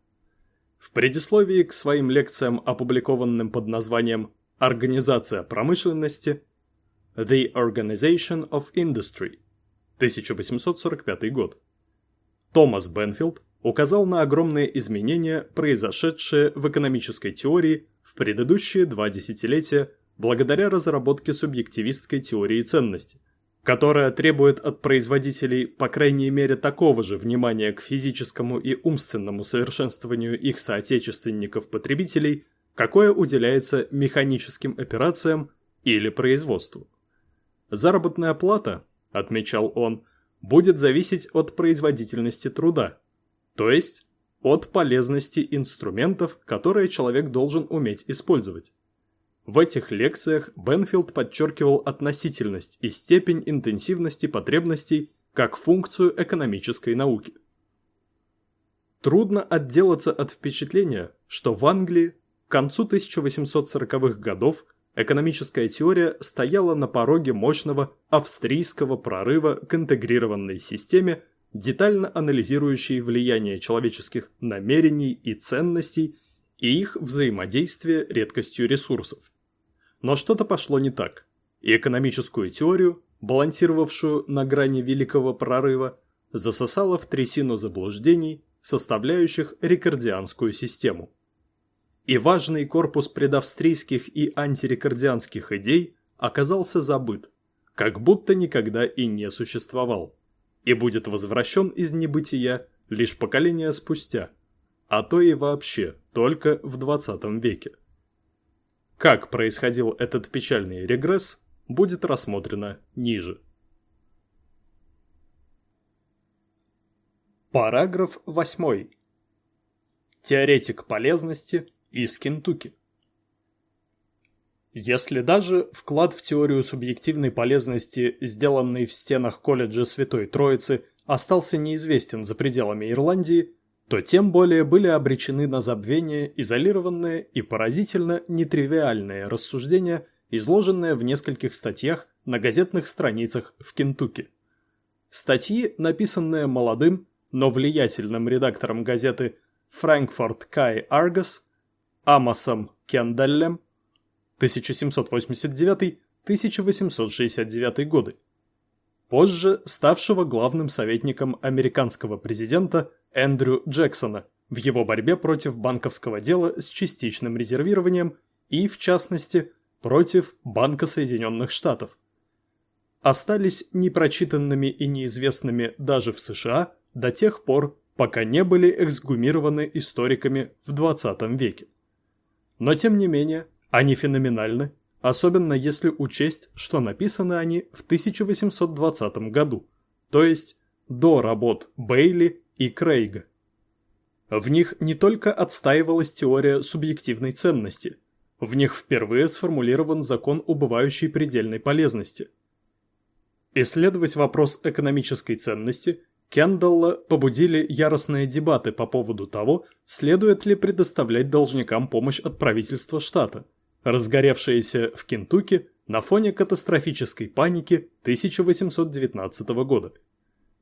В предисловии к своим лекциям, опубликованным под названием «Организация промышленности» The Organization of Industry. 1845 год, Томас Бенфилд указал на огромные изменения, произошедшие в экономической теории предыдущие два десятилетия благодаря разработке субъективистской теории ценности, которая требует от производителей по крайней мере такого же внимания к физическому и умственному совершенствованию их соотечественников-потребителей, какое уделяется механическим операциям или производству. Заработная плата, отмечал он, будет зависеть от производительности труда, то есть от полезности инструментов, которые человек должен уметь использовать. В этих лекциях Бенфилд подчеркивал относительность и степень интенсивности потребностей как функцию экономической науки. Трудно отделаться от впечатления, что в Англии к концу 1840-х годов экономическая теория стояла на пороге мощного австрийского прорыва к интегрированной системе, детально анализирующей влияние человеческих намерений и ценностей и их взаимодействие редкостью ресурсов. Но что-то пошло не так, и экономическую теорию, балансировавшую на грани великого прорыва, засосало в трясину заблуждений, составляющих рекордианскую систему. И важный корпус предавстрийских и антирекордианских идей оказался забыт, как будто никогда и не существовал, и будет возвращен из небытия лишь поколения спустя, а то и вообще только в 20 веке. Как происходил этот печальный регресс, будет рассмотрено ниже. Параграф 8. Теоретик полезности из Кентукки. Если даже вклад в теорию субъективной полезности, сделанный в стенах колледжа Святой Троицы, остался неизвестен за пределами Ирландии, то тем более были обречены на забвение изолированные и поразительно нетривиальные рассуждения, изложенные в нескольких статьях на газетных страницах в Кентукки. Статьи, написанные молодым, но влиятельным редактором газеты «Франкфурт Кай Аргос» Амосом Кенделлем 1789-1869 годы, позже ставшего главным советником американского президента Эндрю Джексона в его борьбе против банковского дела с частичным резервированием и, в частности, против Банка Соединенных Штатов. Остались непрочитанными и неизвестными даже в США до тех пор, пока не были эксгумированы историками в 20 веке. Но тем не менее, они феноменальны, особенно если учесть, что написаны они в 1820 году, то есть до работ Бейли и Крейга. В них не только отстаивалась теория субъективной ценности, в них впервые сформулирован закон убывающей предельной полезности. Исследовать вопрос экономической ценности Кендалла побудили яростные дебаты по поводу того, следует ли предоставлять должникам помощь от правительства штата, разгоревшееся в Кентукки на фоне катастрофической паники 1819 года.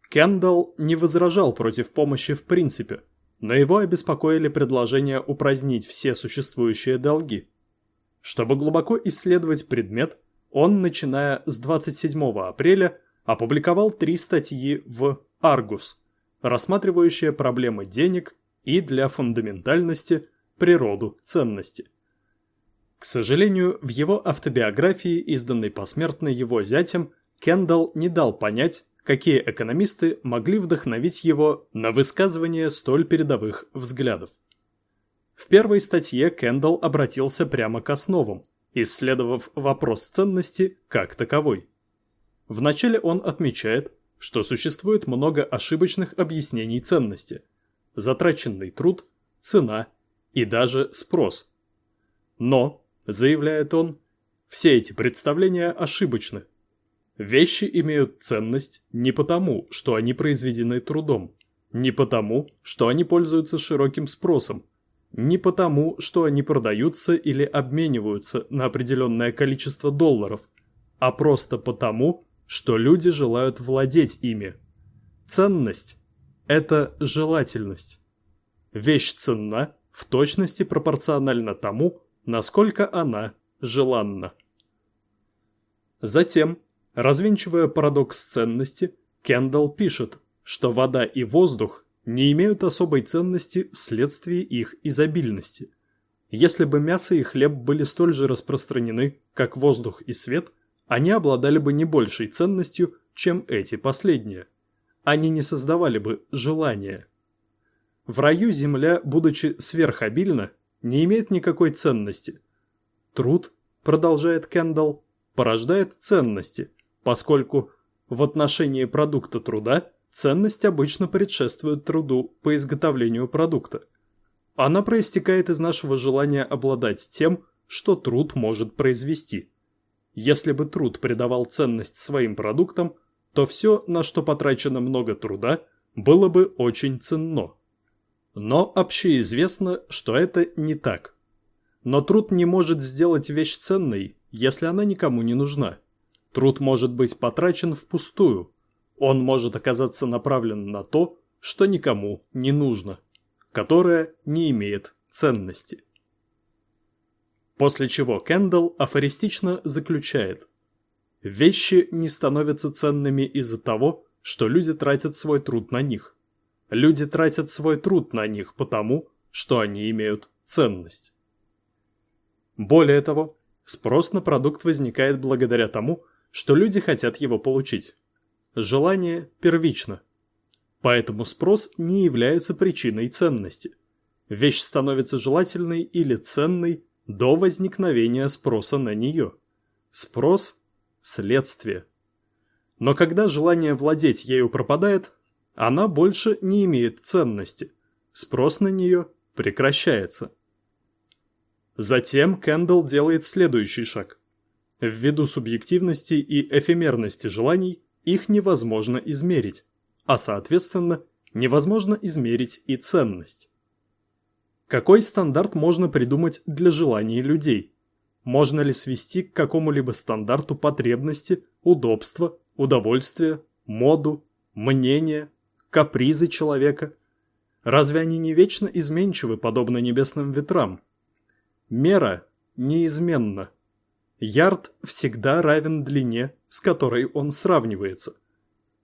Кендалл не возражал против помощи в принципе, но его обеспокоили предложения упразднить все существующие долги. Чтобы глубоко исследовать предмет, он, начиная с 27 апреля, опубликовал три статьи в «Аргус», рассматривающие проблемы денег и для фундаментальности природу ценности. К сожалению, в его автобиографии, изданной посмертно его зятем, Кендалл не дал понять, какие экономисты могли вдохновить его на высказывание столь передовых взглядов. В первой статье Кендалл обратился прямо к основам, исследовав вопрос ценности как таковой. Вначале он отмечает, что существует много ошибочных объяснений ценности. Затраченный труд, цена и даже спрос. Но, заявляет он, все эти представления ошибочны. Вещи имеют ценность не потому, что они произведены трудом, не потому, что они пользуются широким спросом, не потому, что они продаются или обмениваются на определенное количество долларов, а просто потому, что люди желают владеть ими. Ценность – это желательность. Вещь ценна в точности пропорционально тому, насколько она желанна. Затем, развенчивая парадокс ценности, Кендалл пишет, что вода и воздух не имеют особой ценности вследствие их изобильности. Если бы мясо и хлеб были столь же распространены, как воздух и свет, они обладали бы не большей ценностью, чем эти последние. Они не создавали бы желания. В раю земля, будучи сверхобильна, не имеет никакой ценности. Труд, продолжает Кендалл, порождает ценности, поскольку в отношении продукта труда Ценность обычно предшествует труду по изготовлению продукта. Она проистекает из нашего желания обладать тем, что труд может произвести. Если бы труд придавал ценность своим продуктам, то все, на что потрачено много труда, было бы очень ценно. Но общеизвестно, что это не так. Но труд не может сделать вещь ценной, если она никому не нужна. Труд может быть потрачен впустую, он может оказаться направлен на то, что никому не нужно, которое не имеет ценности. После чего Кендалл афористично заключает «Вещи не становятся ценными из-за того, что люди тратят свой труд на них. Люди тратят свой труд на них потому, что они имеют ценность». Более того, спрос на продукт возникает благодаря тому, что люди хотят его получить. Желание первично. Поэтому спрос не является причиной ценности. Вещь становится желательной или ценной до возникновения спроса на нее. Спрос – следствие. Но когда желание владеть ею пропадает, она больше не имеет ценности. Спрос на нее прекращается. Затем Кэндалл делает следующий шаг. Ввиду субъективности и эфемерности желаний, их невозможно измерить, а соответственно невозможно измерить и ценность. Какой стандарт можно придумать для желаний людей? Можно ли свести к какому-либо стандарту потребности, удобства, удовольствия, моду, мнения, капризы человека? Разве они не вечно изменчивы, подобно небесным ветрам? Мера неизменна. Ярд всегда равен длине, с которой он сравнивается.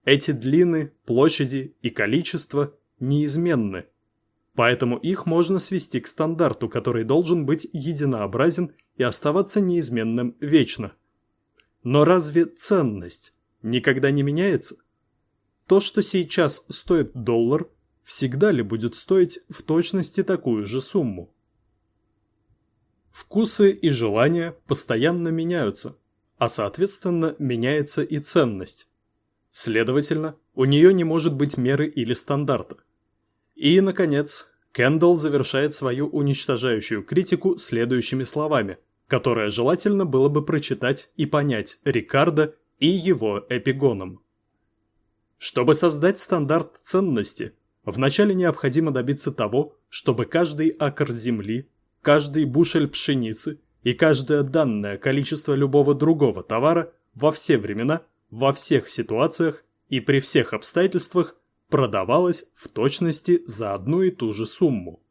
Эти длины, площади и количество неизменны, поэтому их можно свести к стандарту, который должен быть единообразен и оставаться неизменным вечно. Но разве ценность никогда не меняется? То, что сейчас стоит доллар, всегда ли будет стоить в точности такую же сумму? Вкусы и желания постоянно меняются, а соответственно меняется и ценность. Следовательно, у нее не может быть меры или стандарта. И, наконец, Кендалл завершает свою уничтожающую критику следующими словами, которые желательно было бы прочитать и понять Рикардо и его эпигоном. Чтобы создать стандарт ценности, вначале необходимо добиться того, чтобы каждый акр земли каждый бушель пшеницы и каждое данное количество любого другого товара во все времена, во всех ситуациях и при всех обстоятельствах продавалось в точности за одну и ту же сумму.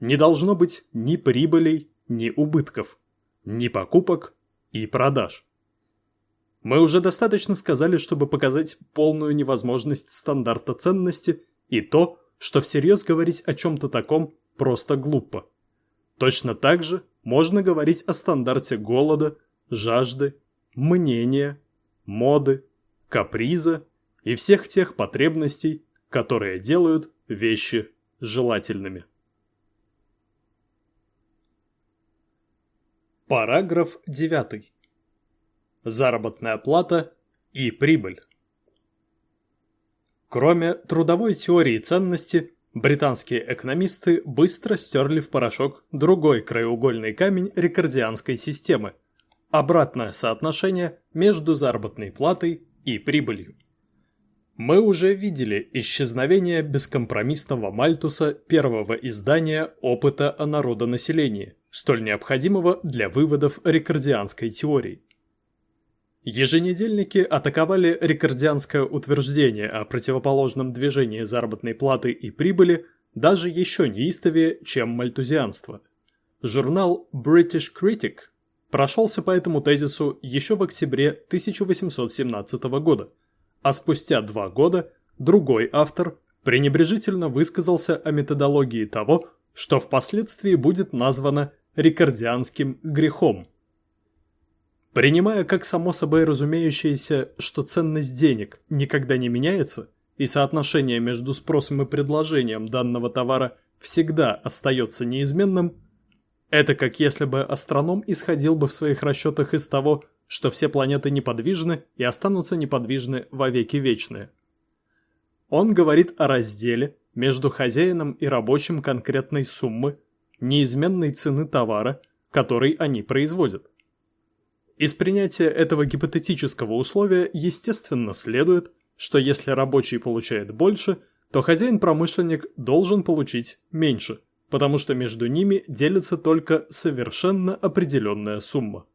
Не должно быть ни прибылей, ни убытков, ни покупок и продаж. Мы уже достаточно сказали, чтобы показать полную невозможность стандарта ценности и то, что всерьез говорить о чем-то таком просто глупо. Точно так же можно говорить о стандарте голода, жажды, мнения, моды, каприза и всех тех потребностей, которые делают вещи желательными. Параграф 9. Заработная плата и прибыль. Кроме трудовой теории ценности, британские экономисты быстро стерли в порошок другой краеугольный камень рекордианской системы – обратное соотношение между заработной платой и прибылью. Мы уже видели исчезновение бескомпромиссного Мальтуса первого издания «Опыта о народонаселении», столь необходимого для выводов рекордианской теории. Еженедельники атаковали рекордианское утверждение о противоположном движении заработной платы и прибыли даже еще неистовее, чем мальтузианство. Журнал British Critic прошелся по этому тезису еще в октябре 1817 года, а спустя два года другой автор пренебрежительно высказался о методологии того, что впоследствии будет названо рекордианским грехом – Принимая как само собой разумеющееся, что ценность денег никогда не меняется, и соотношение между спросом и предложением данного товара всегда остается неизменным, это как если бы астроном исходил бы в своих расчетах из того, что все планеты неподвижны и останутся неподвижны во веки вечные. Он говорит о разделе между хозяином и рабочим конкретной суммы, неизменной цены товара, который они производят. Из принятия этого гипотетического условия естественно следует, что если рабочий получает больше, то хозяин-промышленник должен получить меньше, потому что между ними делится только совершенно определенная сумма.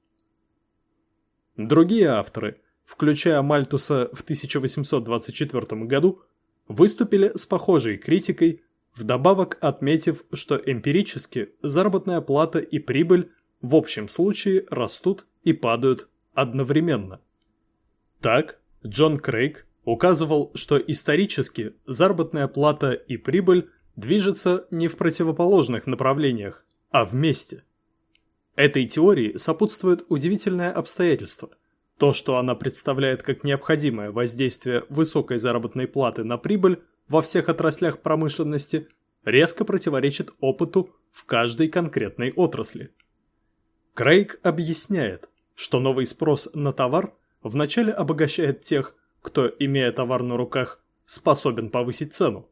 Другие авторы, включая Мальтуса в 1824 году, выступили с похожей критикой, вдобавок отметив, что эмпирически заработная плата и прибыль в общем случае растут и падают одновременно. Так, Джон Крейг указывал, что исторически заработная плата и прибыль движутся не в противоположных направлениях, а вместе. Этой теории сопутствует удивительное обстоятельство. То, что она представляет как необходимое воздействие высокой заработной платы на прибыль во всех отраслях промышленности, резко противоречит опыту в каждой конкретной отрасли. Крейг объясняет, что новый спрос на товар вначале обогащает тех, кто, имея товар на руках, способен повысить цену.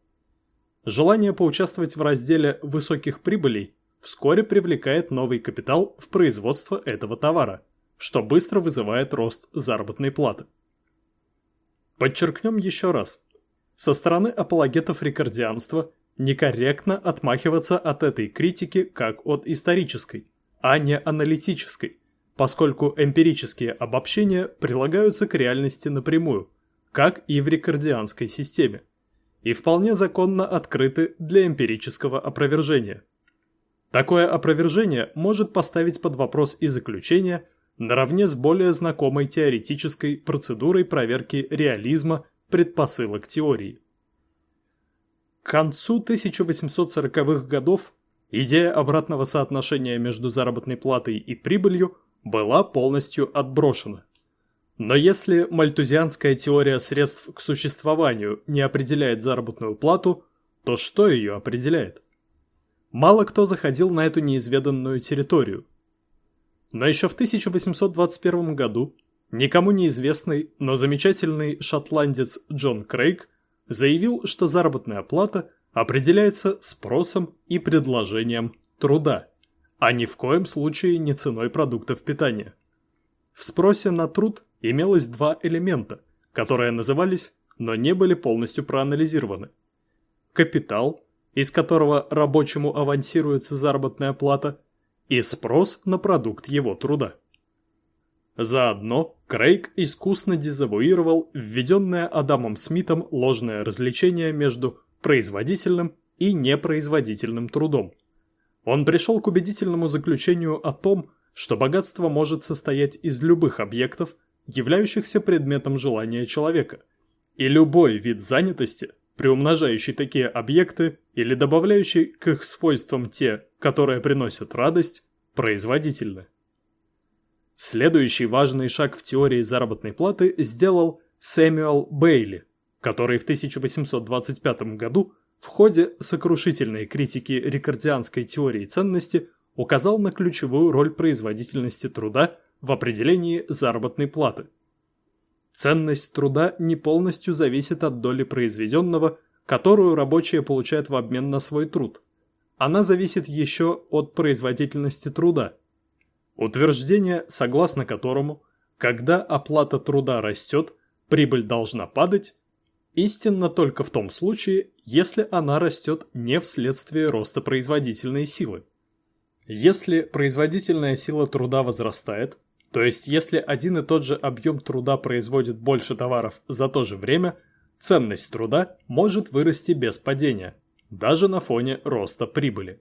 Желание поучаствовать в разделе высоких прибылей вскоре привлекает новый капитал в производство этого товара, что быстро вызывает рост заработной платы. Подчеркнем еще раз. Со стороны апологетов рекордианства некорректно отмахиваться от этой критики как от исторической, а не аналитической, поскольку эмпирические обобщения прилагаются к реальности напрямую, как и в рекордианской системе, и вполне законно открыты для эмпирического опровержения. Такое опровержение может поставить под вопрос и заключение наравне с более знакомой теоретической процедурой проверки реализма предпосылок теории. К концу 1840-х годов идея обратного соотношения между заработной платой и прибылью была полностью отброшена. Но если мальтузианская теория средств к существованию не определяет заработную плату, то что ее определяет? Мало кто заходил на эту неизведанную территорию. Но еще в 1821 году никому неизвестный, но замечательный шотландец Джон Крейг заявил, что заработная плата определяется спросом и предложением труда а ни в коем случае не ценой продуктов питания. В спросе на труд имелось два элемента, которые назывались, но не были полностью проанализированы. Капитал, из которого рабочему авансируется заработная плата, и спрос на продукт его труда. Заодно Крейг искусно дезавуировал введенное Адамом Смитом ложное развлечение между производительным и непроизводительным трудом. Он пришел к убедительному заключению о том, что богатство может состоять из любых объектов, являющихся предметом желания человека, и любой вид занятости, приумножающий такие объекты или добавляющий к их свойствам те, которые приносят радость, производительны. Следующий важный шаг в теории заработной платы сделал Сэмюэл Бейли, который в 1825 году в ходе сокрушительной критики рекордианской теории ценности указал на ключевую роль производительности труда в определении заработной платы. Ценность труда не полностью зависит от доли произведенного, которую рабочие получают в обмен на свой труд. Она зависит еще от производительности труда. Утверждение, согласно которому, когда оплата труда растет, прибыль должна падать, истинно только в том случае, если она растет не вследствие роста производительной силы. Если производительная сила труда возрастает, то есть если один и тот же объем труда производит больше товаров за то же время, ценность труда может вырасти без падения, даже на фоне роста прибыли.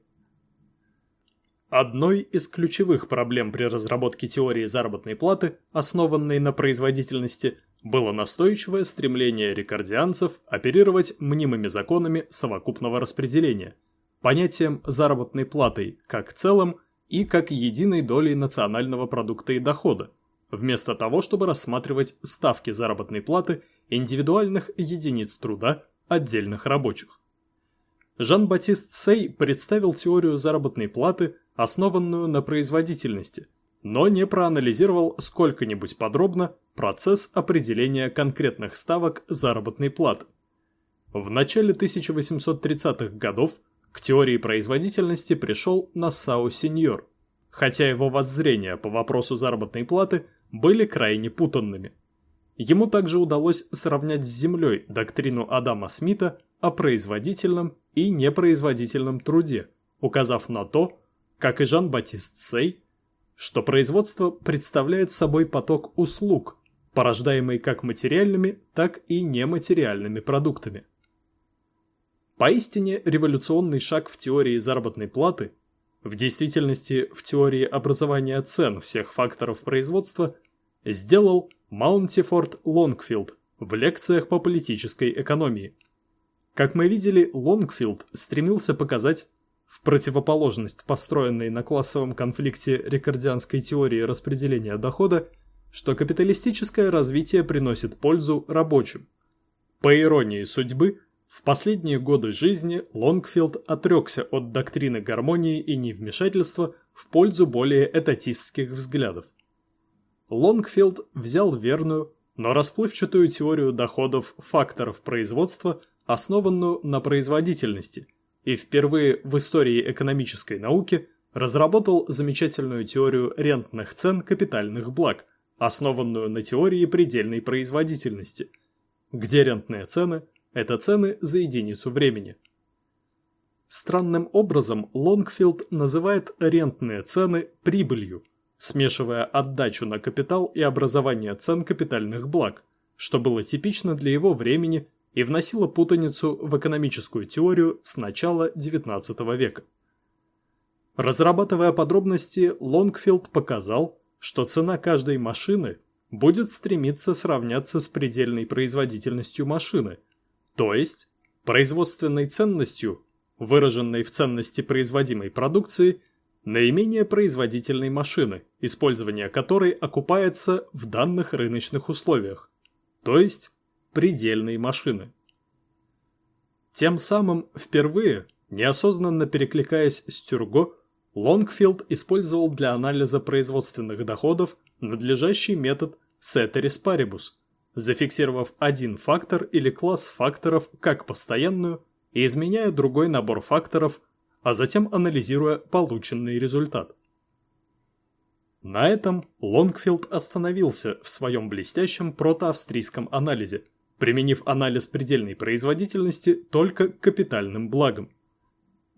Одной из ключевых проблем при разработке теории заработной платы, основанной на производительности, было настойчивое стремление рекордианцев оперировать мнимыми законами совокупного распределения, понятием заработной платой как целым и как единой долей национального продукта и дохода, вместо того, чтобы рассматривать ставки заработной платы индивидуальных единиц труда отдельных рабочих. Жан-Батист Сей представил теорию заработной платы, основанную на производительности, но не проанализировал сколько-нибудь подробно процесс определения конкретных ставок заработной платы. В начале 1830-х годов к теории производительности пришел Нассау Сеньор, хотя его воззрения по вопросу заработной платы были крайне путанными. Ему также удалось сравнять с Землей доктрину Адама Смита о производительном и непроизводительном труде, указав на то, как и Жан-Батист Сей, что производство представляет собой поток услуг, порождаемый как материальными, так и нематериальными продуктами. Поистине революционный шаг в теории заработной платы, в действительности в теории образования цен всех факторов производства, сделал Маунтифорд Лонгфилд в лекциях по политической экономии. Как мы видели, Лонгфилд стремился показать, в противоположность построенной на классовом конфликте рекордианской теории распределения дохода, что капиталистическое развитие приносит пользу рабочим. По иронии судьбы, в последние годы жизни Лонгфилд отрекся от доктрины гармонии и невмешательства в пользу более этатистских взглядов. Лонгфилд взял верную, но расплывчатую теорию доходов факторов производства, основанную на производительности, и впервые в истории экономической науки разработал замечательную теорию рентных цен капитальных благ, основанную на теории предельной производительности, где рентные цены – это цены за единицу времени. Странным образом Лонгфилд называет рентные цены прибылью, смешивая отдачу на капитал и образование цен капитальных благ, что было типично для его времени и вносило путаницу в экономическую теорию с начала XIX века. Разрабатывая подробности, Лонгфилд показал, что цена каждой машины будет стремиться сравняться с предельной производительностью машины, то есть производственной ценностью, выраженной в ценности производимой продукции, наименее производительной машины, использование которой окупается в данных рыночных условиях, то есть предельной машины. Тем самым впервые, неосознанно перекликаясь с Тюрго, Лонгфилд использовал для анализа производственных доходов надлежащий метод Ceteris Paribus, зафиксировав один фактор или класс факторов как постоянную и изменяя другой набор факторов, а затем анализируя полученный результат. На этом Лонгфилд остановился в своем блестящем протоавстрийском анализе, применив анализ предельной производительности только к капитальным благам.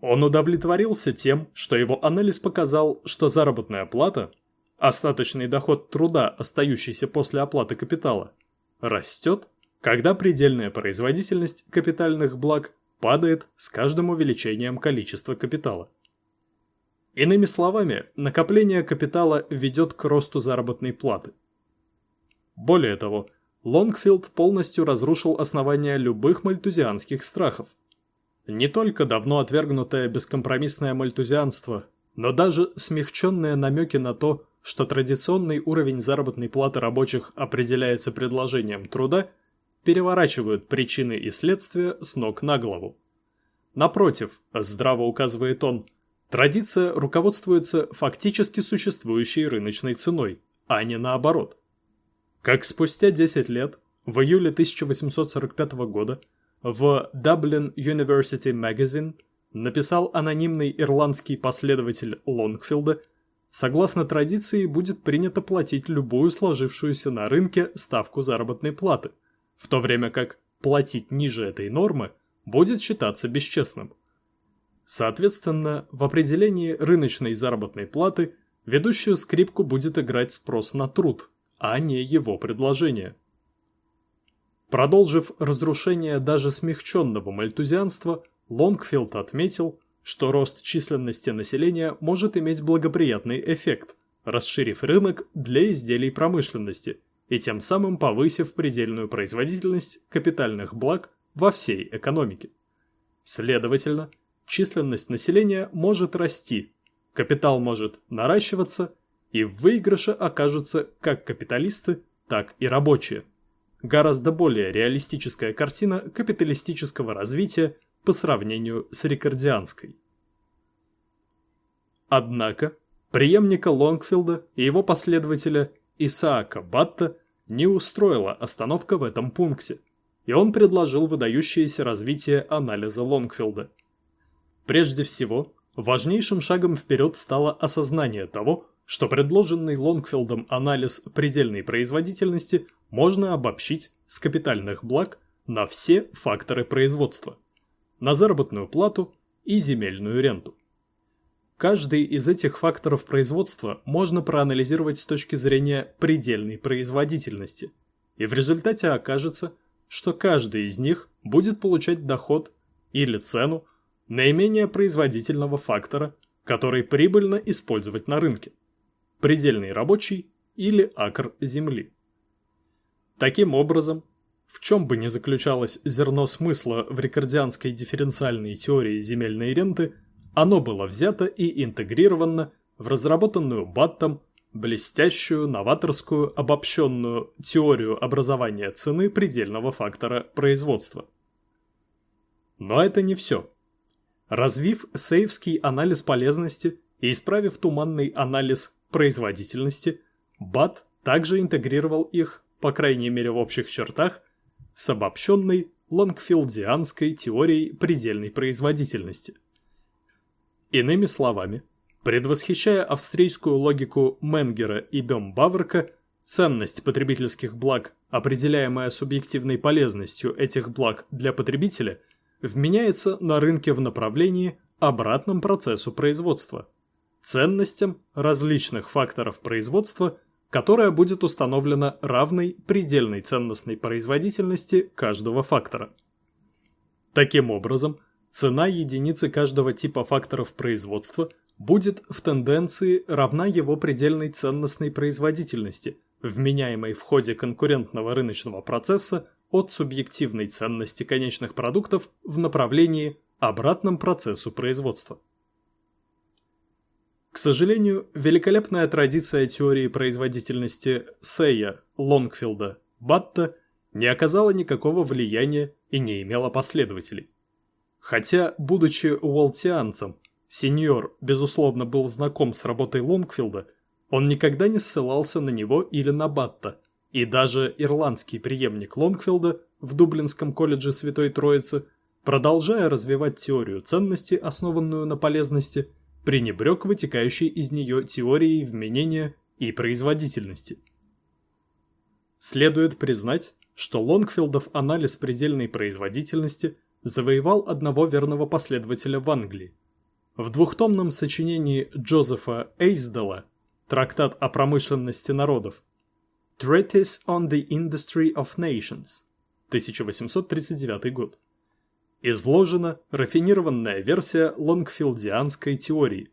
Он удовлетворился тем, что его анализ показал, что заработная плата, остаточный доход труда, остающийся после оплаты капитала, растет, когда предельная производительность капитальных благ падает с каждым увеличением количества капитала. Иными словами, накопление капитала ведет к росту заработной платы. Более того, Лонгфилд полностью разрушил основания любых мальтузианских страхов. Не только давно отвергнутое бескомпромиссное мальтузианство, но даже смягченные намеки на то, что традиционный уровень заработной платы рабочих определяется предложением труда, переворачивают причины и следствия с ног на голову. Напротив, здраво указывает он, традиция руководствуется фактически существующей рыночной ценой, а не наоборот – как спустя 10 лет, в июле 1845 года, в Dublin University Magazine написал анонимный ирландский последователь Лонгфилда, согласно традиции будет принято платить любую сложившуюся на рынке ставку заработной платы, в то время как платить ниже этой нормы будет считаться бесчестным. Соответственно, в определении рыночной заработной платы ведущую скрипку будет играть спрос на труд – а не его предложение. Продолжив разрушение даже смягченного мальтузианства, Лонгфилд отметил, что рост численности населения может иметь благоприятный эффект, расширив рынок для изделий промышленности и тем самым повысив предельную производительность капитальных благ во всей экономике. Следовательно, численность населения может расти, капитал может наращиваться – и в выигрыше окажутся как капиталисты, так и рабочие. Гораздо более реалистическая картина капиталистического развития по сравнению с рекордианской. Однако, преемника Лонгфилда и его последователя Исаака Батта не устроила остановка в этом пункте, и он предложил выдающееся развитие анализа Лонгфилда. Прежде всего, важнейшим шагом вперед стало осознание того, что предложенный Лонгфилдом анализ предельной производительности можно обобщить с капитальных благ на все факторы производства, на заработную плату и земельную ренту. Каждый из этих факторов производства можно проанализировать с точки зрения предельной производительности, и в результате окажется, что каждый из них будет получать доход или цену наименее производительного фактора, который прибыльно использовать на рынке предельный рабочий или акр земли. Таким образом, в чем бы ни заключалось зерно смысла в рекордианской дифференциальной теории земельной ренты, оно было взято и интегрировано в разработанную Баттом блестящую, новаторскую, обобщенную теорию образования цены предельного фактора производства. Но это не все. Развив сейвский анализ полезности и исправив туманный анализ производительности, БАТ также интегрировал их, по крайней мере в общих чертах, с обобщенной лонгфилдианской теорией предельной производительности. Иными словами, предвосхищая австрийскую логику Менгера и Бембаверка, ценность потребительских благ, определяемая субъективной полезностью этих благ для потребителя, вменяется на рынке в направлении обратном процессу производства – ценностям различных факторов производства, которая будет установлена равной предельной ценностной производительности каждого фактора. Таким образом, цена единицы каждого типа факторов производства будет в тенденции равна его предельной ценностной производительности, вменяемой в ходе конкурентного рыночного процесса от субъективной ценности конечных продуктов в направлении обратном процессу производства. К сожалению, великолепная традиция теории производительности Сея, Лонгфилда, Батта не оказала никакого влияния и не имела последователей. Хотя, будучи уолтианцем, сеньор, безусловно, был знаком с работой Лонгфилда, он никогда не ссылался на него или на Батта, и даже ирландский преемник Лонгфилда в Дублинском колледже Святой Троицы, продолжая развивать теорию ценности, основанную на полезности, пренебрег вытекающей из нее теорией вменения и производительности. Следует признать, что Лонгфилдов анализ предельной производительности завоевал одного верного последователя в Англии, В двухтомном сочинении Джозефа Эйсдела «Трактат о промышленности народов» Treatise on the Industry of Nations 1839 год изложена рафинированная версия лонгфилдианской теории.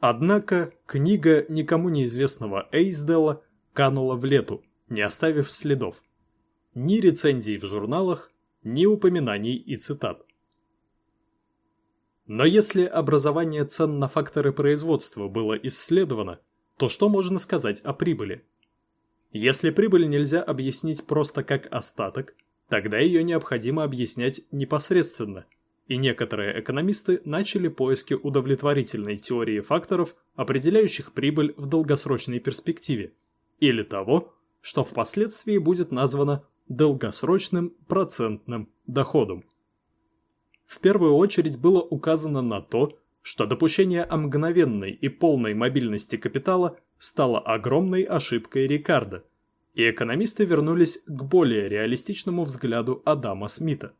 Однако книга никому неизвестного Эйсдела канула в лету, не оставив следов. Ни рецензий в журналах, ни упоминаний и цитат. Но если образование цен на факторы производства было исследовано, то что можно сказать о прибыли? Если прибыль нельзя объяснить просто как остаток, тогда ее необходимо объяснять непосредственно, и некоторые экономисты начали поиски удовлетворительной теории факторов, определяющих прибыль в долгосрочной перспективе, или того, что впоследствии будет названо долгосрочным процентным доходом. В первую очередь было указано на то, что допущение о мгновенной и полной мобильности капитала стало огромной ошибкой Рикардо, и экономисты вернулись к более реалистичному взгляду Адама Смита.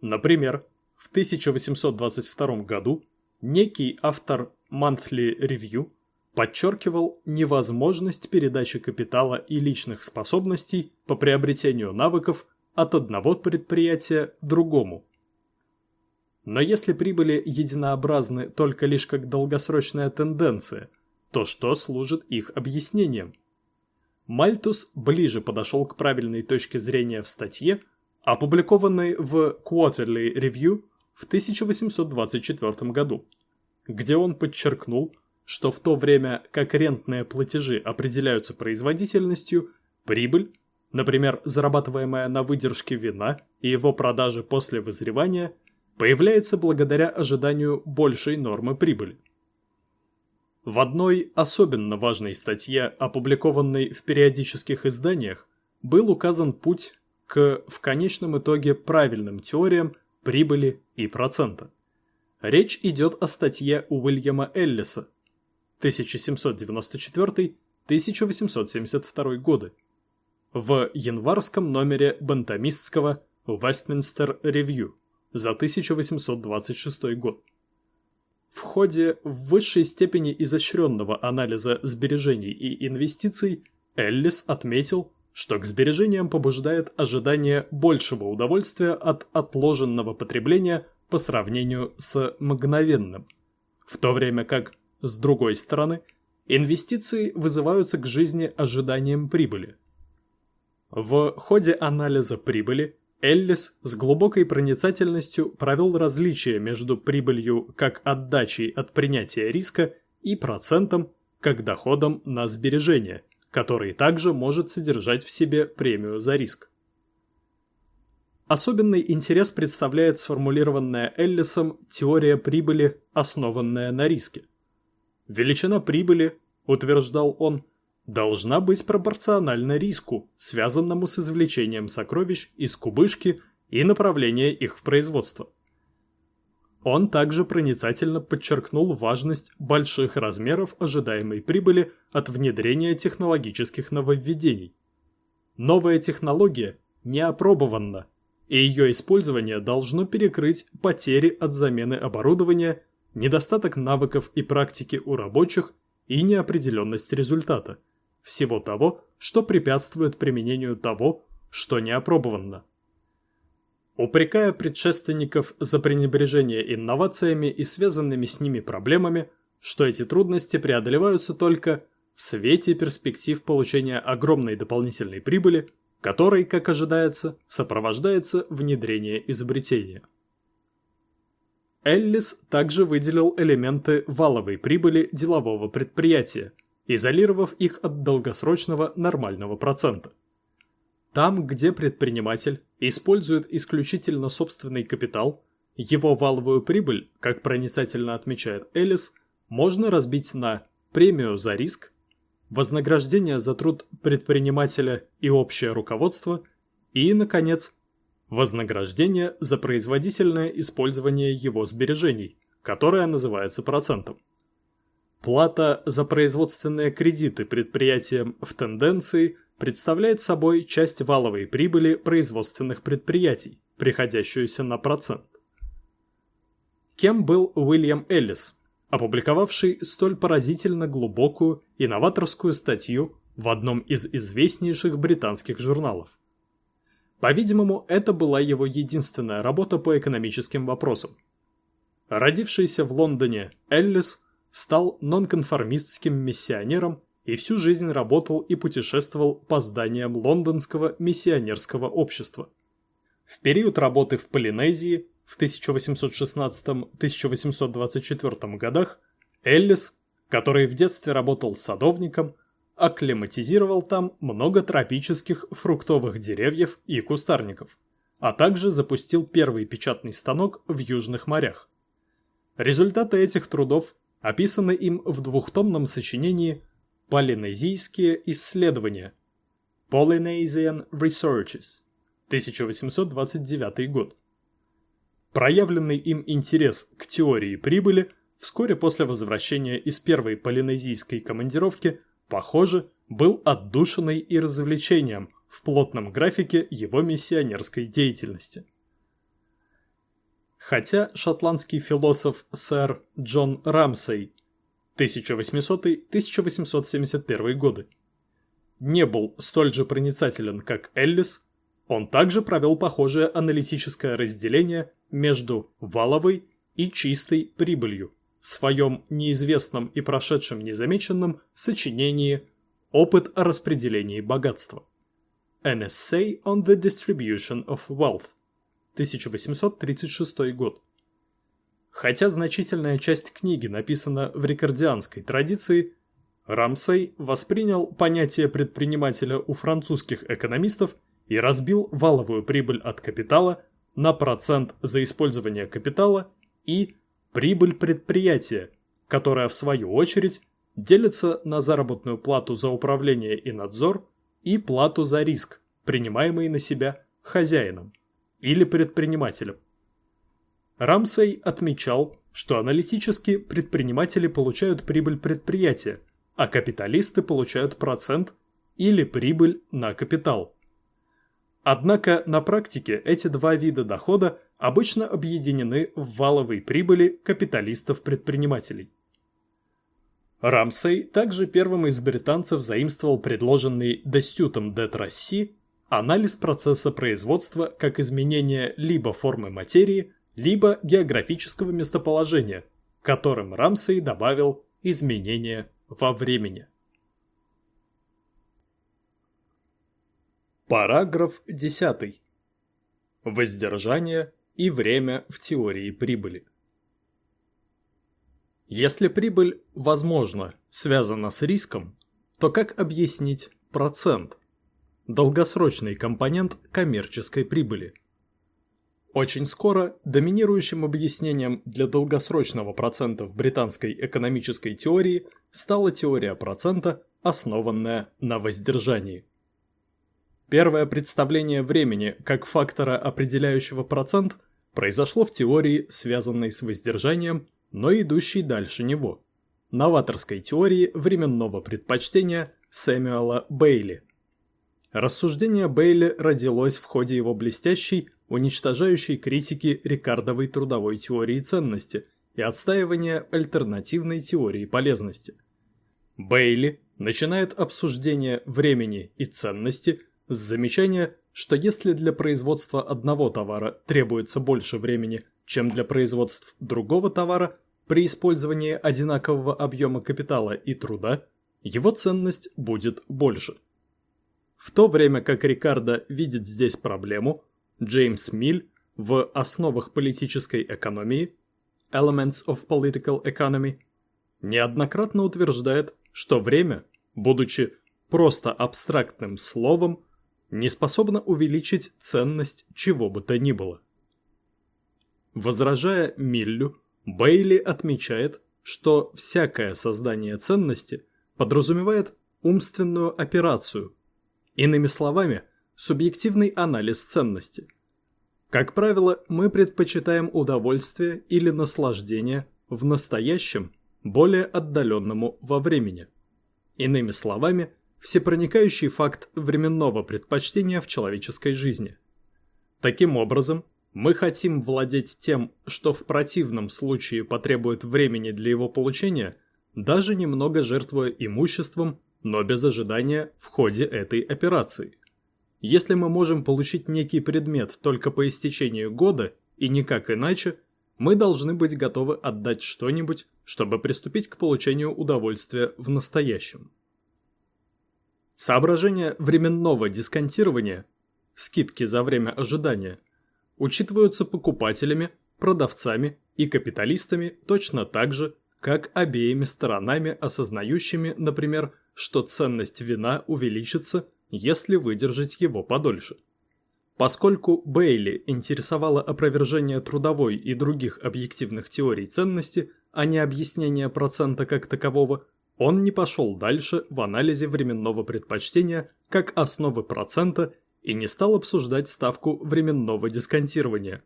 Например, в 1822 году некий автор Monthly Review подчеркивал невозможность передачи капитала и личных способностей по приобретению навыков от одного предприятия другому. Но если прибыли единообразны только лишь как долгосрочная тенденция, то что служит их объяснением? Мальтус ближе подошел к правильной точке зрения в статье, опубликованной в Quarterly Review в 1824 году, где он подчеркнул, что в то время как рентные платежи определяются производительностью, прибыль, например, зарабатываемая на выдержке вина и его продаже после вызревания, появляется благодаря ожиданию большей нормы прибыли. В одной особенно важной статье, опубликованной в периодических изданиях, был указан путь к в конечном итоге правильным теориям прибыли и процента. Речь идет о статье Уильяма Эллиса 1794-1872 годы в январском номере бентамистского Westminster Review за 1826 год. В ходе в высшей степени изощренного анализа сбережений и инвестиций Эллис отметил, что к сбережениям побуждает ожидание большего удовольствия от отложенного потребления по сравнению с мгновенным, в то время как, с другой стороны, инвестиции вызываются к жизни ожиданием прибыли. В ходе анализа прибыли Эллис с глубокой проницательностью провел различие между прибылью как отдачей от принятия риска и процентом как доходом на сбережения, который также может содержать в себе премию за риск. Особенный интерес представляет сформулированная Эллисом теория прибыли, основанная на риске. Величина прибыли, утверждал он, должна быть пропорциональна риску, связанному с извлечением сокровищ из кубышки и направления их в производство. Он также проницательно подчеркнул важность больших размеров ожидаемой прибыли от внедрения технологических нововведений. Новая технология не опробована, и ее использование должно перекрыть потери от замены оборудования, недостаток навыков и практики у рабочих и неопределенность результата – всего того, что препятствует применению того, что не опробовано. Упрекая предшественников за пренебрежение инновациями и связанными с ними проблемами, что эти трудности преодолеваются только в свете перспектив получения огромной дополнительной прибыли, которой, как ожидается, сопровождается внедрение изобретения. Эллис также выделил элементы валовой прибыли делового предприятия – изолировав их от долгосрочного нормального процента. Там, где предприниматель использует исключительно собственный капитал, его валовую прибыль, как проницательно отмечает Элис, можно разбить на премию за риск, вознаграждение за труд предпринимателя и общее руководство и, наконец, вознаграждение за производительное использование его сбережений, которое называется процентом. Плата за производственные кредиты предприятиям в тенденции представляет собой часть валовой прибыли производственных предприятий, приходящуюся на процент. Кем был Уильям Эллис, опубликовавший столь поразительно глубокую и новаторскую статью в одном из известнейших британских журналов? По-видимому, это была его единственная работа по экономическим вопросам. Родившийся в Лондоне Эллис стал нонконформистским миссионером и всю жизнь работал и путешествовал по зданиям лондонского миссионерского общества. В период работы в Полинезии в 1816-1824 годах Эллис, который в детстве работал садовником, акклиматизировал там много тропических фруктовых деревьев и кустарников, а также запустил первый печатный станок в Южных морях. Результаты этих трудов описаны им в двухтомном сочинении «Полинезийские исследования» Polynesian Researches, 1829 год. Проявленный им интерес к теории прибыли вскоре после возвращения из первой полинезийской командировки, похоже, был отдушиной и развлечением в плотном графике его миссионерской деятельности. Хотя шотландский философ сэр Джон Рамсей 1800-1871 годы не был столь же проницателен, как Эллис, он также провел похожее аналитическое разделение между валовой и чистой прибылью в своем неизвестном и прошедшем незамеченном сочинении «Опыт о распределении богатства» An Essay on the Distribution of Wealth 1836 год. Хотя значительная часть книги написана в рекордианской традиции, Рамсей воспринял понятие предпринимателя у французских экономистов и разбил валовую прибыль от капитала на процент за использование капитала и прибыль предприятия, которая в свою очередь делится на заработную плату за управление и надзор и плату за риск, принимаемый на себя хозяином или предпринимателем. Рамсей отмечал, что аналитически предприниматели получают прибыль предприятия, а капиталисты получают процент или прибыль на капитал. Однако на практике эти два вида дохода обычно объединены в валовой прибыли капиталистов-предпринимателей. Рамсей также первым из британцев заимствовал предложенный Дестютом де Трасси анализ процесса производства как изменение либо формы материи, либо географического местоположения, которым Рамсей добавил изменения во времени. Параграф 10. Воздержание и время в теории прибыли. Если прибыль, возможно, связана с риском, то как объяснить процент? Долгосрочный компонент коммерческой прибыли. Очень скоро доминирующим объяснением для долгосрочного процента в британской экономической теории стала теория процента, основанная на воздержании. Первое представление времени как фактора, определяющего процент, произошло в теории, связанной с воздержанием, но идущей дальше него. Новаторской теории временного предпочтения Сэмюэла Бейли. Рассуждение Бейли родилось в ходе его блестящей, уничтожающей критики Рикардовой трудовой теории ценности и отстаивания альтернативной теории полезности. Бейли начинает обсуждение времени и ценности – с замечания, что если для производства одного товара требуется больше времени, чем для производств другого товара, при использовании одинакового объема капитала и труда, его ценность будет больше. В то время как Рикардо видит здесь проблему, Джеймс Миль в «Основах политической экономии» Elements of Political Economy неоднократно утверждает, что время, будучи просто абстрактным словом, не способна увеличить ценность чего бы то ни было. Возражая Миллю, Бейли отмечает, что всякое создание ценности подразумевает умственную операцию, иными словами, субъективный анализ ценности. Как правило, мы предпочитаем удовольствие или наслаждение в настоящем, более отдаленному во времени. Иными словами, всепроникающий факт временного предпочтения в человеческой жизни. Таким образом, Мы хотим владеть тем, что в противном случае потребует времени для его получения, даже немного жертвуя имуществом, но без ожидания в ходе этой операции. Если мы можем получить некий предмет только по истечению года и никак иначе, мы должны быть готовы отдать что-нибудь, чтобы приступить к получению удовольствия в настоящем. Соображения временного дисконтирования, скидки за время ожидания, учитываются покупателями, продавцами и капиталистами точно так же, как обеими сторонами, осознающими, например, что ценность вина увеличится – если выдержать его подольше. Поскольку Бейли интересовало опровержение трудовой и других объективных теорий ценности, а не объяснение процента как такового, он не пошел дальше в анализе временного предпочтения как основы процента и не стал обсуждать ставку временного дисконтирования.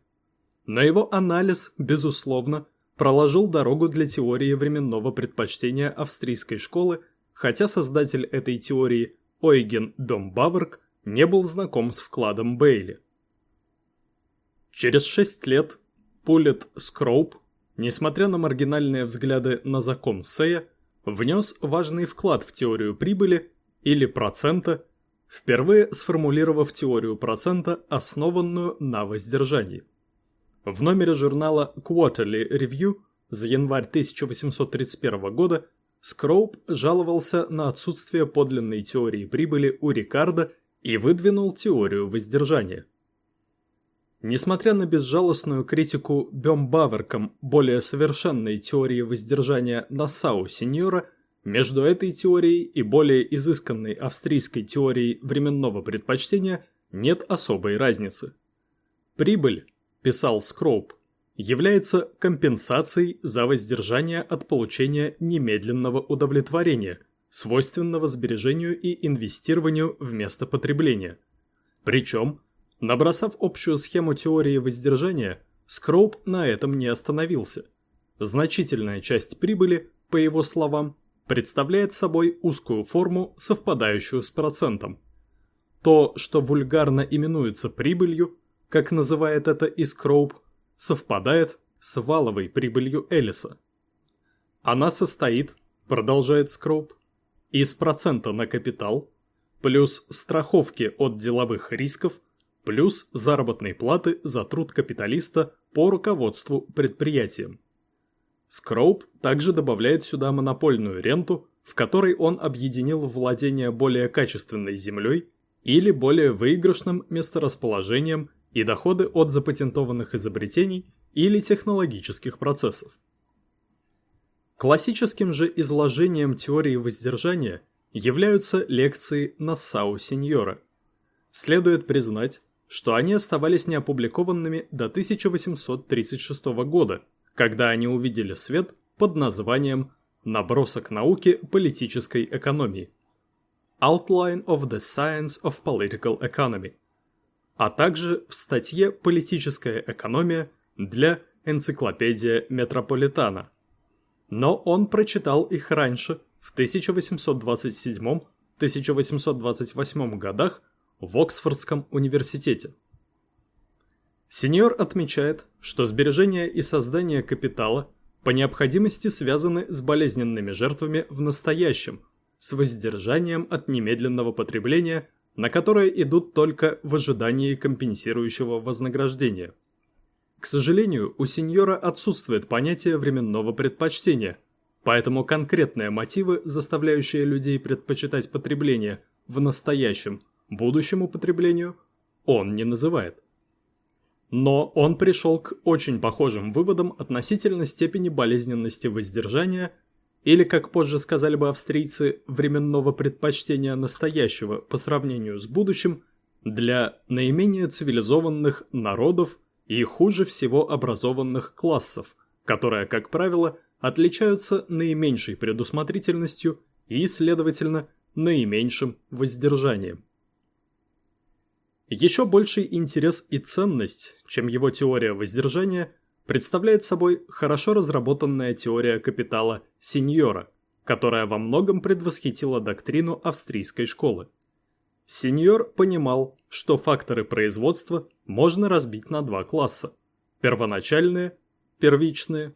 Но его анализ, безусловно, проложил дорогу для теории временного предпочтения австрийской школы, хотя создатель этой теории Ойген Бембаверк не был знаком с вкладом Бейли. Через шесть лет Пулет Скроуп, несмотря на маргинальные взгляды на закон Сея, внес важный вклад в теорию прибыли или процента, впервые сформулировав теорию процента, основанную на воздержании. В номере журнала Quarterly Review за январь 1831 года Скроуп жаловался на отсутствие подлинной теории прибыли у Рикардо и выдвинул теорию воздержания. Несмотря на безжалостную критику Бембаверком более совершенной теории воздержания Нассау Синьора, между этой теорией и более изысканной австрийской теорией временного предпочтения нет особой разницы. Прибыль, писал Скроуп, является компенсацией за воздержание от получения немедленного удовлетворения, свойственного сбережению и инвестированию вместо потребления. Причем, набросав общую схему теории воздержания, Скроуп на этом не остановился. Значительная часть прибыли, по его словам, представляет собой узкую форму, совпадающую с процентом. То, что вульгарно именуется прибылью, как называет это и Скроуп, совпадает с валовой прибылью Элиса. Она состоит, продолжает Скроуп, из процента на капитал, плюс страховки от деловых рисков, плюс заработной платы за труд капиталиста по руководству предприятием. Скроуп также добавляет сюда монопольную ренту, в которой он объединил владение более качественной землей или более выигрышным месторасположением и доходы от запатентованных изобретений или технологических процессов. Классическим же изложением теории воздержания являются лекции Нассау Синьора. Следует признать, что они оставались неопубликованными до 1836 года, когда они увидели свет под названием «Набросок науки политической экономии» Outline of the Science of Political Economy – а также в статье «Политическая экономия» для энциклопедия Метрополитана. Но он прочитал их раньше, в 1827-1828 годах в Оксфордском университете. Сеньор отмечает, что сбережение и создание капитала по необходимости связаны с болезненными жертвами в настоящем, с воздержанием от немедленного потребления на которые идут только в ожидании компенсирующего вознаграждения. К сожалению, у сеньора отсутствует понятие временного предпочтения, поэтому конкретные мотивы, заставляющие людей предпочитать потребление в настоящем, будущему потреблению, он не называет. Но он пришел к очень похожим выводам относительно степени болезненности воздержания – или, как позже сказали бы австрийцы, временного предпочтения настоящего по сравнению с будущим для наименее цивилизованных народов и хуже всего образованных классов, которые, как правило, отличаются наименьшей предусмотрительностью и, следовательно, наименьшим воздержанием. Еще больший интерес и ценность, чем его теория воздержания – представляет собой хорошо разработанная теория капитала сеньора, которая во многом предвосхитила доктрину австрийской школы. Сеньор понимал, что факторы производства можно разбить на два класса – первоначальные, первичные,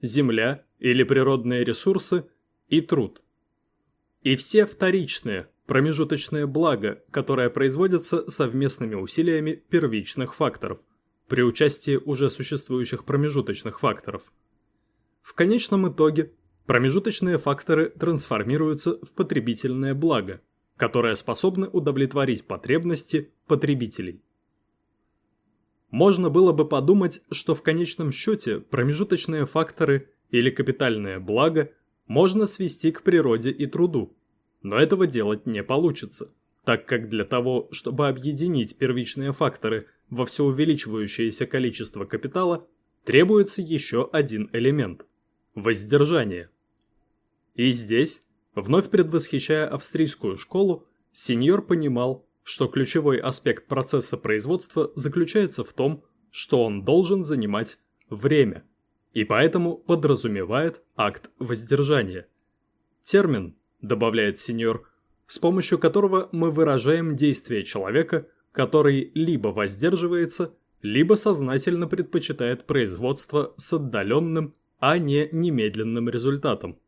земля или природные ресурсы и труд. И все вторичные, промежуточные блага, которые производятся совместными усилиями первичных факторов, при участии уже существующих промежуточных факторов. В конечном итоге промежуточные факторы трансформируются в потребительное благо – которые способны удовлетворить потребности потребителей. Можно было бы подумать, что в конечном счете промежуточные факторы или капитальное благо можно свести к природе и труду, но этого делать не получится, так как для того, чтобы объединить первичные факторы во все увеличивающееся количество капитала, требуется еще один элемент – воздержание. И здесь Вновь предвосхищая австрийскую школу, сеньор понимал, что ключевой аспект процесса производства заключается в том, что он должен занимать время, и поэтому подразумевает акт воздержания. Термин, добавляет сеньор, с помощью которого мы выражаем действие человека, который либо воздерживается, либо сознательно предпочитает производство с отдаленным, а не немедленным результатом.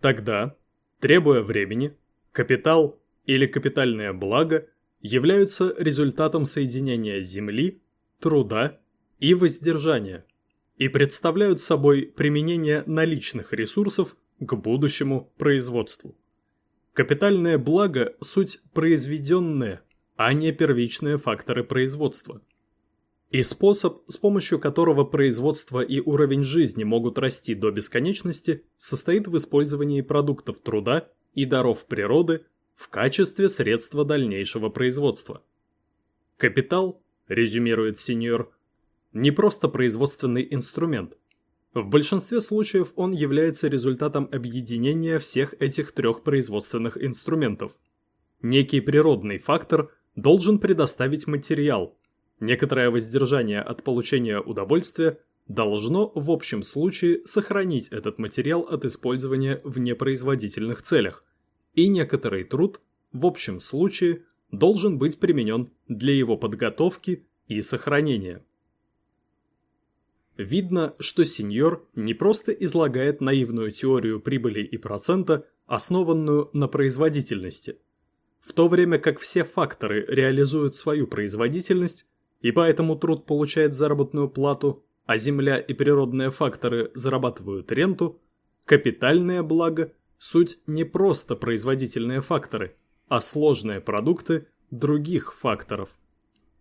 Тогда, требуя времени, капитал или капитальное благо являются результатом соединения земли, труда и воздержания и представляют собой применение наличных ресурсов к будущему производству. Капитальное благо – суть произведенные, а не первичные факторы производства – и способ, с помощью которого производство и уровень жизни могут расти до бесконечности, состоит в использовании продуктов труда и даров природы в качестве средства дальнейшего производства. Капитал, резюмирует сеньор, не просто производственный инструмент. В большинстве случаев он является результатом объединения всех этих трех производственных инструментов. Некий природный фактор должен предоставить материал – Некоторое воздержание от получения удовольствия должно в общем случае сохранить этот материал от использования в непроизводительных целях, и некоторый труд в общем случае должен быть применен для его подготовки и сохранения. Видно, что сеньор не просто излагает наивную теорию прибыли и процента, основанную на производительности. В то время как все факторы реализуют свою производительность, и поэтому труд получает заработную плату, а земля и природные факторы зарабатывают ренту, капитальное благо – суть не просто производительные факторы, а сложные продукты других факторов.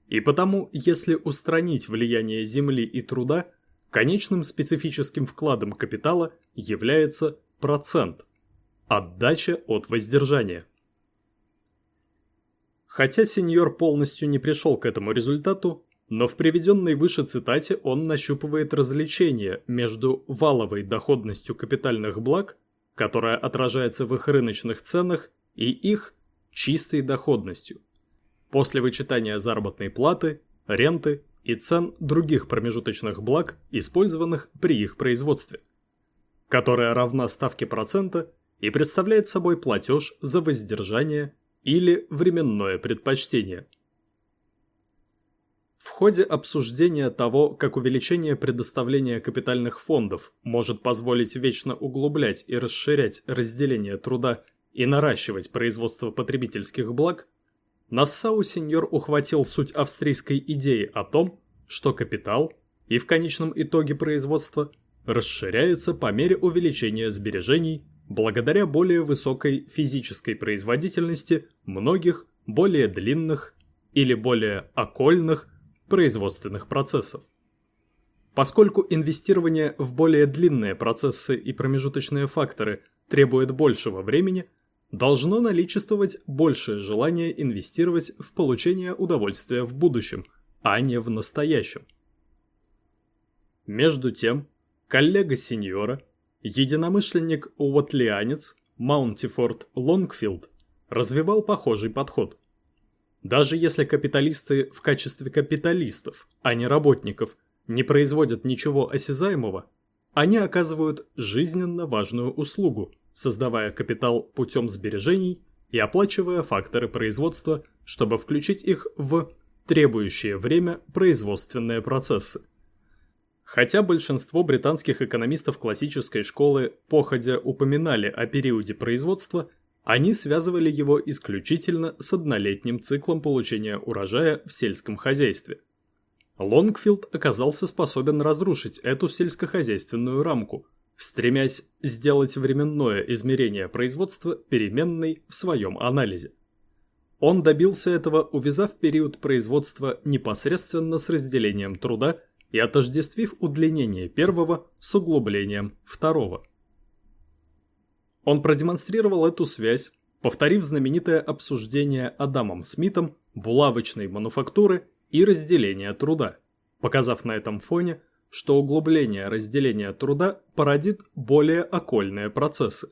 И потому, если устранить влияние земли и труда, конечным специфическим вкладом капитала является процент – отдача от воздержания. Хотя сеньор полностью не пришел к этому результату, но в приведенной выше цитате он нащупывает развлечение между валовой доходностью капитальных благ, которая отражается в их рыночных ценах, и их чистой доходностью. После вычитания заработной платы, ренты и цен других промежуточных благ, использованных при их производстве, которая равна ставке процента и представляет собой платеж за воздержание или временное предпочтение. В ходе обсуждения того, как увеличение предоставления капитальных фондов может позволить вечно углублять и расширять разделение труда и наращивать производство потребительских благ, Нассау сеньор ухватил суть австрийской идеи о том, что капитал и в конечном итоге производство расширяется по мере увеличения сбережений благодаря более высокой физической производительности многих более длинных или более окольных производственных процессов. Поскольку инвестирование в более длинные процессы и промежуточные факторы требует большего времени, должно наличествовать большее желание инвестировать в получение удовольствия в будущем, а не в настоящем. Между тем, коллега сеньора – Единомышленник Уотлианец Маунтифорд Лонгфилд развивал похожий подход. Даже если капиталисты в качестве капиталистов, а не работников, не производят ничего осязаемого, они оказывают жизненно важную услугу, создавая капитал путем сбережений и оплачивая факторы производства, чтобы включить их в требующее время производственные процессы. Хотя большинство британских экономистов классической школы походя упоминали о периоде производства, они связывали его исключительно с однолетним циклом получения урожая в сельском хозяйстве. Лонгфилд оказался способен разрушить эту сельскохозяйственную рамку, стремясь сделать временное измерение производства переменной в своем анализе. Он добился этого, увязав период производства непосредственно с разделением труда и отождествив удлинение первого с углублением второго. Он продемонстрировал эту связь, повторив знаменитое обсуждение Адамом Смитом булавочной мануфактуры и разделения труда, показав на этом фоне, что углубление разделения труда породит более окольные процессы.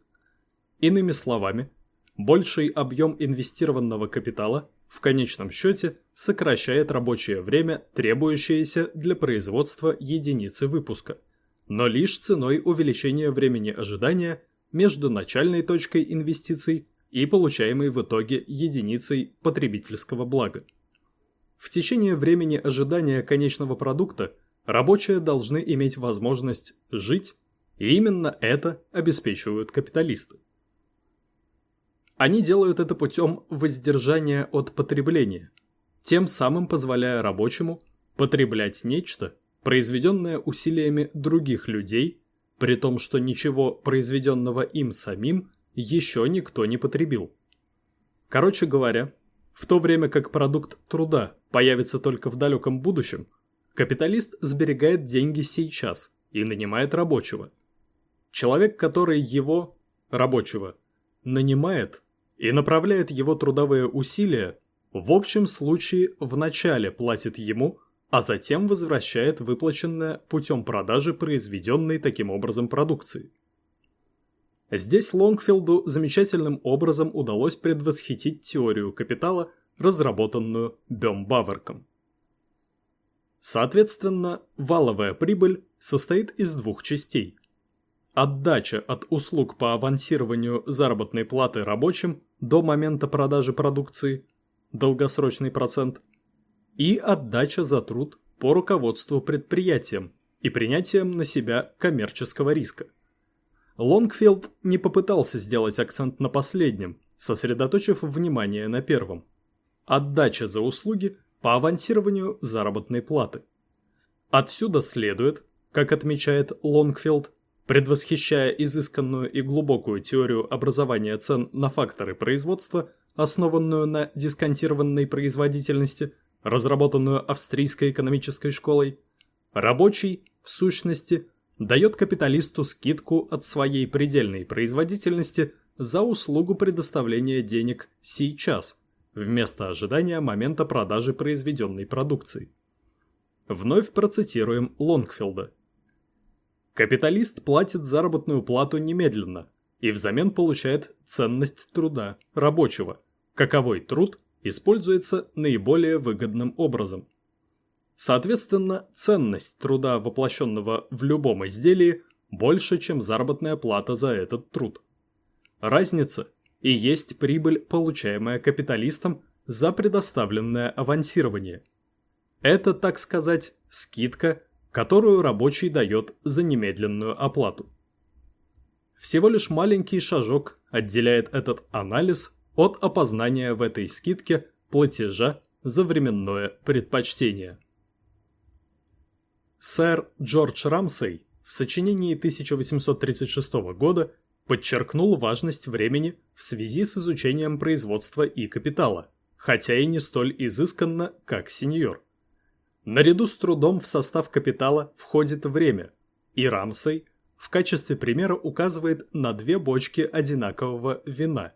Иными словами, больший объем инвестированного капитала в конечном счете сокращает рабочее время, требующееся для производства единицы выпуска, но лишь ценой увеличения времени ожидания между начальной точкой инвестиций и получаемой в итоге единицей потребительского блага. В течение времени ожидания конечного продукта рабочие должны иметь возможность жить, и именно это обеспечивают капиталисты. Они делают это путем воздержания от потребления, тем самым позволяя рабочему потреблять нечто, произведенное усилиями других людей, при том, что ничего произведенного им самим еще никто не потребил. Короче говоря, в то время как продукт труда появится только в далеком будущем, капиталист сберегает деньги сейчас и нанимает рабочего. Человек, который его, рабочего, нанимает, и направляет его трудовые усилия, в общем случае вначале платит ему, а затем возвращает выплаченное путем продажи произведенной таким образом продукции. Здесь Лонгфилду замечательным образом удалось предвосхитить теорию капитала, разработанную Бембаверком. Соответственно, валовая прибыль состоит из двух частей. Отдача от услуг по авансированию заработной платы рабочим до момента продажи продукции, долгосрочный процент, и отдача за труд по руководству предприятием и принятием на себя коммерческого риска. Лонгфилд не попытался сделать акцент на последнем, сосредоточив внимание на первом. Отдача за услуги по авансированию заработной платы. Отсюда следует, как отмечает Лонгфилд, предвосхищая изысканную и глубокую теорию образования цен на факторы производства, основанную на дисконтированной производительности, разработанную австрийской экономической школой, рабочий, в сущности, дает капиталисту скидку от своей предельной производительности за услугу предоставления денег сейчас, вместо ожидания момента продажи произведенной продукции. Вновь процитируем Лонгфилда. Капиталист платит заработную плату немедленно и взамен получает ценность труда рабочего, каковой труд используется наиболее выгодным образом. Соответственно, ценность труда, воплощенного в любом изделии, больше, чем заработная плата за этот труд. Разница и есть прибыль, получаемая капиталистом за предоставленное авансирование. Это, так сказать, скидка которую рабочий дает за немедленную оплату. Всего лишь маленький шажок отделяет этот анализ от опознания в этой скидке платежа за временное предпочтение. Сэр Джордж Рамсей в сочинении 1836 года подчеркнул важность времени в связи с изучением производства и капитала, хотя и не столь изысканно, как сеньор. Наряду с трудом в состав капитала входит время, и Рамсей в качестве примера указывает на две бочки одинакового вина.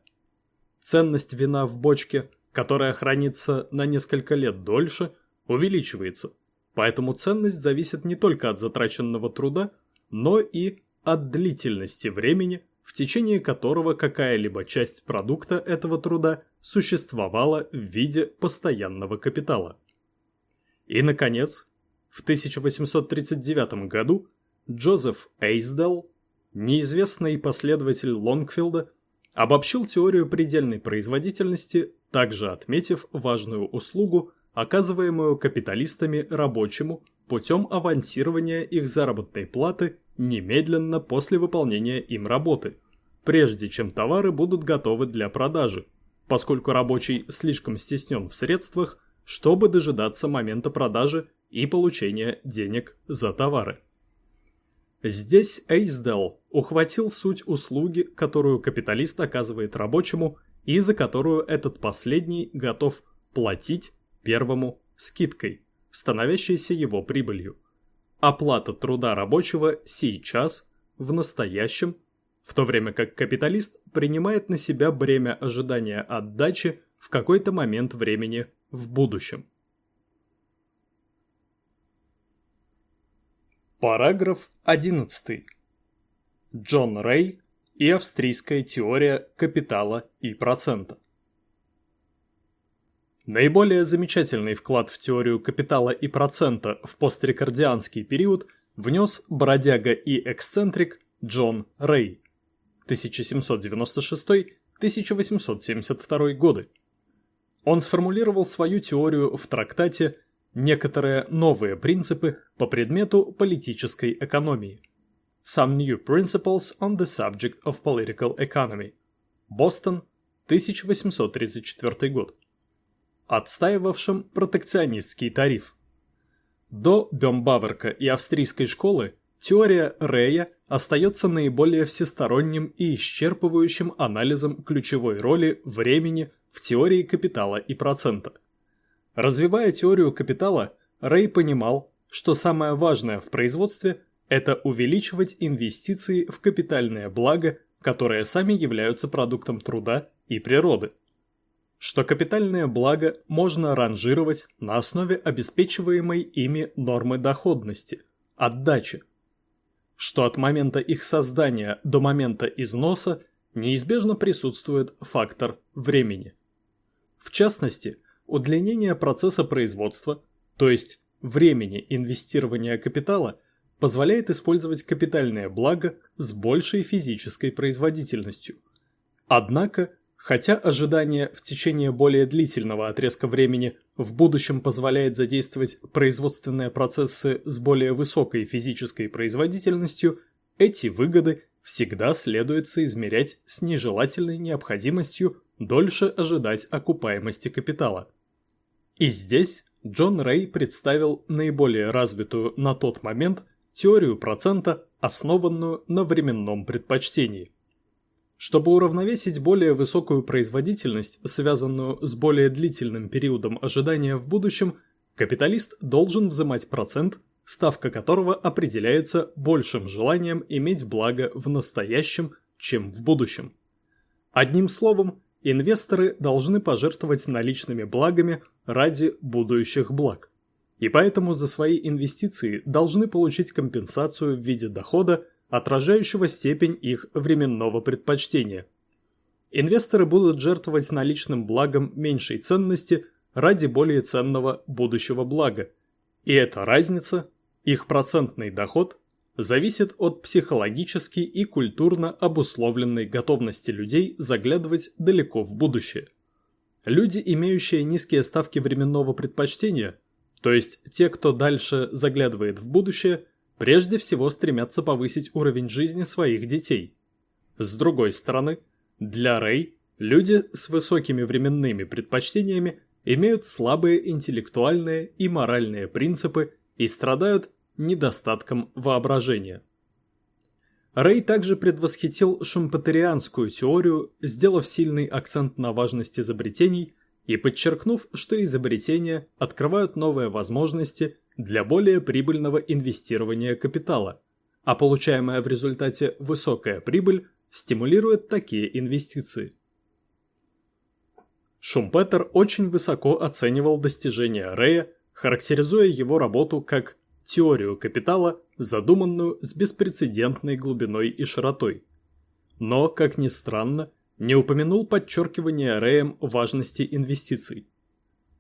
Ценность вина в бочке, которая хранится на несколько лет дольше, увеличивается, поэтому ценность зависит не только от затраченного труда, но и от длительности времени, в течение которого какая-либо часть продукта этого труда существовала в виде постоянного капитала. И, наконец, в 1839 году Джозеф Эйсдал, неизвестный последователь Лонгфилда, обобщил теорию предельной производительности, также отметив важную услугу, оказываемую капиталистами рабочему путем авансирования их заработной платы немедленно после выполнения им работы, прежде чем товары будут готовы для продажи, поскольку рабочий слишком стеснен в средствах, чтобы дожидаться момента продажи и получения денег за товары. Здесь Эйсдел ухватил суть услуги, которую капиталист оказывает рабочему и за которую этот последний готов платить первому скидкой, становящейся его прибылью. Оплата труда рабочего сейчас, в настоящем, в то время как капиталист принимает на себя бремя ожидания отдачи в какой-то момент времени в будущем. Параграф 11. Джон Рэй и австрийская теория капитала и процента. Наиболее замечательный вклад в теорию капитала и процента в пострекордианский период внес бродяга и эксцентрик Джон Рэй 1796-1872 годы. Он сформулировал свою теорию в трактате некоторые новые принципы по предмету политической экономии. Some New Principles on the Subject of Political Economy. Бостон, 1834 год. Отстаивавшим протекционистский тариф. До Бембаверка и австрийской школы теория Рея остается наиболее всесторонним и исчерпывающим анализом ключевой роли времени в теории капитала и процента – Развивая теорию капитала, Рэй понимал, что самое важное в производстве – это увеличивать инвестиции в капитальное благо, которые сами являются продуктом труда и природы. Что капитальное благо можно ранжировать на основе обеспечиваемой ими нормы доходности – отдачи. Что от момента их создания до момента износа неизбежно присутствует фактор времени. В частности – Удлинение процесса производства, то есть времени инвестирования капитала, позволяет использовать капитальное благо с большей физической производительностью. Однако, хотя ожидание в течение более длительного отрезка времени в будущем позволяет задействовать производственные процессы с более высокой физической производительностью, эти выгоды всегда следует соизмерять с нежелательной необходимостью дольше ожидать окупаемости капитала. И здесь Джон Рэй представил наиболее развитую на тот момент теорию процента, основанную на временном предпочтении. Чтобы уравновесить более высокую производительность, связанную с более длительным периодом ожидания в будущем, капиталист должен взимать процент, ставка которого определяется большим желанием иметь благо в настоящем, чем в будущем. Одним словом, инвесторы должны пожертвовать наличными благами ради будущих благ. И поэтому за свои инвестиции должны получить компенсацию в виде дохода, отражающего степень их временного предпочтения. Инвесторы будут жертвовать наличным благом меньшей ценности ради более ценного будущего блага. И эта разница, их процентный доход, зависит от психологически и культурно обусловленной готовности людей заглядывать далеко в будущее. Люди, имеющие низкие ставки временного предпочтения, то есть те, кто дальше заглядывает в будущее, прежде всего стремятся повысить уровень жизни своих детей. С другой стороны, для Рэй люди с высокими временными предпочтениями имеют слабые интеллектуальные и моральные принципы и страдают недостатком воображения. Рэй также предвосхитил шумпетерианскую теорию, сделав сильный акцент на важность изобретений и подчеркнув, что изобретения открывают новые возможности для более прибыльного инвестирования капитала, а получаемая в результате высокая прибыль стимулирует такие инвестиции. Шумпетер очень высоко оценивал достижения Рэя, характеризуя его работу как теорию капитала, задуманную с беспрецедентной глубиной и широтой. Но, как ни странно, не упомянул подчеркивание Рэем важности инвестиций.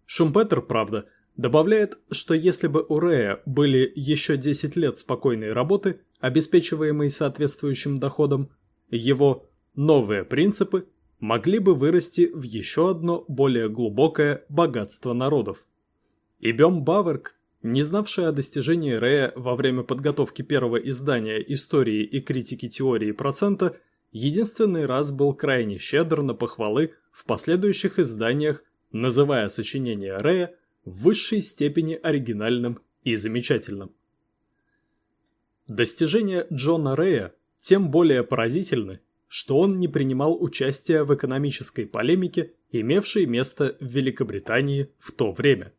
Шумпетер, правда, добавляет, что если бы у Рэя были еще 10 лет спокойной работы, обеспечиваемой соответствующим доходом, его новые принципы могли бы вырасти в еще одно более глубокое богатство народов. И Баверк, не знавший о достижении Рэя во время подготовки первого издания истории и критики теории процента, единственный раз был крайне щедр на похвалы в последующих изданиях, называя сочинение Рэя в высшей степени оригинальным и замечательным. Достижения Джона Рэя тем более поразительны, что он не принимал участия в экономической полемике, имевшей место в Великобритании в то время.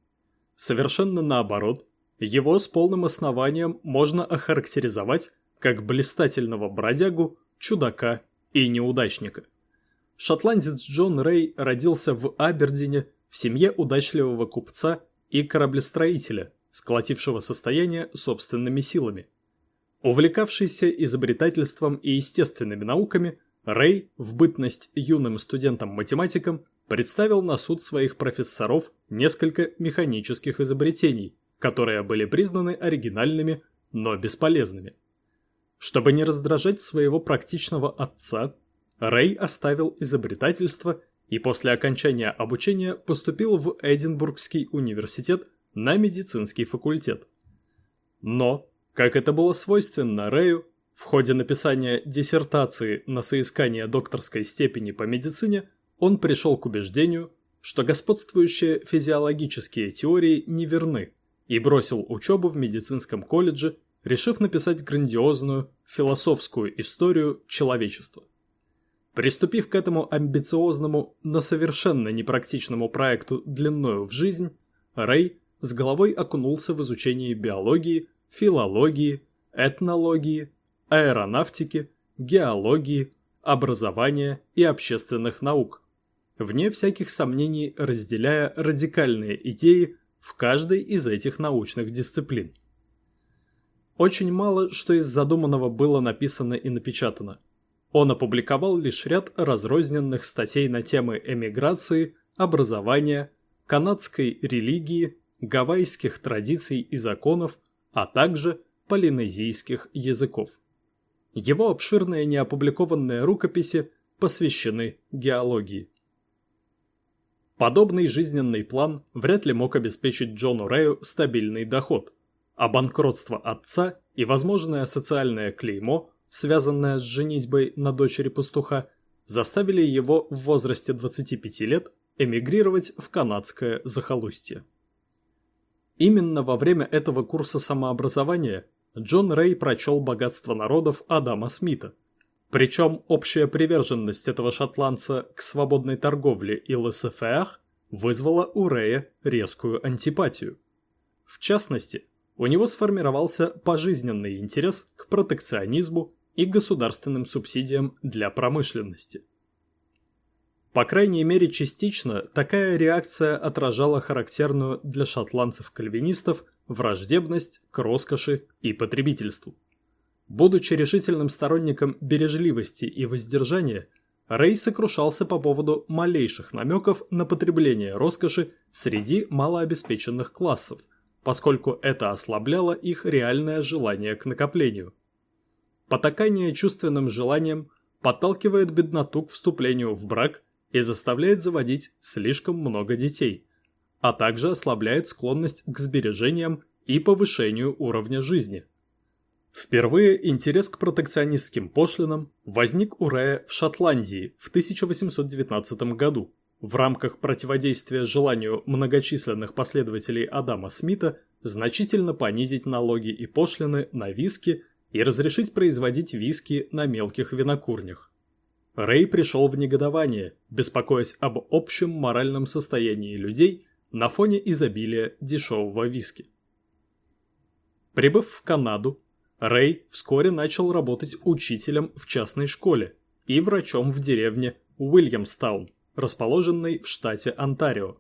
Совершенно наоборот, его с полным основанием можно охарактеризовать как блистательного бродягу, чудака и неудачника. Шотландец Джон Рэй родился в Абердине в семье удачливого купца и кораблестроителя, сколотившего состояние собственными силами. Увлекавшийся изобретательством и естественными науками, Рэй в бытность юным студентом-математиком представил на суд своих профессоров несколько механических изобретений, которые были признаны оригинальными, но бесполезными. Чтобы не раздражать своего практичного отца, Рэй оставил изобретательство и после окончания обучения поступил в Эдинбургский университет на медицинский факультет. Но, как это было свойственно Рэю, в ходе написания диссертации на соискание докторской степени по медицине он пришел к убеждению, что господствующие физиологические теории неверны и бросил учебу в медицинском колледже, решив написать грандиозную философскую историю человечества. Приступив к этому амбициозному, но совершенно непрактичному проекту длиною в жизнь, Рэй с головой окунулся в изучение биологии, филологии, этнологии, аэронавтики, геологии, образования и общественных наук, вне всяких сомнений разделяя радикальные идеи в каждой из этих научных дисциплин. Очень мало что из задуманного было написано и напечатано. Он опубликовал лишь ряд разрозненных статей на темы эмиграции, образования, канадской религии, гавайских традиций и законов, а также полинезийских языков. Его обширные неопубликованные рукописи посвящены геологии. Подобный жизненный план вряд ли мог обеспечить Джону Рэю стабильный доход, а банкротство отца и возможное социальное клеймо, связанное с женитьбой на дочери пастуха, заставили его в возрасте 25 лет эмигрировать в канадское захолустье. Именно во время этого курса самообразования Джон Рэй прочел «Богатство народов» Адама Смита. Причем общая приверженность этого шотландца к свободной торговле и ЛСФР вызвала у Рэя резкую антипатию. В частности, у него сформировался пожизненный интерес к протекционизму и государственным субсидиям для промышленности. По крайней мере частично такая реакция отражала характерную для шотландцев-кальвинистов – враждебность к роскоши и потребительству. Будучи решительным сторонником бережливости и воздержания, Рэй сокрушался по поводу малейших намеков на потребление роскоши среди малообеспеченных классов, поскольку это ослабляло их реальное желание к накоплению. Потакание чувственным желанием подталкивает бедноту к вступлению в брак и заставляет заводить слишком много детей, а также ослабляет склонность к сбережениям и повышению уровня жизни. Впервые интерес к протекционистским пошлинам возник у Рэя в Шотландии в 1819 году в рамках противодействия желанию многочисленных последователей Адама Смита значительно понизить налоги и пошлины на виски и разрешить производить виски на мелких винокурнях. Рэй пришел в негодование, беспокоясь об общем моральном состоянии людей на фоне изобилия дешевого виски. Прибыв в Канаду, Рэй вскоре начал работать учителем в частной школе и врачом в деревне Уильямстаун, расположенной в штате Онтарио.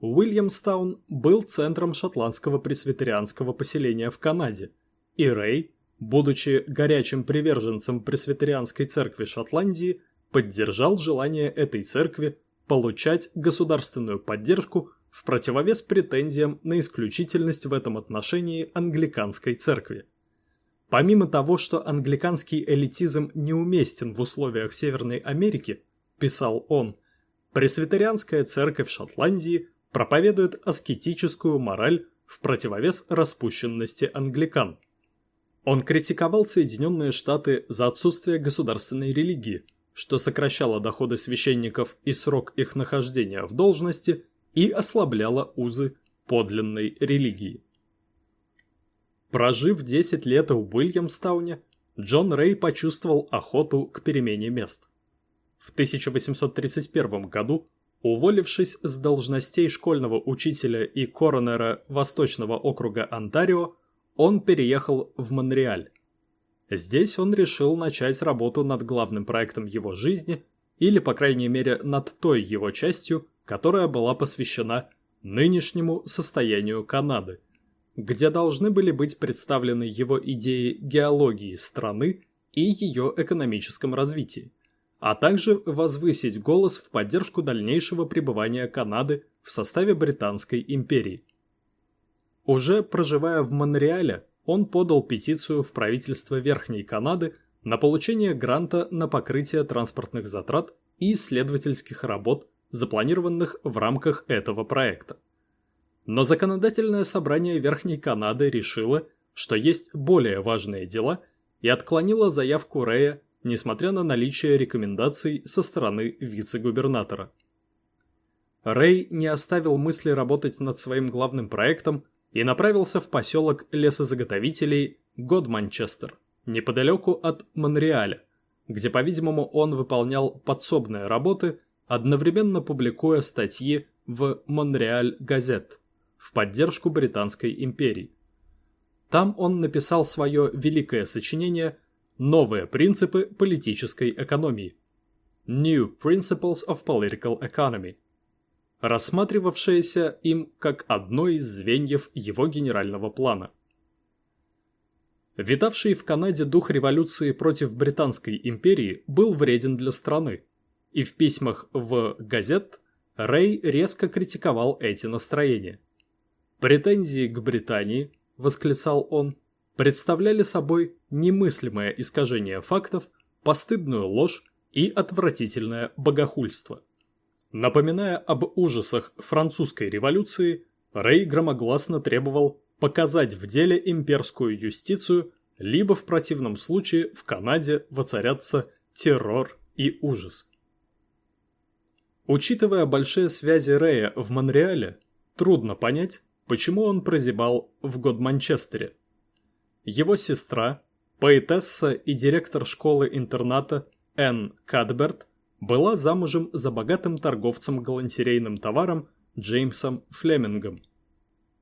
Уильямстаун был центром шотландского пресвитерианского поселения в Канаде, и Рэй, будучи горячим приверженцем пресвитерианской церкви Шотландии, поддержал желание этой церкви получать государственную поддержку в противовес претензиям на исключительность в этом отношении англиканской церкви. Помимо того, что англиканский элитизм неуместен в условиях Северной Америки, писал он, пресвитерианская церковь Шотландии проповедует аскетическую мораль в противовес распущенности англикан. Он критиковал Соединенные Штаты за отсутствие государственной религии, что сокращало доходы священников и срок их нахождения в должности и ослабляло узы подлинной религии. Прожив 10 лет в Уильямстауне, Джон Рэй почувствовал охоту к перемене мест. В 1831 году, уволившись с должностей школьного учителя и коронера Восточного округа Онтарио, он переехал в Монреаль. Здесь он решил начать работу над главным проектом его жизни, или, по крайней мере, над той его частью, которая была посвящена нынешнему состоянию Канады, где должны были быть представлены его идеи геологии страны и ее экономическом развитии, а также возвысить голос в поддержку дальнейшего пребывания Канады в составе Британской империи. Уже проживая в Монреале, он подал петицию в правительство Верхней Канады на получение гранта на покрытие транспортных затрат и исследовательских работ, запланированных в рамках этого проекта. Но законодательное собрание Верхней Канады решило, что есть более важные дела, и отклонило заявку Рэя, несмотря на наличие рекомендаций со стороны вице-губернатора. Рэй не оставил мысли работать над своим главным проектом и направился в поселок лесозаготовителей Годманчестер, неподалеку от Монреаля, где, по-видимому, он выполнял подсобные работы, одновременно публикуя статьи в «Монреаль Газет» в поддержку Британской империи. Там он написал свое великое сочинение «Новые принципы политической экономии» New Principles of Political Economy – рассматривавшееся им как одно из звеньев его генерального плана. Витавший в Канаде дух революции против Британской империи был вреден для страны, и в письмах в газет Рэй резко критиковал эти настроения. «Претензии к Британии», – восклицал он, – представляли собой немыслимое искажение фактов, постыдную ложь и отвратительное богохульство. Напоминая об ужасах французской революции, Рэй громогласно требовал показать в деле имперскую юстицию, либо в противном случае в Канаде воцарятся террор и ужас. Учитывая большие связи Рэя в Монреале, трудно понять, почему он прозябал в Годманчестере. Его сестра, поэтесса и директор школы-интерната Энн Кадберт была замужем за богатым торговцем галантерейным товаром Джеймсом Флемингом.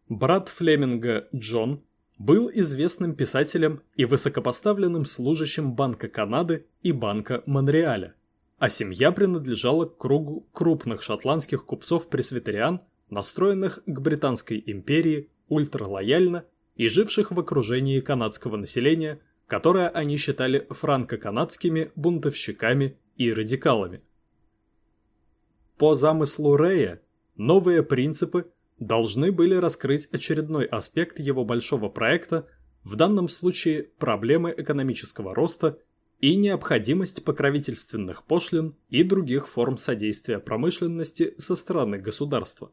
Брат Флеминга Джон был известным писателем и высокопоставленным служащим Банка Канады и Банка Монреаля, а семья принадлежала к кругу крупных шотландских купцов-пресвитериан, настроенных к Британской империи ультралояльно и живших в окружении канадского населения, которое они считали франко-канадскими бунтовщиками и радикалами. По замыслу Рэя, новые принципы должны были раскрыть очередной аспект его большого проекта, в данном случае проблемы экономического роста и необходимость покровительственных пошлин и других форм содействия промышленности со стороны государства.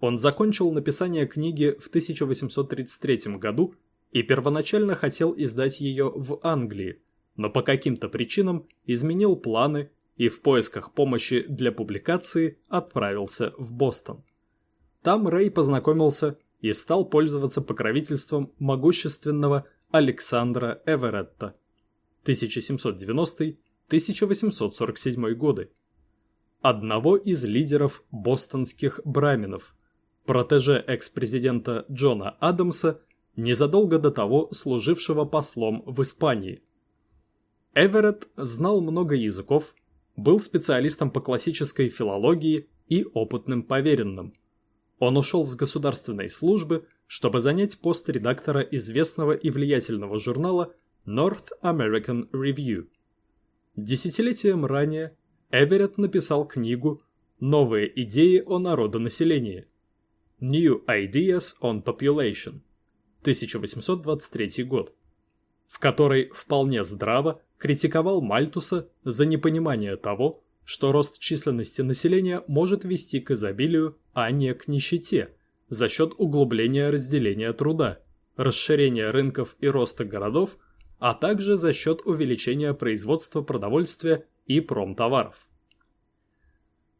Он закончил написание книги в 1833 году и первоначально хотел издать ее в Англии, но по каким-то причинам изменил планы и в поисках помощи для публикации отправился в Бостон. Там Рэй познакомился и стал пользоваться покровительством могущественного Александра Эверетта. 1790-1847 годы, одного из лидеров бостонских браминов, протеже экс-президента Джона Адамса, незадолго до того служившего послом в Испании – Эверетт знал много языков, был специалистом по классической филологии и опытным поверенным. Он ушел с государственной службы, чтобы занять пост редактора известного и влиятельного журнала North American Review. Десятилетием ранее Эверетт написал книгу «Новые идеи о народонаселении» New Ideas on Population 1823 год в которой вполне здраво критиковал Мальтуса за непонимание того, что рост численности населения может вести к изобилию, а не к нищете, за счет углубления разделения труда, расширения рынков и роста городов, а также за счет увеличения производства продовольствия и промтоваров.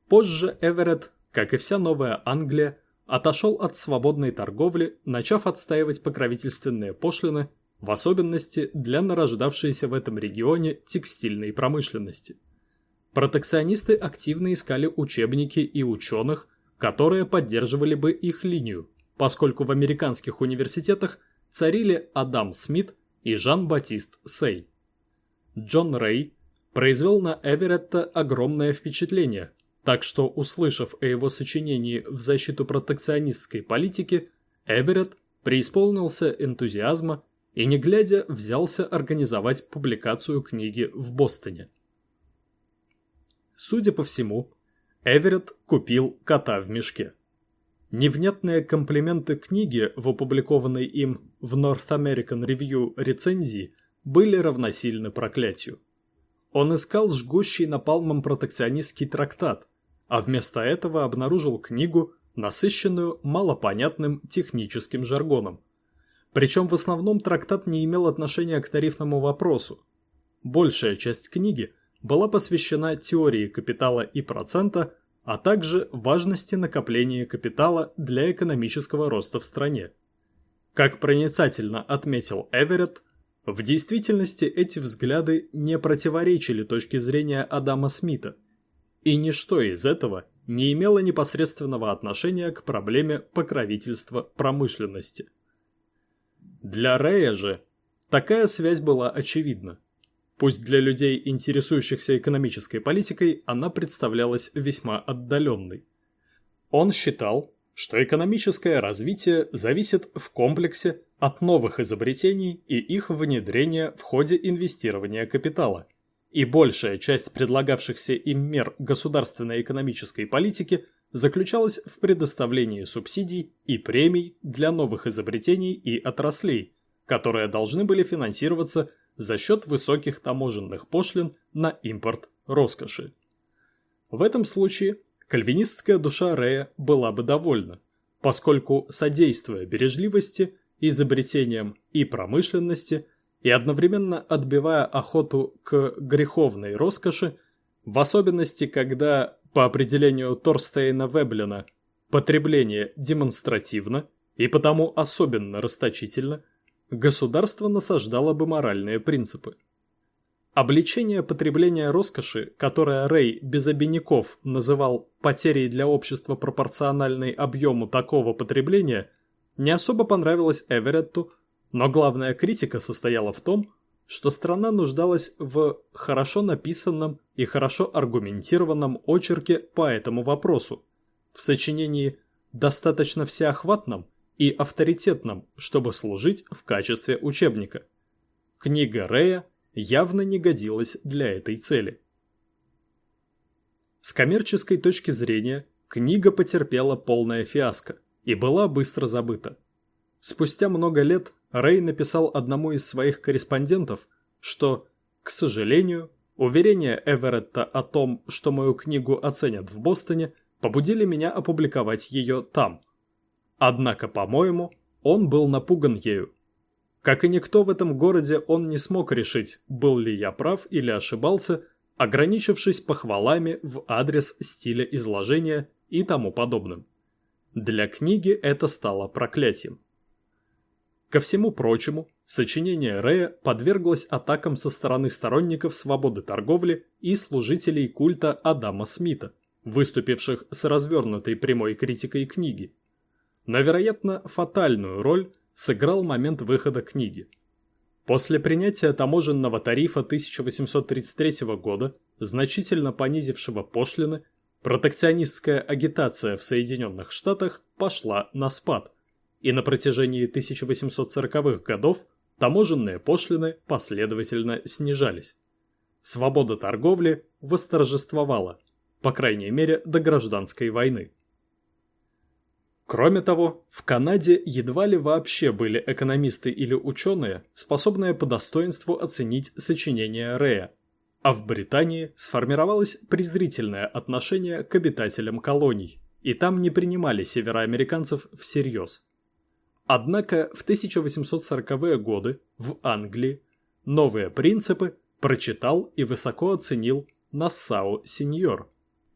Позже Эверетт, как и вся Новая Англия, отошел от свободной торговли, начав отстаивать покровительственные пошлины, в особенности для нарождавшейся в этом регионе текстильной промышленности. Протекционисты активно искали учебники и ученых, которые поддерживали бы их линию, поскольку в американских университетах царили Адам Смит и Жан-Батист Сей. Джон Рэй произвел на Эверетта огромное впечатление, так что, услышав о его сочинении в защиту протекционистской политики, Эверетт преисполнился энтузиазма и, не глядя, взялся организовать публикацию книги в Бостоне. Судя по всему, Эверетт купил кота в мешке. Невнятные комплименты книги в опубликованной им в North American Review рецензии были равносильны проклятию. Он искал жгущий напалмом протекционистский трактат, а вместо этого обнаружил книгу, насыщенную малопонятным техническим жаргоном. Причем в основном трактат не имел отношения к тарифному вопросу. Большая часть книги была посвящена теории капитала и процента, а также важности накопления капитала для экономического роста в стране. Как проницательно отметил Эверетт, в действительности эти взгляды не противоречили точке зрения Адама Смита – и ничто из этого не имело непосредственного отношения к проблеме покровительства промышленности. Для Рэя же такая связь была очевидна. Пусть для людей, интересующихся экономической политикой, она представлялась весьма отдаленной. Он считал, что экономическое развитие зависит в комплексе от новых изобретений и их внедрения в ходе инвестирования капитала – и большая часть предлагавшихся им мер государственной экономической политики заключалась в предоставлении субсидий и премий для новых изобретений и отраслей, которые должны были финансироваться за счет высоких таможенных пошлин на импорт роскоши. В этом случае кальвинистская душа Рея была бы довольна, поскольку, содействуя бережливости, изобретениям и промышленности – и одновременно отбивая охоту к греховной роскоши, в особенности, когда, по определению Торстейна Веблина, потребление демонстративно и потому особенно расточительно, государство насаждало бы моральные принципы. Обличение потребления роскоши, которое Рэй без обиняков называл потерей для общества пропорциональной объему такого потребления, не особо понравилось Эверетту, но главная критика состояла в том, что страна нуждалась в хорошо написанном и хорошо аргументированном очерке по этому вопросу, в сочинении достаточно всеохватном и авторитетном, чтобы служить в качестве учебника. Книга Рея явно не годилась для этой цели. С коммерческой точки зрения книга потерпела полное фиаско и была быстро забыта. Спустя много лет Рэй написал одному из своих корреспондентов, что, к сожалению, уверения Эверетта о том, что мою книгу оценят в Бостоне, побудили меня опубликовать ее там. Однако, по-моему, он был напуган ею. Как и никто в этом городе, он не смог решить, был ли я прав или ошибался, ограничившись похвалами в адрес стиля изложения и тому подобным. Для книги это стало проклятием. Ко всему прочему, сочинение Рэя подверглось атакам со стороны сторонников свободы торговли и служителей культа Адама Смита, выступивших с развернутой прямой критикой книги. Но, вероятно, фатальную роль сыграл момент выхода книги. После принятия таможенного тарифа 1833 года, значительно понизившего пошлины, протекционистская агитация в Соединенных Штатах пошла на спад – и на протяжении 1840-х годов таможенные пошлины последовательно снижались. Свобода торговли восторжествовала, по крайней мере до гражданской войны. Кроме того, в Канаде едва ли вообще были экономисты или ученые, способные по достоинству оценить сочинения Рэя, а в Британии сформировалось презрительное отношение к обитателям колоний, и там не принимали североамериканцев всерьез. Однако в 1840-е годы в Англии новые принципы прочитал и высоко оценил Нассау Сеньор,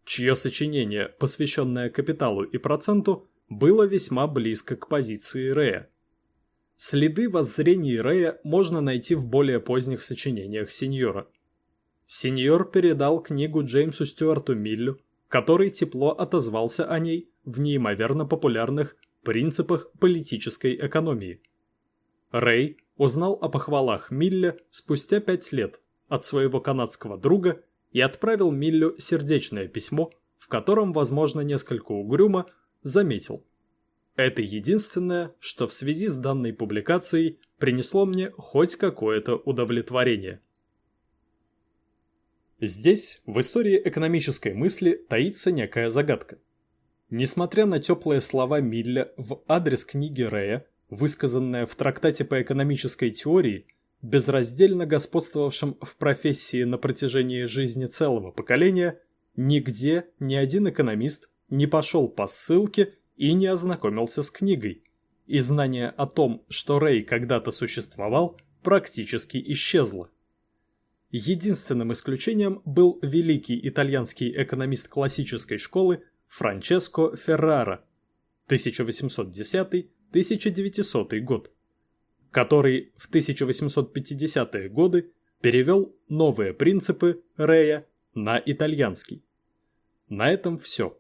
чье сочинение, посвященное капиталу и проценту, было весьма близко к позиции Рэя. Следы воззрений Рэя можно найти в более поздних сочинениях Сеньора. Сеньор передал книгу Джеймсу Стюарту Миллю, который тепло отозвался о ней в неимоверно популярных принципах политической экономии. Рэй узнал о похвалах Милля спустя пять лет от своего канадского друга и отправил Миллю сердечное письмо, в котором, возможно, несколько угрюмо, заметил. Это единственное, что в связи с данной публикацией принесло мне хоть какое-то удовлетворение. Здесь, в истории экономической мысли, таится некая загадка. Несмотря на теплые слова Милля в адрес книги Рея, высказанные в трактате по экономической теории, безраздельно господствовавшем в профессии на протяжении жизни целого поколения, нигде ни один экономист не пошел по ссылке и не ознакомился с книгой, и знание о том, что Рэй когда-то существовал, практически исчезло. Единственным исключением был великий итальянский экономист классической школы Франческо Феррара 1810-1900 год, который в 1850-е годы перевел новые принципы Рея на итальянский. На этом все.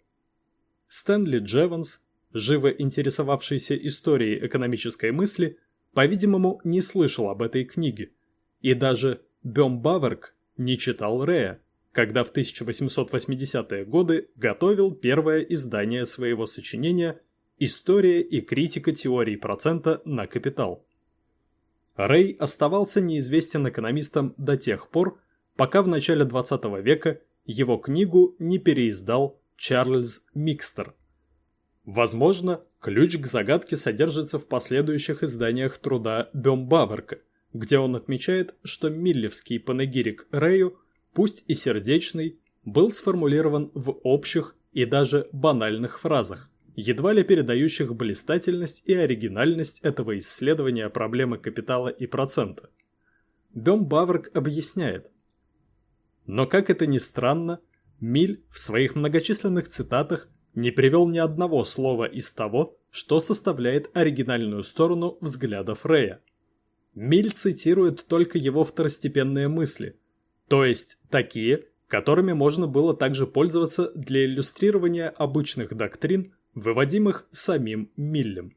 Стэнли Джеванс, живо интересовавшийся историей экономической мысли, по-видимому, не слышал об этой книге, и даже Бем Баверк не читал Рея, когда в 1880-е годы готовил первое издание своего сочинения «История и критика теории процента на капитал». Рэй оставался неизвестен экономистам до тех пор, пока в начале 20 века его книгу не переиздал Чарльз Микстер. Возможно, ключ к загадке содержится в последующих изданиях труда Бембаверка, где он отмечает, что миллевский панегирик Рэю, пусть и сердечный, был сформулирован в общих и даже банальных фразах, едва ли передающих блистательность и оригинальность этого исследования проблемы капитала и процента. Бембаверк объясняет. Но как это ни странно, Миль в своих многочисленных цитатах не привел ни одного слова из того, что составляет оригинальную сторону взглядов Рея. Миль цитирует только его второстепенные мысли, то есть такие, которыми можно было также пользоваться для иллюстрирования обычных доктрин, выводимых самим Миллем.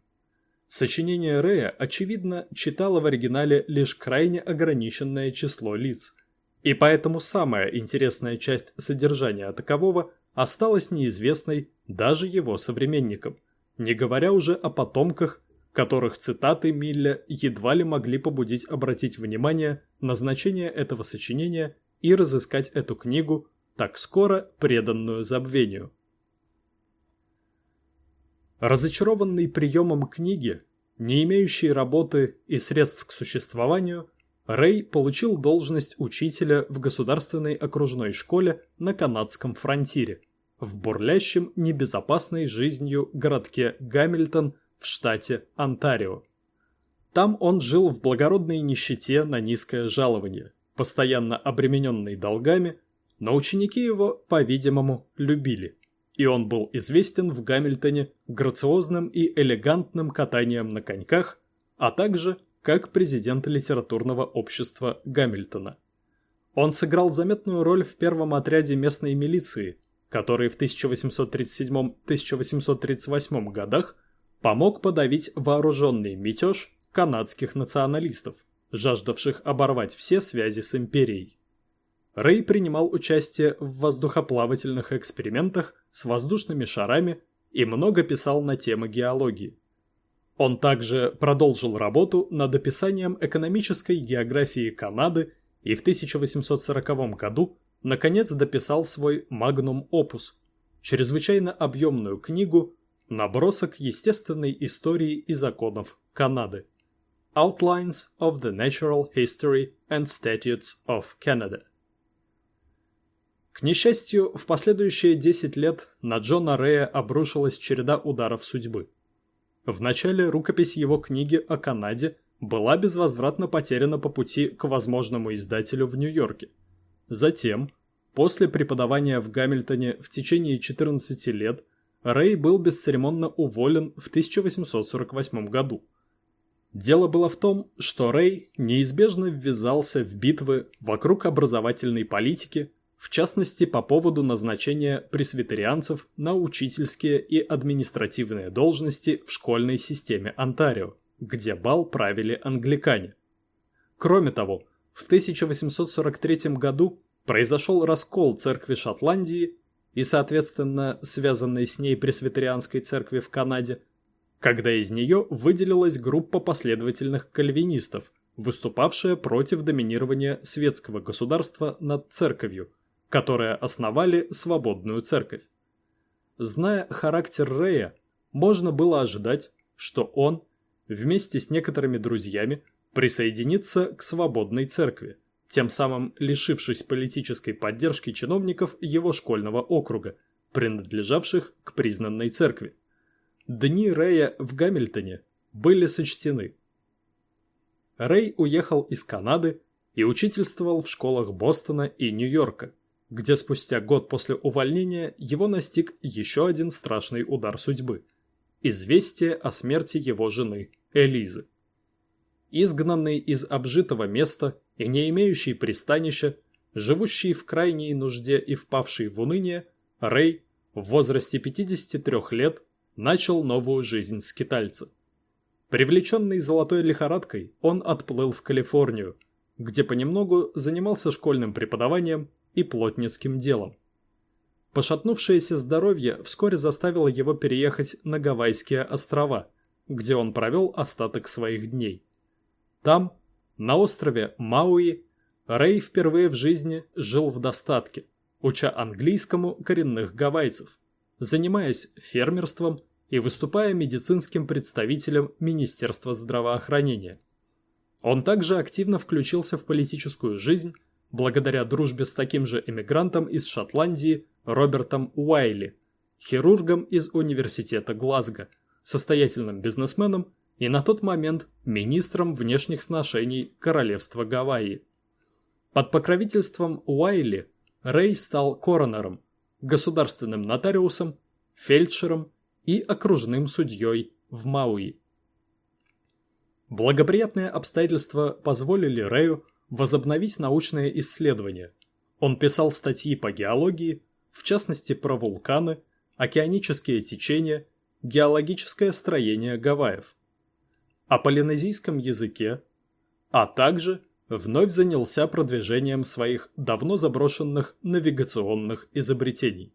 Сочинение Рея, очевидно, читало в оригинале лишь крайне ограниченное число лиц – и поэтому самая интересная часть содержания такового осталась неизвестной даже его современникам, не говоря уже о потомках, которых цитаты Милля едва ли могли побудить обратить внимание на значение этого сочинения и разыскать эту книгу, так скоро преданную забвению. Разочарованный приемом книги, не имеющей работы и средств к существованию, Рэй получил должность учителя в государственной окружной школе на канадском фронтире, в бурлящем небезопасной жизнью городке Гамильтон в штате Онтарио. Там он жил в благородной нищете на низкое жалование, постоянно обремененный долгами, но ученики его, по-видимому, любили, и он был известен в Гамильтоне грациозным и элегантным катанием на коньках, а также как президент литературного общества Гамильтона. Он сыграл заметную роль в первом отряде местной милиции, который в 1837-1838 годах помог подавить вооруженный мятеж канадских националистов, жаждавших оборвать все связи с империей. Рэй принимал участие в воздухоплавательных экспериментах с воздушными шарами и много писал на темы геологии. Он также продолжил работу над описанием экономической географии Канады и в 1840 году наконец дописал свой «Магнум Опус» – чрезвычайно объемную книгу Набросок естественной истории и законов Канады. Outlines of the Natural History and Statutes of Canada. К несчастью, в последующие 10 лет на Джона Рэя обрушилась череда ударов судьбы. Вначале рукопись его книги о Канаде была безвозвратно потеряна по пути к возможному издателю в Нью-Йорке. Затем, после преподавания в Гамильтоне в течение 14 лет, Рэй был бесцеремонно уволен в 1848 году. Дело было в том, что Рэй неизбежно ввязался в битвы вокруг образовательной политики в частности по поводу назначения пресвитерианцев на учительские и административные должности в школьной системе Онтарио, где бал правили англикане. Кроме того, в 1843 году произошел раскол церкви Шотландии и, соответственно, связанной с ней пресвитерианской церкви в Канаде, когда из нее выделилась группа последовательных кальвинистов, выступавшая против доминирования светского государства над церковью – которые основали свободную церковь. Зная характер Рэя, можно было ожидать, что он, вместе с некоторыми друзьями, присоединится к свободной церкви, тем самым лишившись политической поддержки чиновников его школьного округа, принадлежавших к признанной церкви. Дни Рэя в Гамильтоне были сочтены. Рэй уехал из Канады и учительствовал в школах Бостона и Нью-Йорка где спустя год после увольнения его настиг еще один страшный удар судьбы – известие о смерти его жены Элизы. Изгнанный из обжитого места и не имеющий пристанища, живущий в крайней нужде и впавший в уныние, Рэй в возрасте 53 лет начал новую жизнь скитальца. Привлеченный золотой лихорадкой, он отплыл в Калифорнию, где понемногу занимался школьным преподаванием и плотницким делом. Пошатнувшееся здоровье вскоре заставило его переехать на Гавайские острова, где он провел остаток своих дней. Там, на острове Мауи, Рэй впервые в жизни жил в достатке, уча английскому коренных гавайцев, занимаясь фермерством и выступая медицинским представителем Министерства здравоохранения. Он также активно включился в политическую жизнь благодаря дружбе с таким же эмигрантом из Шотландии Робертом Уайли, хирургом из университета Глазго, состоятельным бизнесменом и на тот момент министром внешних сношений Королевства Гавайи. Под покровительством Уайли Рэй стал коронером, государственным нотариусом, фельдшером и окружным судьей в Мауи. Благоприятные обстоятельства позволили Рэю возобновить научные исследования. Он писал статьи по геологии, в частности про вулканы, океанические течения, геологическое строение Гавайев. О полинезийском языке, а также вновь занялся продвижением своих давно заброшенных навигационных изобретений.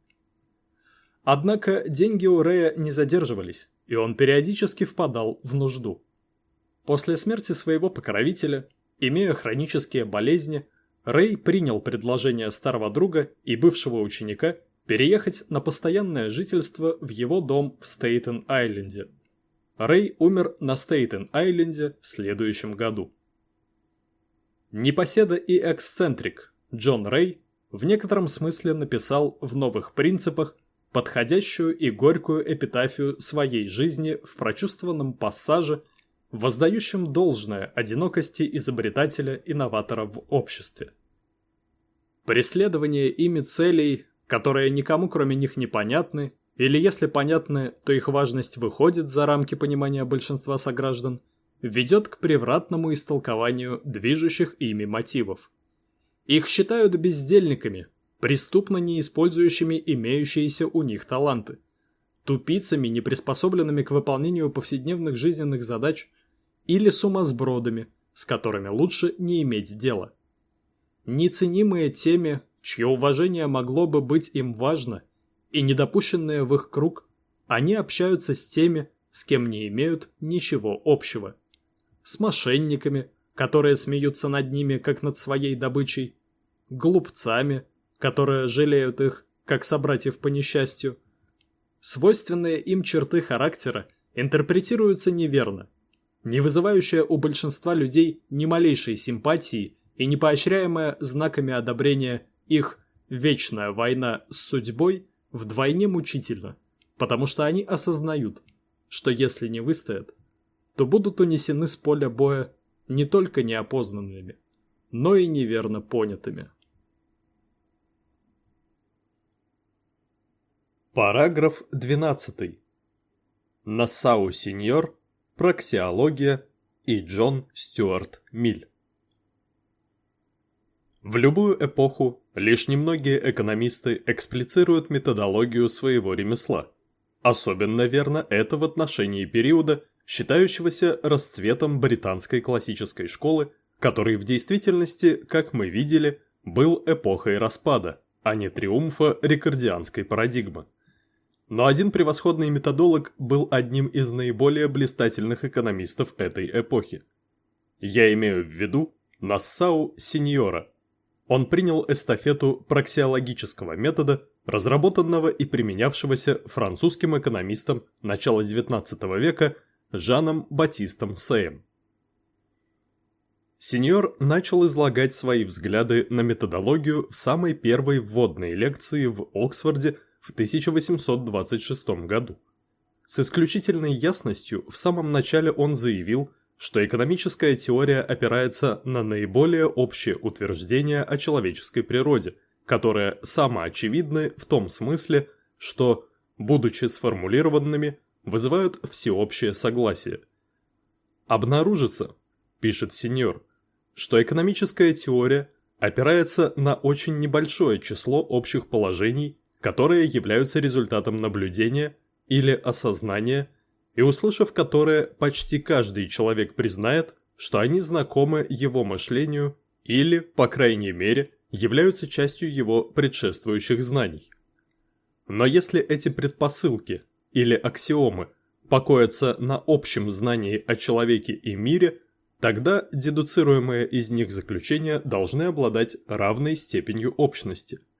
Однако деньги у Рэя не задерживались, и он периодически впадал в нужду. После смерти своего покровителя Имея хронические болезни, Рэй принял предложение старого друга и бывшего ученика переехать на постоянное жительство в его дом в Стейтен-Айленде. Рэй умер на Стейтен-Айленде в следующем году. Непоседа и эксцентрик Джон Рэй в некотором смысле написал в новых принципах подходящую и горькую эпитафию своей жизни в прочувствованном пассаже воздающим должное одинокости изобретателя-инноватора в обществе. Преследование ими целей, которые никому кроме них непонятны, или если понятны, то их важность выходит за рамки понимания большинства сограждан, ведет к превратному истолкованию движущих ими мотивов. Их считают бездельниками, преступно не использующими имеющиеся у них таланты, тупицами, не приспособленными к выполнению повседневных жизненных задач – или сумасбродами, с которыми лучше не иметь дела. Неценимые теми, чье уважение могло бы быть им важно, и недопущенные в их круг, они общаются с теми, с кем не имеют ничего общего. С мошенниками, которые смеются над ними, как над своей добычей, глупцами, которые жалеют их, как собратьев по несчастью, Свойственные им черты характера интерпретируются неверно, не вызывающая у большинства людей ни малейшей симпатии и не поощряемая знаками одобрения их вечная война с судьбой вдвойне мучительна, потому что они осознают, что если не выстоят, то будут унесены с поля боя не только неопознанными, но и неверно понятыми. Параграф 12. Нассау сеньор, проксиология и Джон Стюарт Миль. В любую эпоху лишь немногие экономисты эксплицируют методологию своего ремесла. Особенно верно это в отношении периода, считающегося расцветом британской классической школы, который в действительности, как мы видели, был эпохой распада, а не триумфа рекордианской парадигмы. Но один превосходный методолог был одним из наиболее блистательных экономистов этой эпохи. Я имею в виду Нассау Синьора. Он принял эстафету проксиологического метода, разработанного и применявшегося французским экономистом начала XIX века Жаном Батистом Сеем. Сеньор начал излагать свои взгляды на методологию в самой первой вводной лекции в Оксфорде – в 1826 году. С исключительной ясностью в самом начале он заявил, что экономическая теория опирается на наиболее общее утверждение о человеческой природе, которое самоочевидны в том смысле, что, будучи сформулированными, вызывают всеобщее согласие. «Обнаружится», – пишет сеньор, – что экономическая теория опирается на очень небольшое число общих положений которые являются результатом наблюдения или осознания, и услышав которые, почти каждый человек признает, что они знакомы его мышлению или, по крайней мере, являются частью его предшествующих знаний. Но если эти предпосылки или аксиомы покоятся на общем знании о человеке и мире, тогда дедуцируемые из них заключения должны обладать равной степенью общности –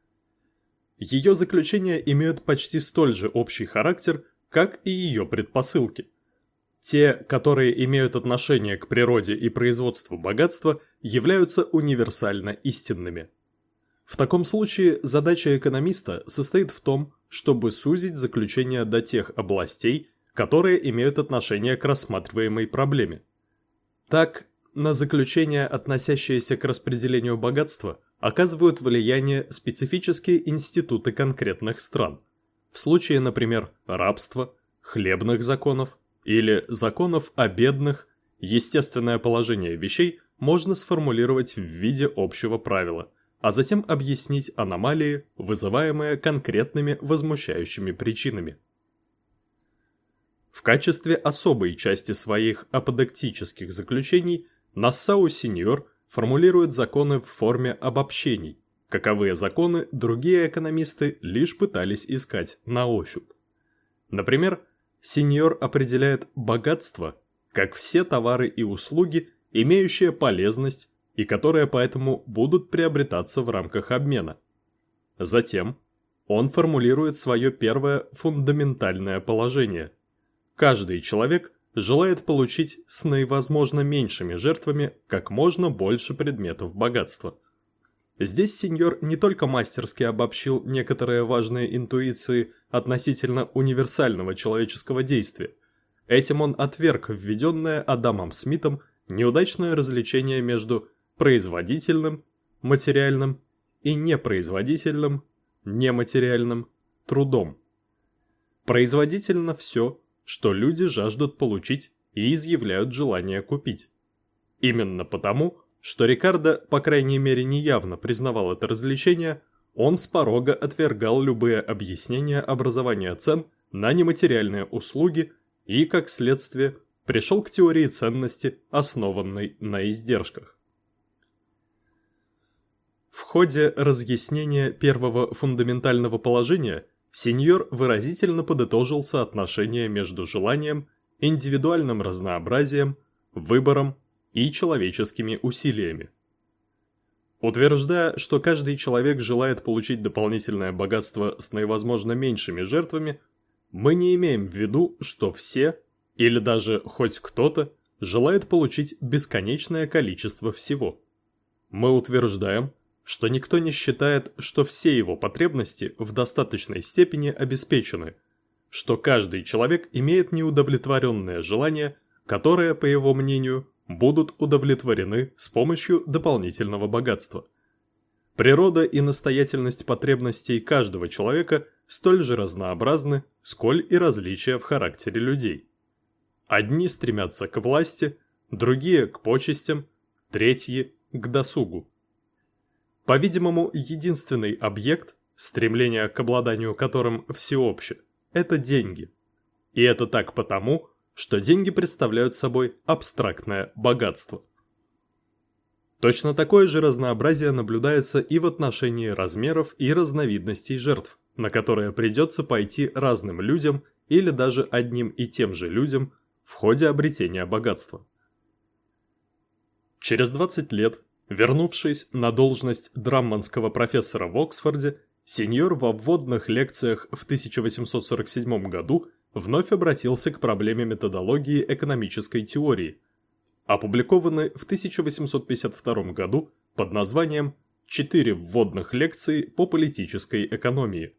ее заключения имеют почти столь же общий характер, как и ее предпосылки. Те, которые имеют отношение к природе и производству богатства, являются универсально истинными. В таком случае задача экономиста состоит в том, чтобы сузить заключения до тех областей, которые имеют отношение к рассматриваемой проблеме. Так, на заключения, относящиеся к распределению богатства, оказывают влияние специфические институты конкретных стран. В случае, например, рабства, хлебных законов или законов о бедных, естественное положение вещей можно сформулировать в виде общего правила, а затем объяснить аномалии, вызываемые конкретными возмущающими причинами. В качестве особой части своих аподектических заключений Нассау Синьор формулирует законы в форме обобщений. Каковые законы другие экономисты лишь пытались искать на ощупь. Например, сеньор определяет богатство как все товары и услуги, имеющие полезность и которые поэтому будут приобретаться в рамках обмена. Затем он формулирует свое первое фундаментальное положение. Каждый человек желает получить с наивозможно меньшими жертвами как можно больше предметов богатства. Здесь сеньор не только мастерски обобщил некоторые важные интуиции относительно универсального человеческого действия. Этим он отверг введенное Адамом Смитом неудачное развлечение между производительным, материальным и непроизводительным, нематериальным трудом. Производительно все, что люди жаждут получить и изъявляют желание купить. Именно потому, что Рикардо, по крайней мере, неявно признавал это развлечение, он с порога отвергал любые объяснения образования цен на нематериальные услуги и, как следствие, пришел к теории ценности, основанной на издержках. В ходе разъяснения первого фундаментального положения Сеньор выразительно подытожил соотношение между желанием, индивидуальным разнообразием, выбором и человеческими усилиями. Утверждая, что каждый человек желает получить дополнительное богатство с наивозможно меньшими жертвами, Мы не имеем в виду, что все, или даже хоть кто-то, желает получить бесконечное количество всего. Мы утверждаем, что никто не считает, что все его потребности в достаточной степени обеспечены, что каждый человек имеет неудовлетворенное желание, которое, по его мнению, будут удовлетворены с помощью дополнительного богатства. Природа и настоятельность потребностей каждого человека столь же разнообразны, сколь и различия в характере людей. Одни стремятся к власти, другие – к почестям, третьи – к досугу. По-видимому, единственный объект, стремление к обладанию которым всеобще, это деньги. И это так потому, что деньги представляют собой абстрактное богатство. Точно такое же разнообразие наблюдается и в отношении размеров и разновидностей жертв, на которые придется пойти разным людям или даже одним и тем же людям в ходе обретения богатства. Через 20 лет, вернувшись на должность драмманского профессора в Оксфорде, сеньор во вводных лекциях в 1847 году вновь обратился к проблеме методологии экономической теории, опубликованной в 1852 году под названием «Четыре вводных лекции по политической экономии»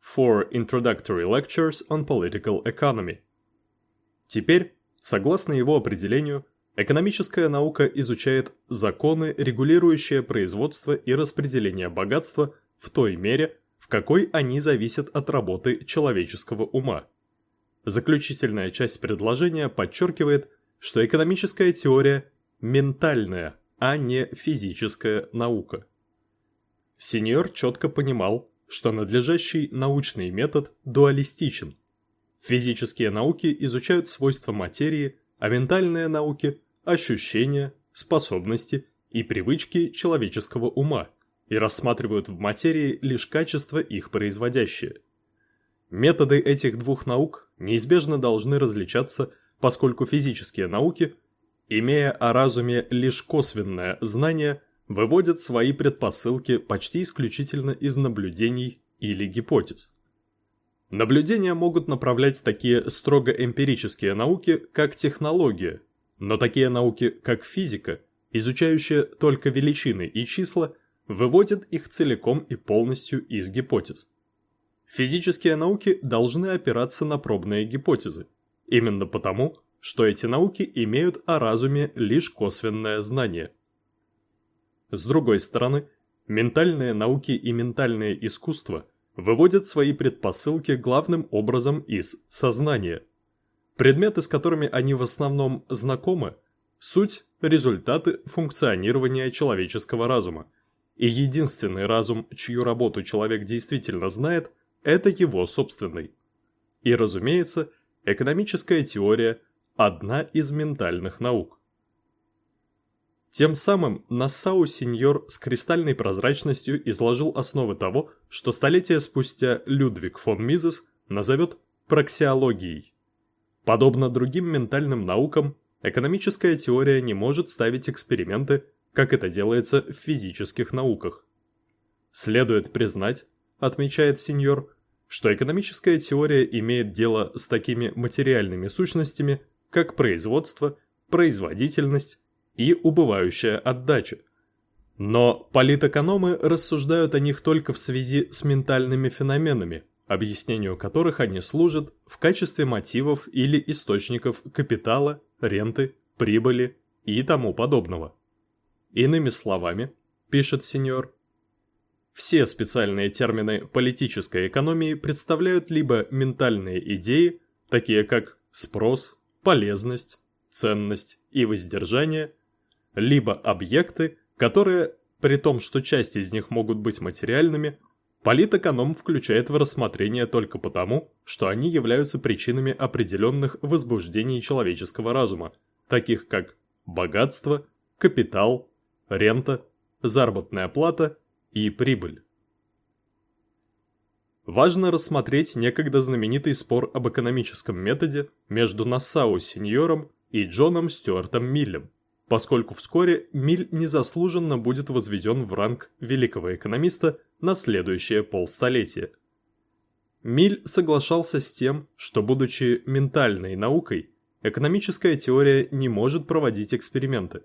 Four Introductory Lectures on Political Economy. Теперь, согласно его определению, экономическая наука изучает законы, регулирующие производство и распределение богатства в той мере, в какой они зависят от работы человеческого ума. Заключительная часть предложения подчеркивает, что экономическая теория – ментальная, а не физическая наука. Сеньор четко понимал, что надлежащий научный метод дуалистичен. Физические науки изучают свойства материи, а ментальные науки – ощущения, способности и привычки человеческого ума и рассматривают в материи лишь качество их производящее – Методы этих двух наук неизбежно должны различаться, поскольку физические науки, имея о разуме лишь косвенное знание, выводят свои предпосылки почти исключительно из наблюдений или гипотез. Наблюдения могут направлять такие строго эмпирические науки, как технология, но такие науки, как физика, изучающие только величины и числа, выводят их целиком и полностью из гипотез. Физические науки должны опираться на пробные гипотезы. Именно потому, что эти науки имеют о разуме лишь косвенное знание. С другой стороны, ментальные науки и ментальное искусство выводят свои предпосылки главным образом из сознания. Предметы, с которыми они в основном знакомы, суть – результаты функционирования человеческого разума. И единственный разум, чью работу человек действительно знает, это его собственный. И, разумеется, экономическая теория – одна из ментальных наук. Тем самым Нассау сеньор с кристальной прозрачностью изложил основы того, что столетия спустя Людвиг фон Мизес назовет проксиологией. Подобно другим ментальным наукам, экономическая теория не может ставить эксперименты, как это делается в физических науках. Следует признать, отмечает сеньор, что экономическая теория имеет дело с такими материальными сущностями, как производство, производительность и убывающая отдача. Но политэкономы рассуждают о них только в связи с ментальными феноменами, объяснению которых они служат в качестве мотивов или источников капитала, ренты, прибыли и тому подобного. Иными словами, пишет сеньор, все специальные термины политической экономии представляют либо ментальные идеи, такие как спрос, полезность, ценность и воздержание, либо объекты, которые, при том, что часть из них могут быть материальными, политэконом включает в рассмотрение только потому, что они являются причинами определенных возбуждений человеческого разума, таких как богатство, капитал, рента, заработная плата и прибыль. Важно рассмотреть некогда знаменитый спор об экономическом методе между Нассау сеньором и Джоном Стюартом Миллем, поскольку вскоре Миль незаслуженно будет возведен в ранг великого экономиста на следующее полстолетия. Миль соглашался с тем, что, будучи ментальной наукой, экономическая теория не может проводить эксперименты.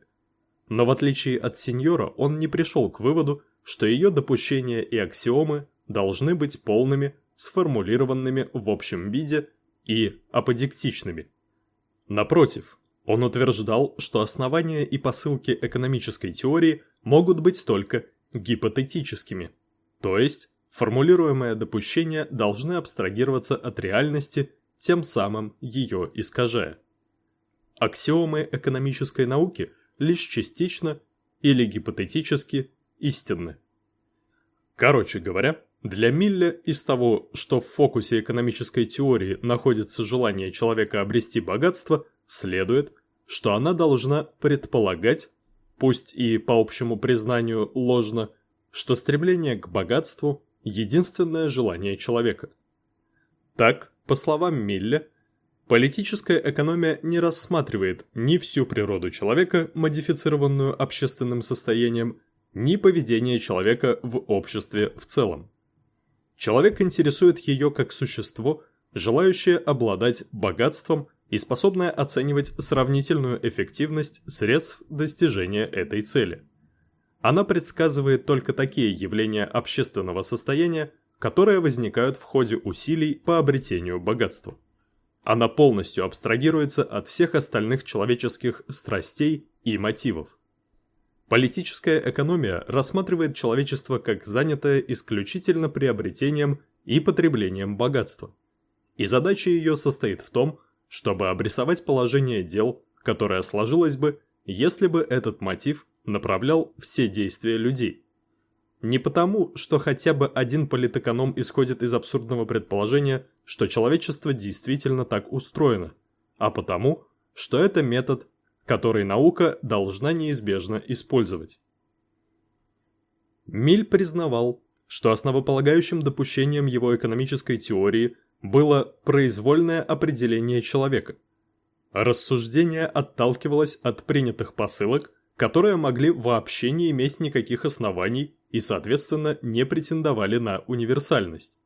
Но в отличие от сеньора, он не пришел к выводу, что ее допущения и аксиомы должны быть полными, сформулированными в общем виде и аподектичными. Напротив, он утверждал, что основания и посылки экономической теории могут быть только гипотетическими, то есть формулируемые допущения должны абстрагироваться от реальности, тем самым ее искажая. Аксиомы экономической науки лишь частично или гипотетически истинны. Короче говоря, для Милля из того, что в фокусе экономической теории находится желание человека обрести богатство, следует, что она должна предполагать, пусть и по общему признанию ложно, что стремление к богатству – единственное желание человека. Так, по словам Милля, политическая экономия не рассматривает ни всю природу человека, модифицированную общественным состоянием, ни поведение человека в обществе в целом. Человек интересует ее как существо, желающее обладать богатством и способное оценивать сравнительную эффективность средств достижения этой цели. Она предсказывает только такие явления общественного состояния, которые возникают в ходе усилий по обретению богатства. Она полностью абстрагируется от всех остальных человеческих страстей и мотивов. Политическая экономия рассматривает человечество как занятое исключительно приобретением и потреблением богатства. И задача ее состоит в том, чтобы обрисовать положение дел, которое сложилось бы, если бы этот мотив направлял все действия людей. Не потому, что хотя бы один политэконом исходит из абсурдного предположения, что человечество действительно так устроено, а потому, что это метод, который наука должна неизбежно использовать. Миль признавал, что основополагающим допущением его экономической теории было произвольное определение человека. Рассуждение отталкивалось от принятых посылок, которые могли вообще не иметь никаких оснований и, соответственно, не претендовали на универсальность.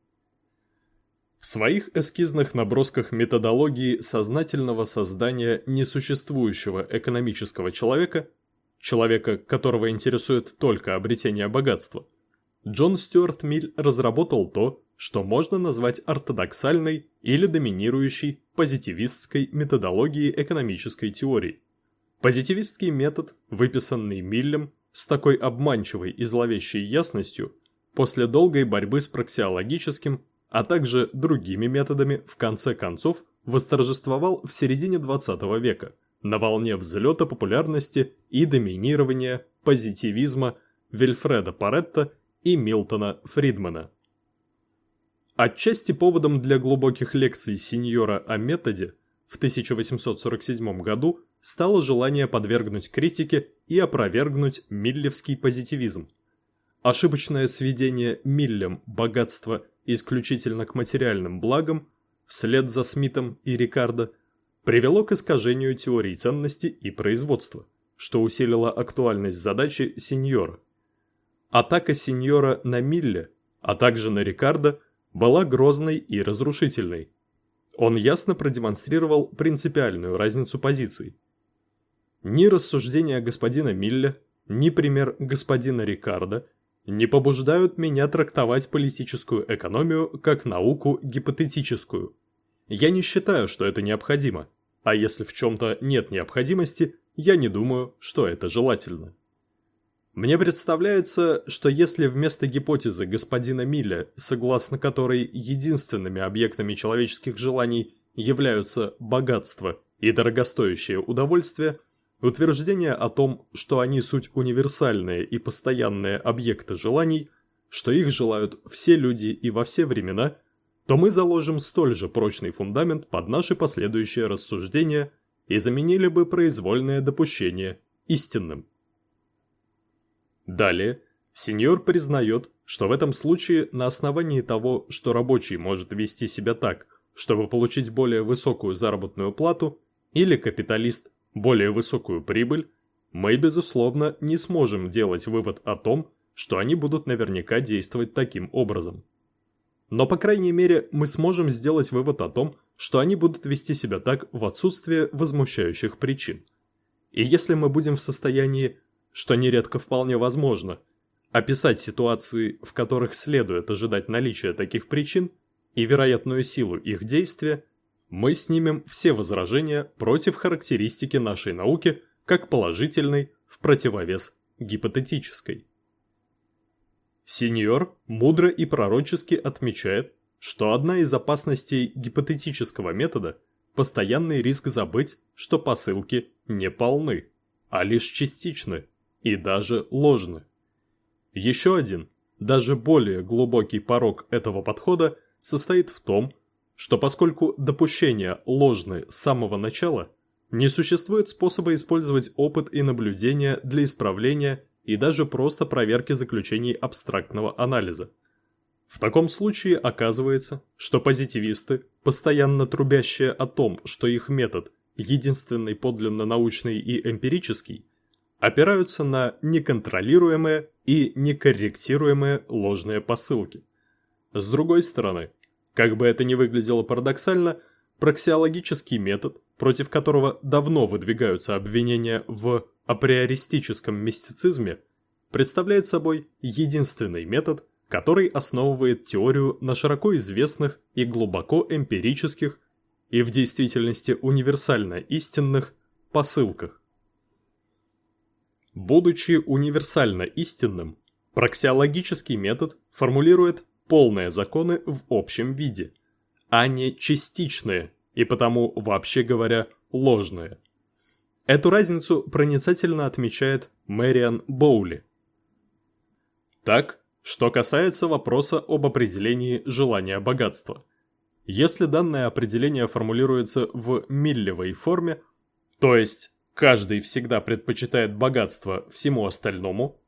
В своих эскизных набросках методологии сознательного создания несуществующего экономического человека, человека, которого интересует только обретение богатства, Джон Стюарт Миль разработал то, что можно назвать ортодоксальной или доминирующей позитивистской методологией экономической теории. Позитивистский метод, выписанный Миллем с такой обманчивой и зловещей ясностью, после долгой борьбы с проксиологическим а также другими методами в конце концов восторжествовал в середине 20 века на волне взлета популярности и доминирования позитивизма Вильфреда Паретта и Милтона Фридмана. Отчасти поводом для глубоких лекций сеньора о методе в 1847 году стало желание подвергнуть критике и опровергнуть миллевский позитивизм. Ошибочное сведение Миллем богатства исключительно к материальным благам, вслед за Смитом и Рикардо, привело к искажению теории ценности и производства, что усилило актуальность задачи сеньора. Атака сеньора на Милле, а также на Рикардо, была грозной и разрушительной. Он ясно продемонстрировал принципиальную разницу позиций. Ни рассуждения господина Милля, ни пример господина Рикардо – не побуждают меня трактовать политическую экономию как науку гипотетическую. Я не считаю, что это необходимо, а если в чем-то нет необходимости, я не думаю, что это желательно. Мне представляется, что если вместо гипотезы господина Милля, согласно которой единственными объектами человеческих желаний являются богатство и дорогостоящее удовольствие – Утверждение о том, что они суть универсальные и постоянные объекты желаний, что их желают все люди и во все времена, то мы заложим столь же прочный фундамент под наши последующие рассуждения и заменили бы произвольное допущение истинным. Далее, сеньор признает, что в этом случае на основании того, что рабочий может вести себя так, чтобы получить более высокую заработную плату, или капиталист более высокую прибыль, мы, безусловно, не сможем делать вывод о том, что они будут наверняка действовать таким образом. Но, по крайней мере, мы сможем сделать вывод о том, что они будут вести себя так в отсутствие возмущающих причин. И если мы будем в состоянии, что нередко вполне возможно, описать ситуации, в которых следует ожидать наличия таких причин и вероятную силу их действия, мы снимем все возражения против характеристики нашей науки как положительной в противовес гипотетической. Сеньор мудро и пророчески отмечает, что одна из опасностей гипотетического метода – постоянный риск забыть, что посылки не полны, а лишь частичны и даже ложны. Еще один, даже более глубокий порог этого подхода состоит в том, что поскольку допущения ложны с самого начала, не существует способа использовать опыт и наблюдения для исправления и даже просто проверки заключений абстрактного анализа. В таком случае оказывается, что позитивисты, постоянно трубящие о том, что их метод единственный подлинно научный и эмпирический, опираются на неконтролируемые и некорректируемые ложные посылки. С другой стороны, как бы это ни выглядело парадоксально, проксиологический метод, против которого давно выдвигаются обвинения в априористическом мистицизме, представляет собой единственный метод, который основывает теорию на широко известных и глубоко эмпирических и в действительности универсально истинных посылках. Будучи универсально истинным, проксиологический метод формулирует полные законы в общем виде, а не частичные и потому, вообще говоря, ложные. Эту разницу проницательно отмечает Мэриан Боули. Так, что касается вопроса об определении желания богатства. Если данное определение формулируется в миллевой форме, то есть каждый всегда предпочитает богатство всему остальному,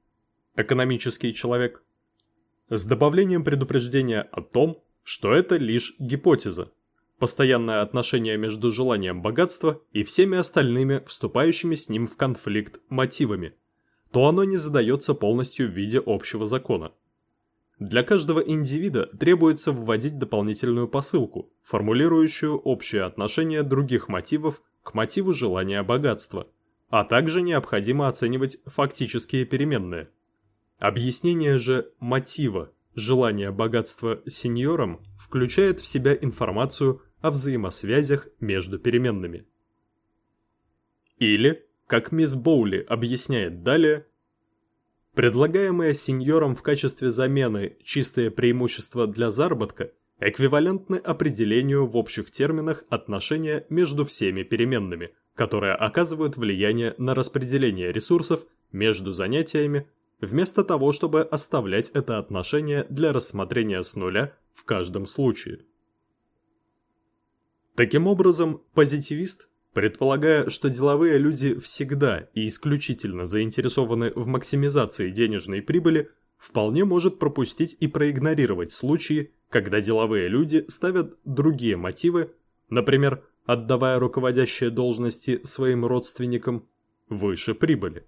экономический человек, с добавлением предупреждения о том, что это лишь гипотеза, постоянное отношение между желанием богатства и всеми остальными вступающими с ним в конфликт мотивами, то оно не задается полностью в виде общего закона. Для каждого индивида требуется вводить дополнительную посылку, формулирующую общее отношение других мотивов к мотиву желания богатства, а также необходимо оценивать фактические переменные. Объяснение же мотива желания богатства сеньором включает в себя информацию о взаимосвязях между переменными. Или, как мисс Боули объясняет далее, предлагаемое сеньором в качестве замены чистое преимущество для заработка эквивалентны определению в общих терминах отношения между всеми переменными, которые оказывают влияние на распределение ресурсов между занятиями, вместо того, чтобы оставлять это отношение для рассмотрения с нуля в каждом случае. Таким образом, позитивист, предполагая, что деловые люди всегда и исключительно заинтересованы в максимизации денежной прибыли, вполне может пропустить и проигнорировать случаи, когда деловые люди ставят другие мотивы, например, отдавая руководящие должности своим родственникам, выше прибыли.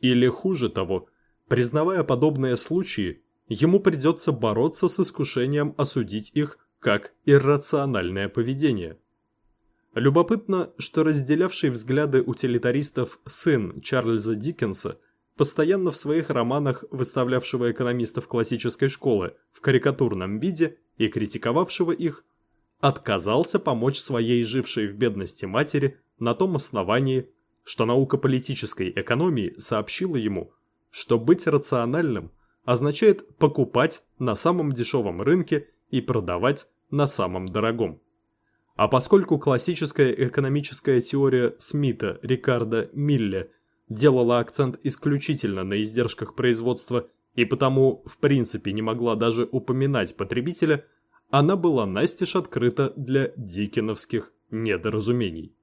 Или хуже того, признавая подобные случаи, ему придется бороться с искушением осудить их как иррациональное поведение. Любопытно, что разделявший взгляды утилитаристов сын Чарльза Диккенса, постоянно в своих романах выставлявшего экономистов классической школы в карикатурном виде и критиковавшего их, отказался помочь своей жившей в бедности матери на том основании, что наука политической экономии сообщила ему, что быть рациональным означает покупать на самом дешевом рынке и продавать на самом дорогом. А поскольку классическая экономическая теория Смита Рикардо Милле делала акцент исключительно на издержках производства и потому в принципе не могла даже упоминать потребителя, она была настежь открыта для дикеновских недоразумений.